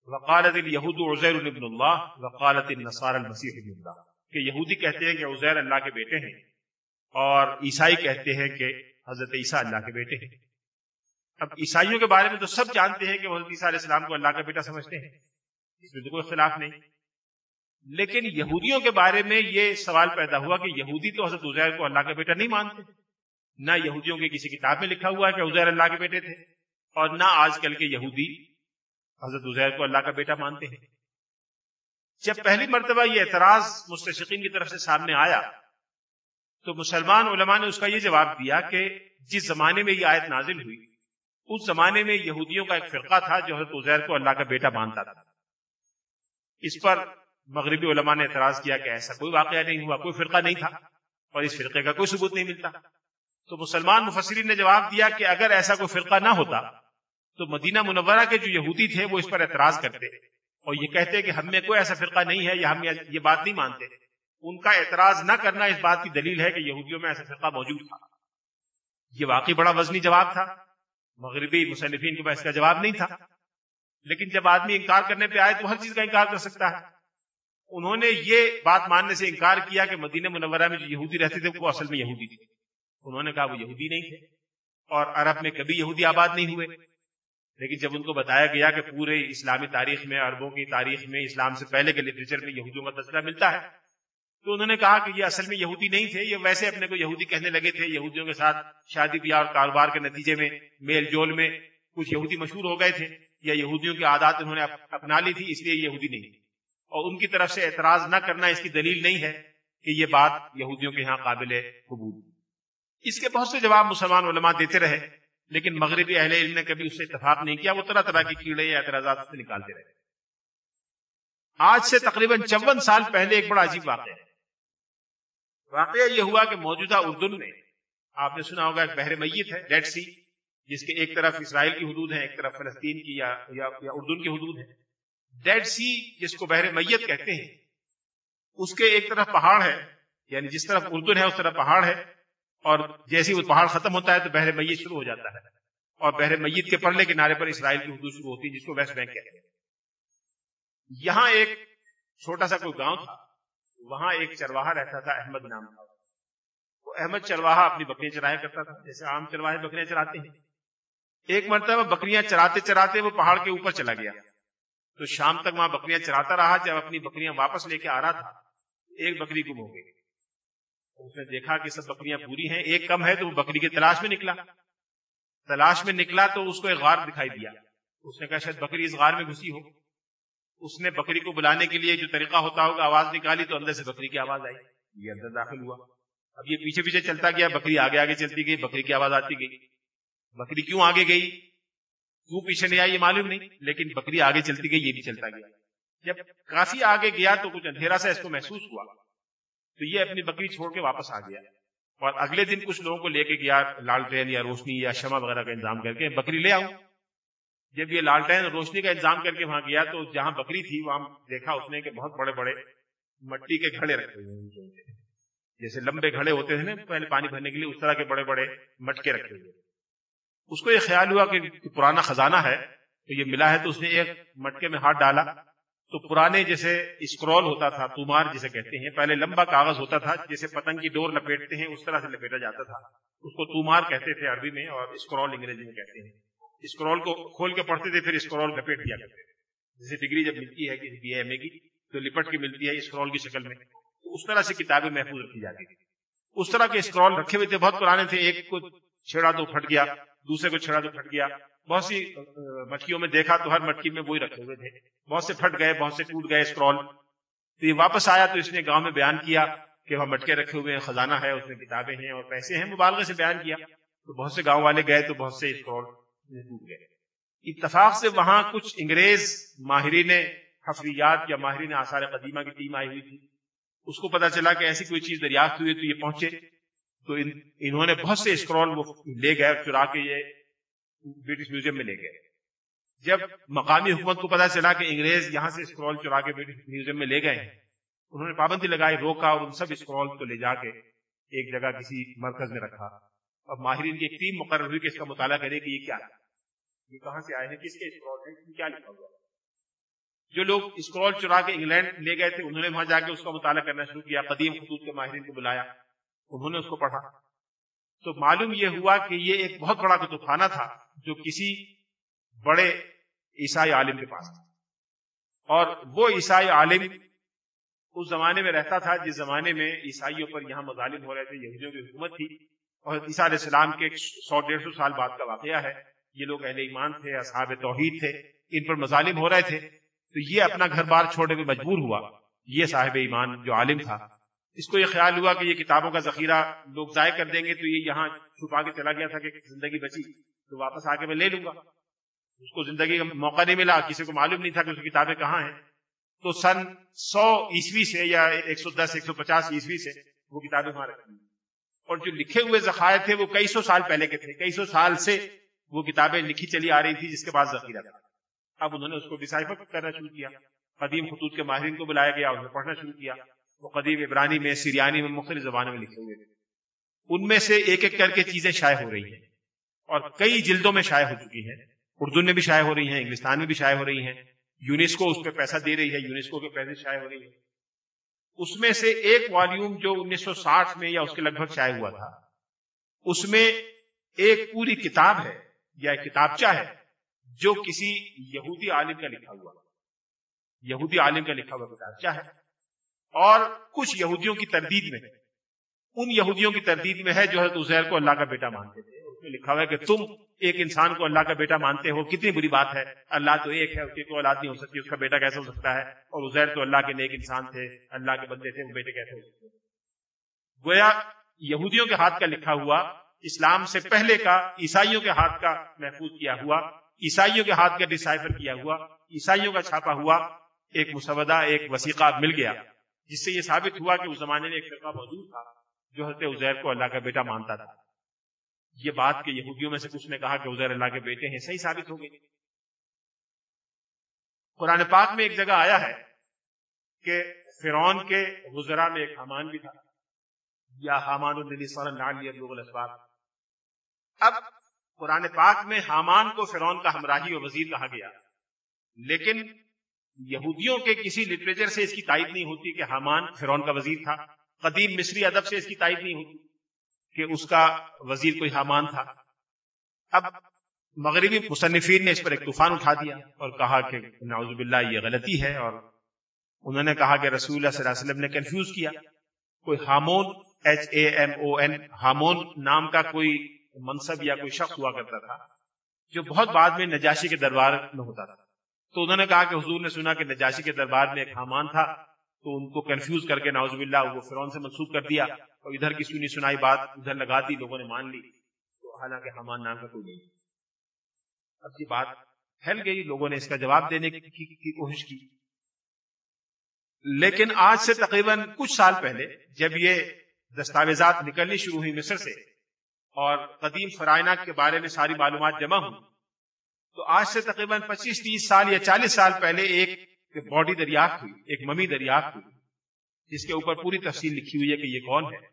وقالت الہود عزیر ابن اللہ وقالت النصار المسیح ابن اللہ کہ یہودی کہتے ہیں کہ عزیر اللہ کے بیٹے ہیں، اور عیسائی کہتے ہیں کہ حضرت عیسیٰ اللہ کے بیٹے ہیں۔ اب عیسائیوں کے بارے میں تو سب جانتے ہیں کہ وہ حضرت عیسیٰ علیہ السلام کو اللہ کا بیٹا سمجھتے ہیں، اس میں تو کوئی اختلاف نہیں۔ لیکن یہودیوں کے بارے میں یہ سوال پیدا ہوا کہ یہودی تو حضرت عزیر کو اللہ کا بیٹا نہیں مانتے، نہ یہودیوں کے کسی کتاب میں لکھا ہوا ہے کہ عزیر اللہ کے بیٹے تھے، اور نہ آج کل کے یہودی حضرت عزیر کو اللہ کا بیٹا مانتے ہیں۔ جب پہلی مرتبہ یہ اعتراض مستشقین کی طرف سے سامنے آیا، تو مسلمان علماء نے اس کا یہ جواب دیا کہ جس زمانے میں یہ آیت نازل ہوئی، اس زمانے میں یہودیوں کا ایک فرقہ تھا جو حضرت عزیر کو اللہ کا بیٹا مانتا تھا۔ اس پر مغربی علماء نے اعتراض کیا کہ ایسا کوئی واقعہ نہیں ہوا، کوئی فرقہ نہیں تھا اور اس فرقے کا کوئی ثبوت نہیں ملتا۔ تو مسلمان مفسرین نے جواب دیا کہ اگر ایسا کوئی فرقہ نہ ہوتا تو مدینہ منورہ کے جو یہودی تھے وہ اس پر اعتراض کرتے اور یہ کہتے کہ ہم میں کوئی ایسا فرقہ نہیں ہے یا ہم یہ بات نہیں مانتے۔ ان کا اعتراض نہ کرنا اس بات کی دلیل ہے کہ یہودیوں میں ایسا فرقہ موجود تھا۔ یہ واقعی بڑا وزنی جواب تھا۔ مغربی مصنفین کے پاس اس کا جواب نہیں تھا۔ لیکن جب آدمی انکار کرنے پہ آئے تو ہر چیز کا انکار کر سکتا ہے۔ انہوں نے یہ بات ماننے سے انکار کیا کہ مدینہ منورہ میں جو یہودی رہتے تھے وہ اصل میں یہودی تھے۔ انہوں نے کہا وہ یہودی نہیں تھے اور عرب میں کبھی یہودی آباد نہیں ہوئے۔ لیکن جب ان کو بتایا گیا کہ پورے اسلامی تاریخ میں، عربوں کی تاریخ میں، اسلام سے پہلے کے لٹریچر میں یہودیوں کا تذکرہ ملتا ہے، تو انہوں نے کہا کہ یہ اصل میں یہودی نہیں تھے، یہ ویسے اپنے کو یہودی کہنے لگے تھے، یہودیوں کے ساتھ شادی بیاہ اور کاروبار کے نتیجے میں، میل جول میں کچھ یہودی مشہور ہو گئے تھے، یا یہودیوں کی عادات انہوں نے اپنا لی تھی، اس لیے یہودی نہیں اور ان کی طرف سے اعتراض نہ کرنا اس کی دلیل نہیں ہے کہ یہ بات یہودیوں کے یہاں قابل قبول۔ اس کے بہت سے جواب مسلمان علماء دیتے رہے۔ لیکن مغربی اہل علم نے کبھی اس سے اتفاق نہیں کیا وہ طرح طرح کی کیڑے یا اعتراضات سے نکالتے رہے۔ آج سے تقریباً چون سال پہلے ایک بڑا عجیب واقعہ ہے۔ واقعہ یہ ہوا کہ موجودہ اردن میں آپ نے سنا ہوگا ایک بحر میت ہے ڈیڈ سی جس کے ایک طرف اسرائیل کی حدود ہے ایک طرف فلسطین کی یا, یا, یا اردن کی حدود ہے ڈیڈ سی جس کو بحر میت کہتے ہیں اس کے ایک طرف پہاڑ ہے یعنی جس طرف اردن ہے اس طرف پہاڑ ہے۔ اور جیسے وہ پہاڑ ختم ہوتا ہے تو بحر میت شروع ہو جاتا ہے اور بحر میت کے پرلے کنارے پر اسرائیل کی حدود شروع ہوتی ہے جس کو ویسٹ بینک کہتے ہیں۔ یہاں ایک چھوٹا سا کوئی گاؤں تھا، وہاں ایک چرواہا رہتا تھا، احمد نام کا۔ وہ احمد چرواہا اپنی بکریاں چرایا کرتا تھا، جیسے عام چرواہے بکریاں چراتے ہیں۔ ایک مرتبہ بکریاں چراتے چراتے وہ پہاڑ کے اوپر چلا گیا۔ تو شام تک وہاں بکریاں چراتا رہا، جب اپنی بکریاں واپس لے کے آ رہا تھا، ایک بکری گم ہو گئی۔ اس نے دیکھا کہ سب بکریاں پوری ہیں، ایک کم ہے تو وہ بکری کی تلاش میں نکلا۔ تلاش میں نکلا تو اس کو ایک غار دکھائی دیا۔ اس نے کہا، شاید بکری اس غار میں گھسی ہو۔ اس نے بکری کو بلانے کے لیے جو طریقہ ہوتا ہوگا، آواز نکالی تو اندر سے بکری کی آواز آئی۔ یہ اندر داخل ہوا۔ اب یہ پیچھے پیچھے چلتا گیا، بکری آگے آگے چلتی گئی، بکری کی آواز آتی گئی۔ بکری کیوں آگے گئی؟ کیوں پیچھے نہیں آئی، یہ معلوم نہیں، لیکن بکری آگے چلتی گئی، یہ بھی چلتا گیا۔ جب کافی آگے گیا تو کچھ اندھیرا سے اس کو محسوس ہوا۔ تو یہ اپنی بکری چھوڑ کے واپس آ گیا۔ اور اگلے دن کچھ لوگوں کو لے کے گیا لالٹین یا روشنی یا شمع وغیرہ کا انتظام کر کے بکری لے آؤں۔ جب یہ لالٹین روشنی کا انتظام کر کے وہاں گیا تو جہاں بکری تھی وہاں دیکھا اس نے کہ بہت بڑے بڑے مٹی کے گھڑے رکھے ہوئے جیسے لمبے گھڑے ہوتے تھے نا، پہلے پانی بھرنے کے لیے اس طرح کے بڑے بڑے مٹکے رکھے ہوئے۔ اس کو یہ خیال ہوا کہ پرانا خزانہ ہے تو یہ ملا ہے تو اس نے ایک مٹکے میں ہاتھ ڈالا۔ تو پرانے جیسے اسکرول ہوتا تھا تمار جسے کہتے ہیں، پہلے لمبا کاغذ ہوتا تھا جیسے پتنگ کی ڈور لپیٹتے ہیں، اس طرح سے لپیٹا جاتا تھا۔ اس کو تمار کہتے تھے عربی میں اور اسکرول انگریزی میں کہتے ہیں۔ اسکرول کو کھول کے پڑھتے تھے، پھر اسکرول لپیٹ دیا کرتے تھے۔ جیسے ڈگری جب ملتی ہے، کسی بی ایم اے کی، تو لپٹ کے ملتی ہے اسکرول کی شکل میں۔ تو اس طرح سے کتابیں محفوظ رکھی جاتی تھی اس طرح کے اسکرول رکھے ہوئے تھے، بہت پرانے تھے۔ ایک کو چھیڑا تو پھٹ گیا، دوسرے کو چھڑا تو پھٹ گیا۔ بہت سی مٹکیوں میں دیکھا تو ہر مٹکی میں وہی رکھے ہوئے تھے۔ بہت سے پھٹ گئے بہت سے ٹوٹ گئے اسکرول۔ تو یہ واپس آیا تو اس نے گاؤں میں بیان کیا کہ وہاں مٹکے رکھے ہوئے ہیں خزانہ ہے اس میں کتابیں ہیں اور پیسے ہیں۔ مبالغے سے بیان کیا۔ تو بہت سے گاؤں والے گئے تو بہت سے اسکرول ٹوٹ گئے۔ اتفاق سے وہاں کچھ انگریز ماہرین حفریات یا ماہرین آثار قدیمہ کی ٹیم آئی ہوئی تھی۔ اس کو پتا چلا کہ ایسی کوئی چیز دریافت ہوئی تو یہ پہنچے۔ تو ان, انہوں نے بہت سے اسکرول وہ لے گئے چرا کے یہ برٹش میوزیم میں لے گئے۔ جب مقامی حکومت کو پتا چلا کہ انگریز یہاں سے اسکرول چرا کے برٹش میوزیم میں لے گئے ہیں، انہوں نے پابندی لگائی، روکا اور ان سب اسکرول کو لے جا کے ایک جگہ کسی مرکز میں رکھا۔ اور ماہرین کی ایک ٹیم مقرر ہوئی کہ اس کا مطالعہ کرے کہ یہ کیا ہے۔ یہ کہاں سے آئے ہیں؟ کس کے اسکرول ہیں؟ کیا لکھا ہوا جو لوگ اسکرول چرا کے انگلینڈ لے گئے تھے، انہوں نے وہاں جا کے اس کا مطالعہ کرنا شروع کیا، قدیم خطوط کے ماہرین کو بلایا، انہوں نے اس کو پڑھا۔ تو معلوم یہ ہوا کہ یہ ایک بہت بڑا کتب خانہ تھا جو کسی بڑے عیسائی عالم کے پاس تھا۔ اور وہ عیسائی عالم اس زمانے میں رہتا تھا جس زمانے میں عیسائیوں پر یہاں مظالم ہو رہے تھے، یہودیوں کی حکومت تھی۔ اور عیسیٰ علیہ السلام کے سو ڈیڑھ سو سال بعد کا واقعہ ہے۔ یہ لوگ اہل ایمان تھے، اصحاب توحید تھے، ان پر مظالم ہو رہے تھے۔ تو یہ اپنا گھر بار چھوڑنے میں مجبور ہوا۔ یہ صاحب ایمان جو عالم تھا۔ اس کو یہ خیال ہوا کہ یہ کتابوں کا ذخیرہ لوگ ضائع کر دیں گے تو یہ یہاں چھپا کے چلا گیا تھا کہ زندگی بچی تو واپس آ کے میں لے لوں گا۔ اس کو زندگی کا موقع نہیں ملا، کسی کو معلوم نہیں تھا کہ اس کی کتابیں کہاں ہیں۔ تو سن سو عیسوی سے یا ایک سو دس، ایک سو پچاس عیسوی سے وہ کتابیں وہاں رکھی اور جو لکھے ہوئے ذخائر تھے وہ کئی سو سال پہلے کے تھے، کئی سو سال سے وہ کتابیں لکھی چلی آ رہی تھی جس کے بعد ذخیرہ تھا۔ اب انہوں نے اس کو ڈسائفر کرنا شروع کیا۔ قدیم خطوط کے ماہرین کو بلایا گیا، انہوں نے پڑھنا شروع کیا۔ وہ قدیم عبرانی میں، سریانی میں، مختلف زبانوں میں لکھے ہوئے تھے۔ ان میں سے ایک ایک کر کے چیزیں شائع ہو رہی ہیں۔ اور کئی جلدوں میں شائع ہو چکی ہیں۔ اردو میں بھی شائع ہو رہی ہیں، انگلستان میں بھی شائع ہو رہی ہیں۔ یونیسکو اس پہ پیسہ دے رہی ہے، یونیسکو کے پیسے شائع ہو رہی ہے اس میں سے ایک والیوم جو انیس سو ساٹھ میں یا اس کے لگ بھگ شائع ہوا تھا۔ اس میں ایک پوری کتاب ہے یا ایک کتابچہ ہے جو کسی یہودی عالم کا لکھا ہوا یہودی عالم کا لکھا ہوا کتابچہ ہے۔ اور کچھ یہودیوں کی تردید میں، ان یہودیوں کی تردید میں ہے جو حضرت عزیر کو اللہ کا بیٹا مانتے تھے۔ اس میں لکھا ہوا ہے کہ تم ایک انسان کو اللہ کا بیٹا مانتے ہو، کتنی بری بات ہے۔ اللہ تو ایک ہے، اس کی کوئی اولاد نہیں ہو سکتی، اس کا بیٹا کیسے ہو سکتا ہے؟ اور عزیر تو اللہ کے نیک انسان تھے، اللہ کے بندے تھے، وہ بیٹے کیسے ہو سکتے گویا یہودیوں کے ہاتھ کا لکھا ہوا، اسلام سے پہلے کا، عیسائیوں کے ہاتھ کا محفوظ کیا ہوا، عیسائیوں کے ہاتھ کا ڈسائفر کیا ہوا، عیسائیوں کا چھاپا ہوا، ایک مسودہ، ایک وسیقہ مل گیا۔ جس سے یہ ثابت ہوا کہ اس زمانے میں ایک فرقہ موجود تھا جو حضرت عزیر کو اللہ کا بیٹا مانتا تھا۔ یہ بات کہ یہودیوں میں سے کچھ نے کہا کہ عزیر اللہ کے بیٹے ہیں، صحیح ثابت ہو گئی۔ قرآن پاک میں ایک جگہ آیا ہے کہ فرعون کے گزرا میں ایک حمان بھی تھا۔ یا حامان الاسباب۔ اب قرآن پاک میں حامان کو فرعون کا ہمراہی اور وزیر کہا گیا۔ لیکن یہودیوں کے کسی لٹریچر سے اس کی تائید نہیں ہوتی کہ حامان فرعون کا وزیر تھا، قدیم مصری ادب سے اس کی تائید نہیں ہوتی کہ اس کا وزیر کوئی حامان تھا۔ اب مغربی مصنفین نے اس پر ایک طوفان اٹھا دیا اور کہا کہ نعوذ باللہ یہ غلطی ہے اور انہوں نے کہا کہ رسول اللہ صلی اللہ علیہ وسلم نے کنفیوز کیا۔ کوئی Hamon H A M O N Hamon نام کا کوئی منصب یا کوئی شخص ہوا کرتا تھا جو بہت بعد میں نجاشی کے دربار میں ہوتا تھا۔ تو انہوں نے کہا کہ حضور نے سنا کہ نجاشی کے دربار میں ایک حامان تھا، تو ان کو کنفیوز کر کے ناوز باللہ وہ فرون سے منسوخ کر دیا اور ادھر کی سنی سنائی بات ادھر لگا دی، لوگوں نے مان لی۔ تو حالانکہ حمان نام کا کوئی نہیں۔ اب یہ بات پھیل گئی، لوگوں نے اس کا جواب دینے کی کوشش کی۔ لیکن آج سے تقریباً کچھ سال پہلے جب یہ دستاویزات نکلنی شروع ہوئی مصر سے اور قدیم فرائنہ کے بارے میں ساری معلومات جمع ہوئی تو آج سے تقریباً پچیس تیس سال یا چالیس سال پہلے ایک باڈی دریافت ہوئی، ایک ممی دریافت ہوئی، جس کے اوپر پوری تفصیل لکھی ہوئی ہے کہ یہ کون ہے۔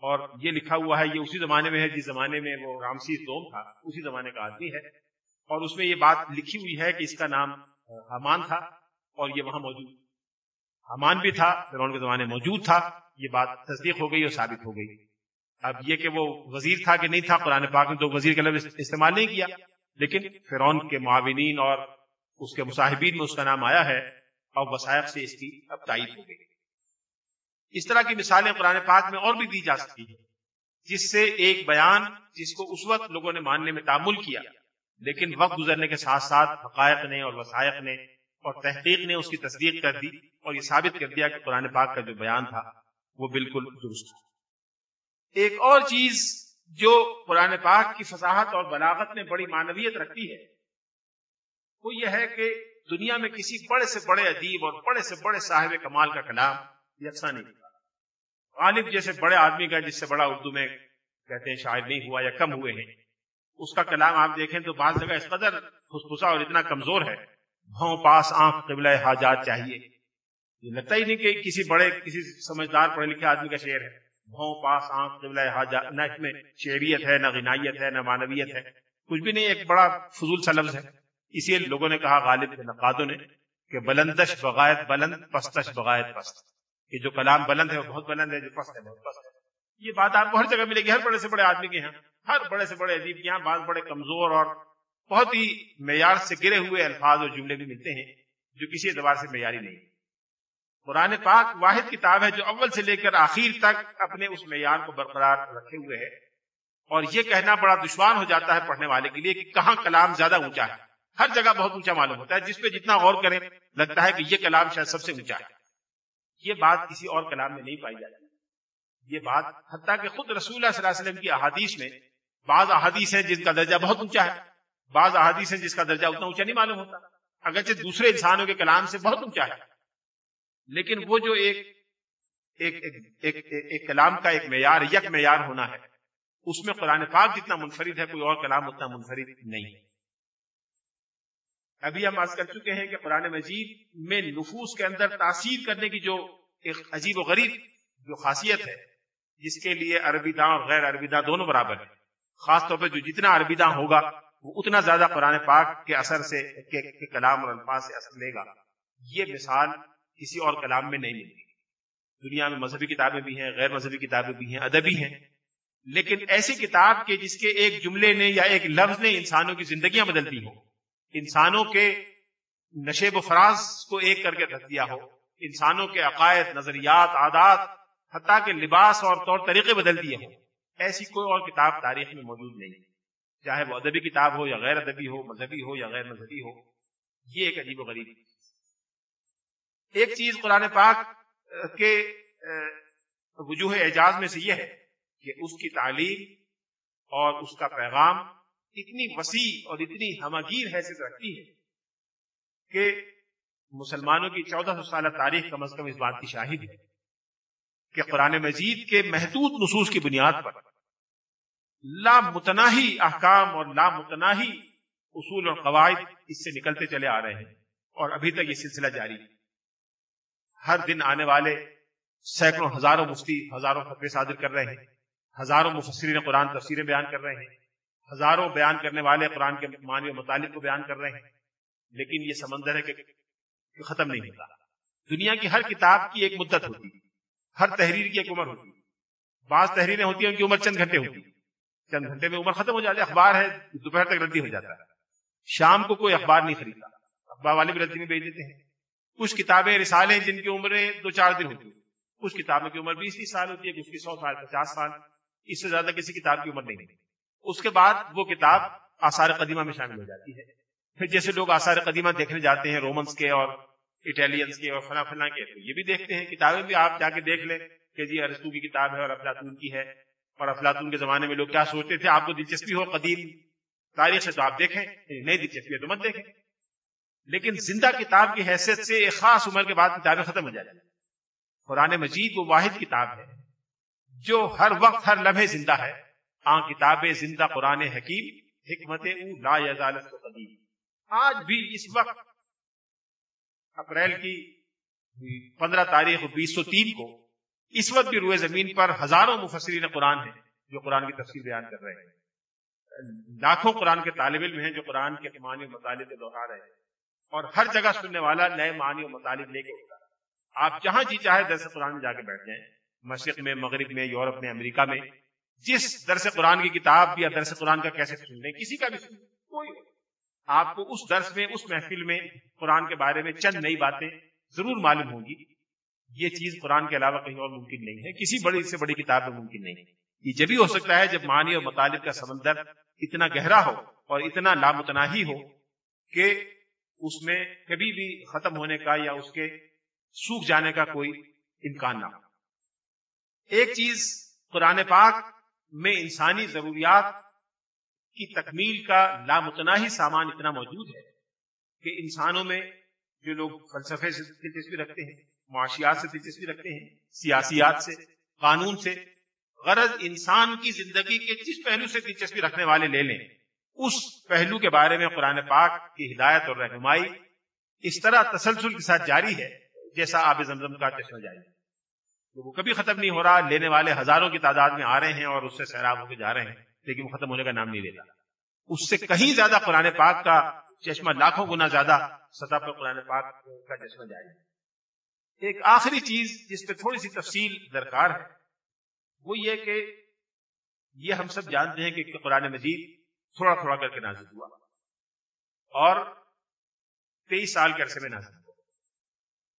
اور یہ لکھا ہوا ہے، یہ اسی زمانے میں ہے جس زمانے میں وہ رامسی دوم تھا، اسی زمانے کا آدمی ہے۔ اور اس میں یہ بات لکھی ہوئی ہے کہ اس کا نام حمان تھا اور یہ وہاں موجود۔ حمان بھی تھا فرون کے زمانے موجود تھا، یہ بات تصدیق ہو گئی اور ثابت ہو گئی۔ اب یہ کہ وہ وزیر تھا کہ نہیں تھا، قرآن پاک نے تو وزیر کا لفظ استعمال نہیں کیا۔ لیکن فرون کے معاونین اور اس کے مصاحبین میں اس کا نام آیا ہے اور وسائق سے اس کی اب تائید ہو گئی۔ اس طرح کی مثالیں قرآن پاک میں اور بھی دی جا سکتی ہیں، جس سے ایک بیان جس کو اس وقت لوگوں نے ماننے میں تعمل کیا، لیکن وقت گزرنے کے ساتھ ساتھ حقائق نے اور وسائق نے اور تحقیق نے اس کی تصدیق کر دی اور یہ ثابت کر دیا کہ قرآن پاک کا جو بیان تھا وہ بالکل درست تھا۔ ایک اور چیز جو قرآن پاک کی فصاحت اور بلاغت میں بڑی معنویت رکھتی ہے، وہ یہ ہے کہ دنیا میں کسی بڑے سے بڑے ادیب اور بڑے سے بڑے صاحب کمال کا کلام یکساں نہیں غالب جیسے بڑے آدمی کا جس سے بڑا اردو میں کہتے ہیں شاعر نہیں ہوا یا کم ہوئے ہیں، اس کا کلام آپ دیکھیں تو بعض جگہ اس قدر خسخسا اور اتنا کمزور ہے بھون پاس آنکھ قبل حاجات چاہیے۔ یہ لگتا ہی نہیں کہ کسی بڑے، کسی سمجھدار پڑھے لکھے آدمی کا شعر ہے۔ بھون پاس آنکھ قبل حاجات نہ اس میں شعریت ہے، نہ غنائیت ہے، نہ مانویت ہے، کچھ بھی نہیں، ایک بڑا فضول سا لفظ ہے۔ اسی لیے لوگوں نے کہا، غالب نقادوں نے، کہ بلندش بغایت بلند، پستش بغایت پست۔ کہ جو کلام بلند ہے، وہ بہت بلند ہے، جو پست ہے، بہت پست ہے۔ یہ بات آپ کو ہر جگہ ملے گی، ہر بڑے سے بڑے آدمی کے یہاں۔ ہر بڑے سے بڑے ادیب کے یہاں، بعض بڑے کمزور اور بہت ہی معیار سے گرے ہوئے الفاظ اور جملے بھی ملتے ہیں، جو کسی اعتبار سے معیاری نہیں۔ قرآن پاک واحد کتاب ہے جو اول سے لے کر آخر تک اپنے اس معیار کو برقرار رکھے ہوئے ہے۔ اور یہ کہنا بڑا دشوار ہو جاتا ہے پڑھنے والے کے لیے کہ کہاں کلام زیادہ اونچا ہے۔ ہر جگہ بہت اونچا معلوم ہوتا ہے، جس پہ جتنا غور کریں لگتا ہے کہ یہ کلام شاید سب سے اونچا ہے۔ یہ بات کسی اور کلام میں نہیں پائی جاتی۔ یہ بات حتیٰ کہ خود رسول اللہ صلی اللہ علیہ وسلم کی احادیث میں بعض احادیث ہیں جن کا درجہ بہت اونچا ہے۔ بعض احادیث ہیں جس کا درجہ اتنا اونچا نہیں معلوم ہوتا۔ اگرچہ دوسرے انسانوں کے کلام سے بہت اونچا ہے۔ لیکن وہ جو ایک ایک, ایک, ایک, ایک کلام کا ایک معیار یک معیار ہونا ہے اس میں قرآن پاک جتنا منفرد ہے کوئی اور کلام اتنا منفرد نہیں۔ ہے ابھی ہم آج کر چکے ہیں کہ قرآن مجید میں نفوس کے اندر تاثیر کرنے کی جو ایک عجیب و غریب جو خاصیت ہے جس کے لیے عربی داں اور غیر عربی داں دونوں برابر ہیں۔ خاص طور پہ جو جتنا عربی داں ہوگا وہ اتنا زیادہ قرآن پاک کے اثر سے کے, کے کلام اور الفاظ سے اثر لے گا۔ یہ مثال کسی اور کلام میں نہیں ملتی۔ دنیا میں مذہبی کتابیں بھی ہیں، غیر مذہبی کتابیں بھی ہیں، ادبی ہیں۔ لیکن ایسی کتاب کے جس کے ایک جملے نے یا ایک لفظ نے انسانوں کی زندگیاں بدلتی ہوں، انسانوں کے نشیب و فراز کو ایک کر کے رکھ دیا ہو، انسانوں کے عقائد، نظریات، عادات، حتیٰ کے لباس اور طور طریقے بدل دیے ہوں۔ ایسی کوئی اور کتاب تاریخ میں موجود نہیں۔ چاہے وہ ادبی کتاب ہو یا غیر ادبی ہو، مذہبی ہو یا غیر مذہبی ہو، یہ ایک عجیب و غریب ایک چیز قرآن پاک کے وجوہ اعجاز میں سے یہ ہے کہ اس کی تعلیم اور اس کا پیغام اتنی وسیع اور اتنی ہمگیر حیثیت رکھتی ہے کہ مسلمانوں کی چودہ سو سالہ تاریخ کم از کم اس بات کی شاہد ہے کہ قرآن مجید کے محدود نصوص کی بنیاد پر لامتناہی احکام اور لامتناہی اصول اور قواعد اس سے نکلتے چلے آ رہے ہیں اور ابھی تک یہ سلسلہ جاری ہے۔ ہر دن آنے والے سینکڑوں ہزاروں مفتی، ہزاروں فتوے صادر کر رہے ہیں، ہزاروں مفسرین قرآن تفسیریں بیان کر رہے ہیں، ہزاروں بیان کرنے والے قرآن کے معنی و مطالب کو بیان کر رہے ہیں، لیکن یہ سمندر ہے کہ ختم نہیں ہوتا۔ دنیا کی ہر کتاب کی ایک مدت ہوتی ہے ہر تحریر کی ایک عمر ہوتی ہے بعض تحریریں ہوتی ہیں ان کی عمر چند گھنٹے ہوتی۔ ہے چند گھنٹے میں عمر ختم ہو جاتی ہے اخبار ہے، دوپہر تک ردی ہو جاتا۔ ہے شام کو کوئی اخبار نہیں خریدتا، اخبار والے بھی ردی میں بھیج دیتے ہیں۔ کچھ کتابیں رسالے جن کی عمریں دو چار دن ہوتی ہیں۔ کچھ کتابوں کی عمر بیس تیس سال ہوتی ہے، کچھ کی سو سال، پچاس سال۔ اس سے زیادہ کسی کتاب کی عمر نہیں ہوتی اس کے بعد وہ کتاب آثار قدیمہ میں شامل ہو جاتی ہے۔ پھر جیسے لوگ آثار قدیمہ دیکھنے جاتے ہیں رومنس کے اور اٹیلینس کے اور فلاں فلاں کے، تو یہ بھی دیکھتے ہیں۔ کتابیں بھی آپ جا کے دیکھ لیں کہ جی ارستو کی کتاب ہے اور افلاطون کی ہے۔ اور افلاطون کے زمانے میں لوگ کیا سوچتے تھے؟ آپ کو دلچسپی ہو قدیم تاریخ سے تو آپ دیکھیں، نئی دلچسپی ہے تو مت دیکھیں۔ لیکن زندہ کتاب کی حیثیت سے ایک خاص عمر کے بعد کتابیں ختم ہو جاتی ہیں۔ قرآن مجید وہ واحد کتاب ہے جو ہر وقت ہر لمحے زندہ ہے۔ آ کتاب زندہ قرآن حکیم، حکمت لا یزالت قدیم۔ آج بھی اس وقت اپریل کی پندرہ تاریخ بیس سو تین کو اس وقت بھی روئے زمین پر ہزاروں مفسرین قرآن ہیں جو قرآن کی تفصیل بیان کر رہے ہیں۔ لاکھوں قرآن کے طالب علم ہیں جو قرآن کے معنی و مطالب دوہرا رہے ہیں۔ اور ہر جگہ سننے والا نئے معنی و مطالب لے کے ہوتا ہے۔ آپ جہاں جی چاہے درس قرآن میں جا کے بیٹھ جائیں۔ مشرق میں، مغرب میں، یورپ میں، امریکہ میں، جس درس قرآن کی کتاب یا درس قرآن کا کیسے سن لیں، کسی کا بھی سن کوئی آپ کو اس درس میں، اس محفل میں قرآن کے بارے میں چند نئی باتیں ضرور معلوم ہوں گی۔ یہ چیز قرآن کے علاوہ کہیں اور ممکن نہیں ہے۔ کسی بڑی سے بڑی کتاب میں ممکن نہیں ہے۔ یہ جبھی ہو سکتا ہے، جب معنی اور مطالب کا سمندر اتنا گہرا ہو اور اتنا لامتناہی ہو کہ اس میں کبھی بھی ختم ہونے کا یا اس کے سوکھ جانے کا کوئی امکان نہ ہو۔ ایک چیز قرآن پاک میں انسانی ضروریات کی تکمیل کا لامتناہی سامان اتنا موجود ہے کہ انسانوں میں جو لوگ فلسفے سے دلچسپی رکھتے ہیں، معاشیات سے دلچسپی رکھتے ہیں، سیاسیات سے، قانون سے، غرض انسان کی زندگی کے جس پہلو سے دلچسپی رکھنے والے لے لیں۔ اس پہلو کے بارے میں قرآن پاک کی ہدایت اور رہنمائی اس طرح تسلسل کے ساتھ جاری ہے جیسا آب زمزم کا چشمہ جاری وہ کبھی ختم نہیں ہو رہا، لینے والے ہزاروں کی تعداد میں آ رہے ہیں اور اس سے سیراب ہو کے جا رہے ہیں، لیکن وہ ختم ہونے کا نام نہیں لیتا اس سے کہیں زیادہ قرآن پاک کا چشمہ لاکھوں گنا زیادہ سطح پر قرآن پاک کا چشمہ جاری ہے۔ ایک آخری چیز جس پہ تھوڑی سی تفصیل درکار ہے، وہ یہ کہ یہ ہم سب جانتے ہیں کہ قرآن مجید تھوڑا تھوڑا کر کے نازل ہوا۔ اور تیئیس سال کے عرصے میں نازل ہوا۔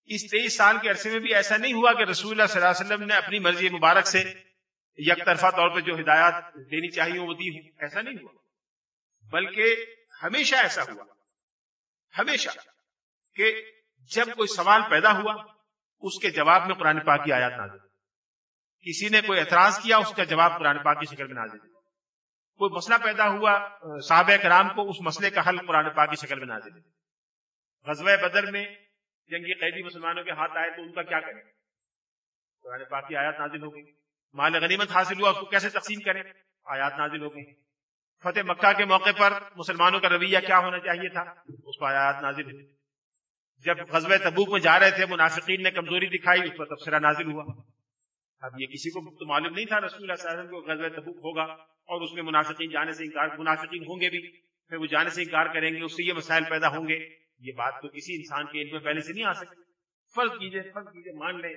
اس تیئیس سال کے عرصے میں بھی ایسا نہیں ہوا کہ رسول اللہ صلی اللہ علیہ وسلم نے اپنی مرضی مبارک سے یک طرفہ طور پہ جو ہدایات دینی چاہیے وہ دی ایسا نہیں ہوا۔ بلکہ ہمیشہ ایسا ہوا۔ ہمیشہ کہ جب کوئی سوال پیدا ہوا، اس کے جواب میں قرآن پاک کی آیات نازل کسی نے کوئی اعتراض کیا، اس کا جواب قرآن پاک کی شکل میں نازل کوئی مسئلہ پیدا ہوا، صحابہ کرام کو اس مسئلے کا حل قرآن پاک کی شکل میں نازل غزوہ بدر میں جنگی قیدی مسلمانوں کے ہاتھ آئے تو ان کا کیا کریں؟ قرآن پاک کی آیات نازل ہو گئی۔ مال غنیمت حاصل ہوا، اس کو کیسے تقسیم کریں؟ آیات نازل ہو گئی فتح مکہ کے موقع پر مسلمانوں کا رویہ کیا ہونا چاہیے تھا؟ اس پر آیات نازل ہوئی۔ جب غزوہ تبوک میں جا رہے تھے، منافقین نے کمزوری دکھائی، اس پر تبصرہ نازل ہوا۔ اب یہ کسی کو تو معلوم نہیں تھا رسول اللہ صلی اللہ علیہ وسلم کو غزوہ تبوک ہوگا۔ اور اس میں منافقین جانے سے انکار منافقین ہوں گے بھی۔ پھر وہ جانے سے انکار کریں گے، اس سے یہ مسائل پیدا ہوں گے۔ یہ بات تو کسی انسان کے علم میں پہلے سے نہیں آ سکتی۔ فرض کیجیے فرض کیجیے، مان لیں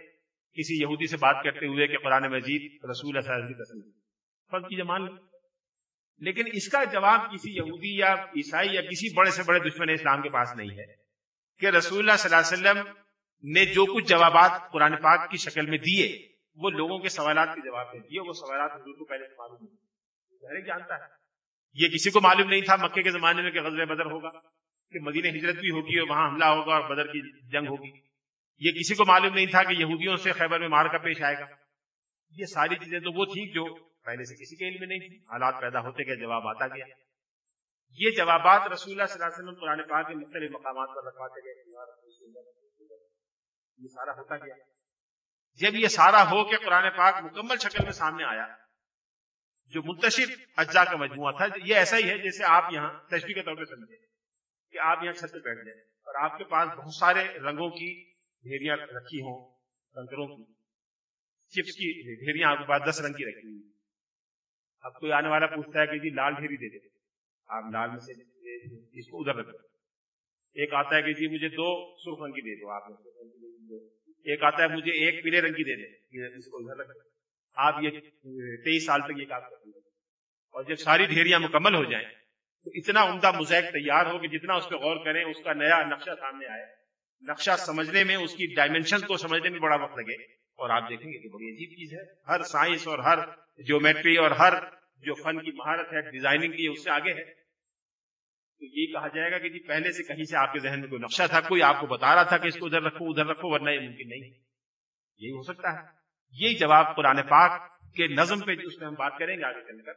کسی یہودی سے بات کرتے ہوئے کہ قرآن مجید رسول اللہ صلی اللہ علیہ وسلم فرض کیجیے، مان لیں۔ لیکن اس کا جواب کسی یہودی یا عیسائی یا کسی بڑے سے بڑے دشمن اسلام کے پاس نہیں ہے کہ رسول اللہ صلی اللہ علیہ وسلم نے جو کچھ جوابات قرآن پاک کی شکل میں دیے، وہ لوگوں کے سوالات کے جواب میں دیے وہ سوالات حضور کو پہلے سے معلوم نہیں جانتا ہے۔ یہ کسی کو معلوم نہیں تھا مکے کے زمانے میں کہ غزل بدر ہوگا، کہ مدینہ ہجرت بھی ہوگی اور وہاں حملہ ہوگا اور بدر کی جنگ ہوگی۔ یہ کسی کو معلوم نہیں تھا کہ یہودیوں سے خیبر میں مار کا پیش آئے گا۔ یہ ساری چیزیں تو وہ تھیں جو پہلے سے کسی کے علم میں نہیں تھی حالات پیدا ہوتے گئے، جواب آتا گیا۔ یہ جوابات رسول اللہ صلی اللہ علیہ وسلم قرآن پاک کے مختلف مقامات پر رکھواتے گئے۔ یہ سارا ہوتا گیا۔ جب یہ سارا ہو کے قرآن پاک مکمل شکل میں سامنے آیا جو منتشر اجزاء کا مجموعہ تھا، یہ ایسا ہی ہے جیسے آپ یہاں تشریح کے طور پہ سمجھے، کہ آپ یہاں چھت پہ بیٹھ جائیں اور آپ کے پاس بہت سارے رنگوں کی ڈھیریاں رکھی ہوں کنکروں کی، چپس کی ڈھیریاں آپ کے پاس دس رنگ کی رکھی ہوئی۔ اب کوئی آنے والا پوچھتا ہے کہ جی لال ڈھیری دے دے آپ لال میں سے اس کو ادھر رکھ ایک آتا ہے کہ جی مجھے دو سرخ رنگ کی دے دو، آپ ایک آتا ہے مجھے ایک پیلے رنگ کی دے دیں۔ اس کو ادھر رکھ آپ یہ تیئیس سال تک یہ کام کرتے ہیں۔ اور جب ساری ڈھیریاں مکمل ہو جائیں، تو اتنا عمدہ مزیک تیار ہو کہ جتنا اس پہ غور کریں، اس کا نیا نقشہ سامنے آئے۔ نقشہ سمجھنے میں، اس کی ڈائمینشن کو سمجھنے میں بڑا وقت لگے۔ اور آپ دیکھیں گے کہ بڑی عجیب چیز ہے۔ ہر سائنس اور ہر جیومیٹری اور ہر جو فن کی مہارت ہے ڈیزائننگ کی، اس سے آگے ہے۔ تو یہ کہا جائے گا کہ جی پہلے سے کہیں سے آپ کے ذہن میں کوئی نقشہ تھا، کوئی آپ کو بتا رہا تھا کہ اس کو ادھر رکھو ادھر رکھو، ورنہ یہ ممکن نہیں۔ یہی ہو سکتا ہے۔ یہی جواب قرآن پاک کے نظم پہ اس میں ہم بات کریں گے آگے چل کر،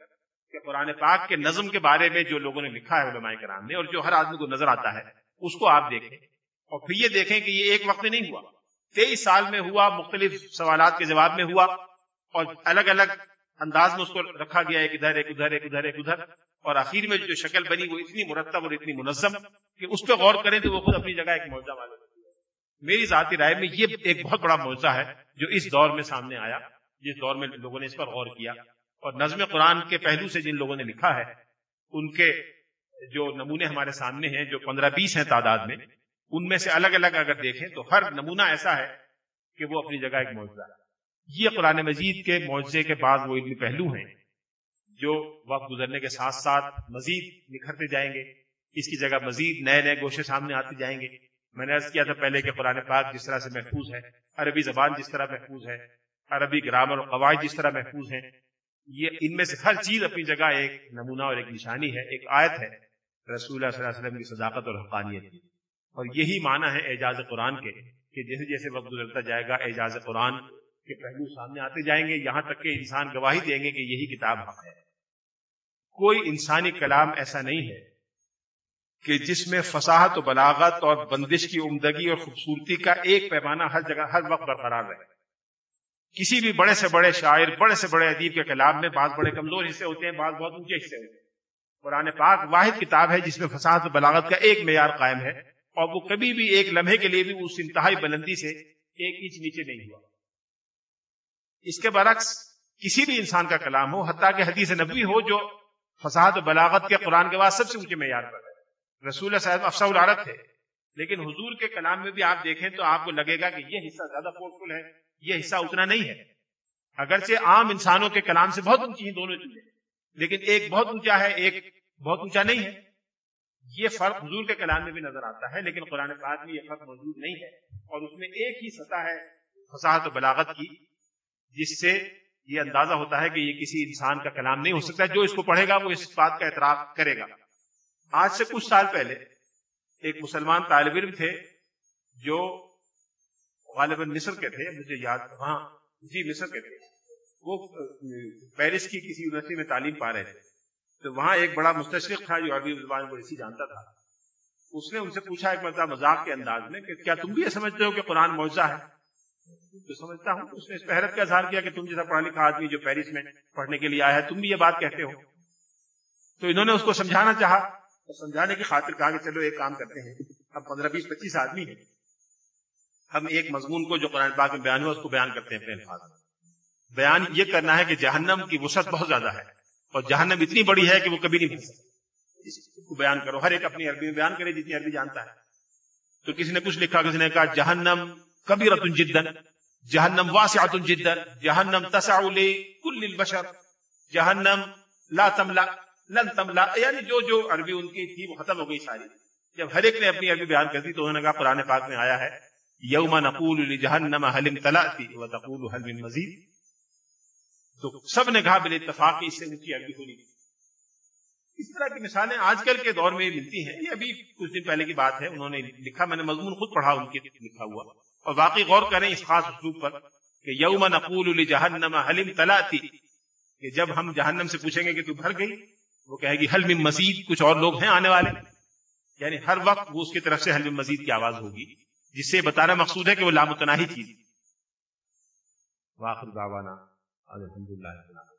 کہ قرآن پاک کے نظم کے بارے میں جو لوگوں نے لکھا ہے علماء کرام نے اور جو ہر آدمی کو نظر آتا ہے، اس کو آپ دیکھیں۔ اور پھر یہ دیکھیں کہ یہ ایک وقت نہیں ہوا۔ تیئیس سال میں ہوا، مختلف سوالات کے جواب میں ہوا اور الگ الگ انداز میں اس کو رکھا گیا، ایک ادھر ایک ادھر ایک ادھر ایک ادھر۔ اور آخر میں جو شکل بنی وہ اتنی مرتب اور اتنی منظم کہ اس پہ غور کریں تو وہ خود اپنی جگہ ایک معاوضہ والے میری ذاتی رائے میں یہ ایک بہت بڑا معاوضہ ہے جو اس دور میں سامنے آیا، جس دور میں لوگوں نے اس پر غور کیا اور نظم قرآن کے پہلو سے جن لوگوں نے لکھا ہے، ان کے جو نمونے ہمارے سامنے ہیں، جو پندرہ بیس ہیں تعداد میں، ان میں سے الگ الگ اگر دیکھیں تو ہر نمونہ ایسا ہے کہ وہ اپنی جگہ ایک معاوضہ ہے۔ یہ قرآن مجید کے معاوضے کے بعد وہ علمی پہلو ہیں جو وقت گزرنے کے ساتھ ساتھ مزید نکھرتے جائیں گے، اس کی جگہ مزید نئے نئے گوشے سامنے آتے جائیں گے۔ میں نے عرض کیا تھا پہلے کہ قرآن پاک جس طرح سے محفوظ ہے، عربی زبان جس طرح محفوظ ہے، عربی گرامر اور قواعد جس طرح محفوظ ہیں، یہ ان میں سے ہر چیز اپنی جگہ ایک نمونہ اور ایک نشانی ہے، ایک آیت ہے، رسول اللہ صلی اللہ علیہ وسلم کی صداقت اور حقانیت کی۔ اور یہی معنی ہے اعجاز قرآن کے، کہ جیسے جیسے وقت گزرتا جائے گا، اعجاز قرآن کے پہلو سامنے آتے جائیں گے، یہاں تک کہ انسان گواہی دیں گے کہ یہی کتاب حق ہے۔ کوئی انسانی کلام ایسا نہیں ہے کہ جس میں فصاحت و بلاغت اور بندش کی عمدگی اور خوبصورتی کا ایک پیمانہ ہر جگہ، ہر وقت برقرار رہے۔ کسی بھی بڑے سے بڑے شاعر، بڑے سے بڑے ادیب کے کلام میں بعض بڑے کمزور حصے ہوتے ہیں، بعض بہت اونچے حصے ہوتے ہیں۔ قرآن پاک واحد کتاب ہے جس میں فصاحت و بلاغت کا ایک معیار قائم ہے اور وہ کبھی بھی ایک لمحے کے لیے بھی اس انتہائی بلندی سے ایک انچ نیچے نہیں ہوا۔ اس کے برعکس کسی بھی انسان کا کلام ہو، حتیٰ کہ حدیث نبوی ہو جو فساد و بلاغت کے قرآن کے بعد سب سے اونچے معیار پر ہے۔ رسول صاحب افسا العرت تھے۔ لیکن حضور کے کلام میں بھی آپ دیکھیں تو آپ کو لگے گا کہ یہ حصہ زیادہ پورفل ہے یہ حصہ اتنا نہیں ہے۔ اگرچہ عام انسانوں کے کلام سے بہت اونچی ہیں دونوں چیزیں لیکن ایک بہت اونچا ہے ایک بہت اونچا نہیں ہے۔ یہ فرق حضور کے کلام میں بھی نظر آتا ہے لیکن قرآن پاک میں یہ فرق موجود نہیں ہے۔ اور اس میں ایک ہی سطح ہے فساحت و بلاغت کی جس سے یہ اندازہ ہوتا ہے کہ یہ کسی انسان کا کلام نہیں ہو سکتا جو اس کو پڑھے گا وہ اس بات کا اعتراف کرے گا۔ آج سے کچھ سال پہلے ایک مسلمان طالب علم تھے جو غالباً مصر کے تھے، مجھے یاد وہاں جی مصر کے تھے۔ وہ، پیرس کی کسی یونیورسٹی میں تعلیم پا رہے تھے۔ تو وہاں ایک بڑا مستشرق تھا جو عربی زبان کو اسی جانتا تھا۔ اس نے ان سے پوچھا ایک مرتبہ مذاق کے انداز میں کہ کیا تم بھی یہ سمجھتے ہو کہ قرآن معاوضہ ہے؟ تو سمجھتا ہوں۔ اس نے اس حیرت کا اظہار کیا کہ تم جیسا پڑھا لکھا آدمی جو پیرس میں پڑھنے کے لیے آیا ہے، تم بھی یہ بات کہتے ہو۔ تو انہوں نے اس کو سمجھانا چاہا۔ اور سمجھانے کی خاطر کہا کہ چلو ایک کام کرتے ہیں۔ اب پندرہ بیس پچیس آدمی ہیں۔ ہم ایک مضمون کو جو قرآن پاک میں بیان ہوا اس کو بیان کرتے ہیں الفاظ بیان یہ کرنا ہے کہ جہنم کی وسعت بہت زیادہ ہے اور جہنم اتنی بڑی ہے کہ وہ کبھی نہیں بھول سکتی اس کو بیان کرو۔ ہر ایک اپنی عربی میں بیان کرے جتنی عربی جانتا ہے۔ تو کسی نے کچھ لکھا، کسی نے کہا جہنم کبھی رتن جدن، جہنم واسعت جدن، جہنم تسع کل البشر، جہنم لا تملا لن تملا یعنی جو جو عربی ان کی تھی وہ ختم ہو گئی ساری۔ جب ہر ایک نے اپنی عربی بیان کر دی تو انہوں نے کہا قرآن پاک میں آیا ہے، یوم نقول لجہنم حل امتلأتی وتقول حل من مزید۔ تو سب نے کہا بل اتفاق اس سے اونچی عربی ہونی۔ اس طرح کی مثالیں آج کل کے دور میں ملتی ہیں۔ یہ ابھی کچھ دن پہلے کی بات ہے، انہوں نے لکھا، میں نے مضمون خود پڑھا، ان کے لکھا ہوا۔ اور واقعی غور کریں اس خاص اسلوب پر کہ یوم نقول جہنم حلم تلاتی کہ جب ہم جہنم سے پوچھیں گے کہ تو بھر گئی وہ کہے گی، حلم مزید کچھ اور لوگ ہیں آنے والے۔ یعنی ہر وقت وہ اس کی طرف سے حلم مزید کی آواز ہوگی، جس سے بتانا مقصود ہے کہ وہ لامتناہی چیز واخر دعوانا الحمد للہ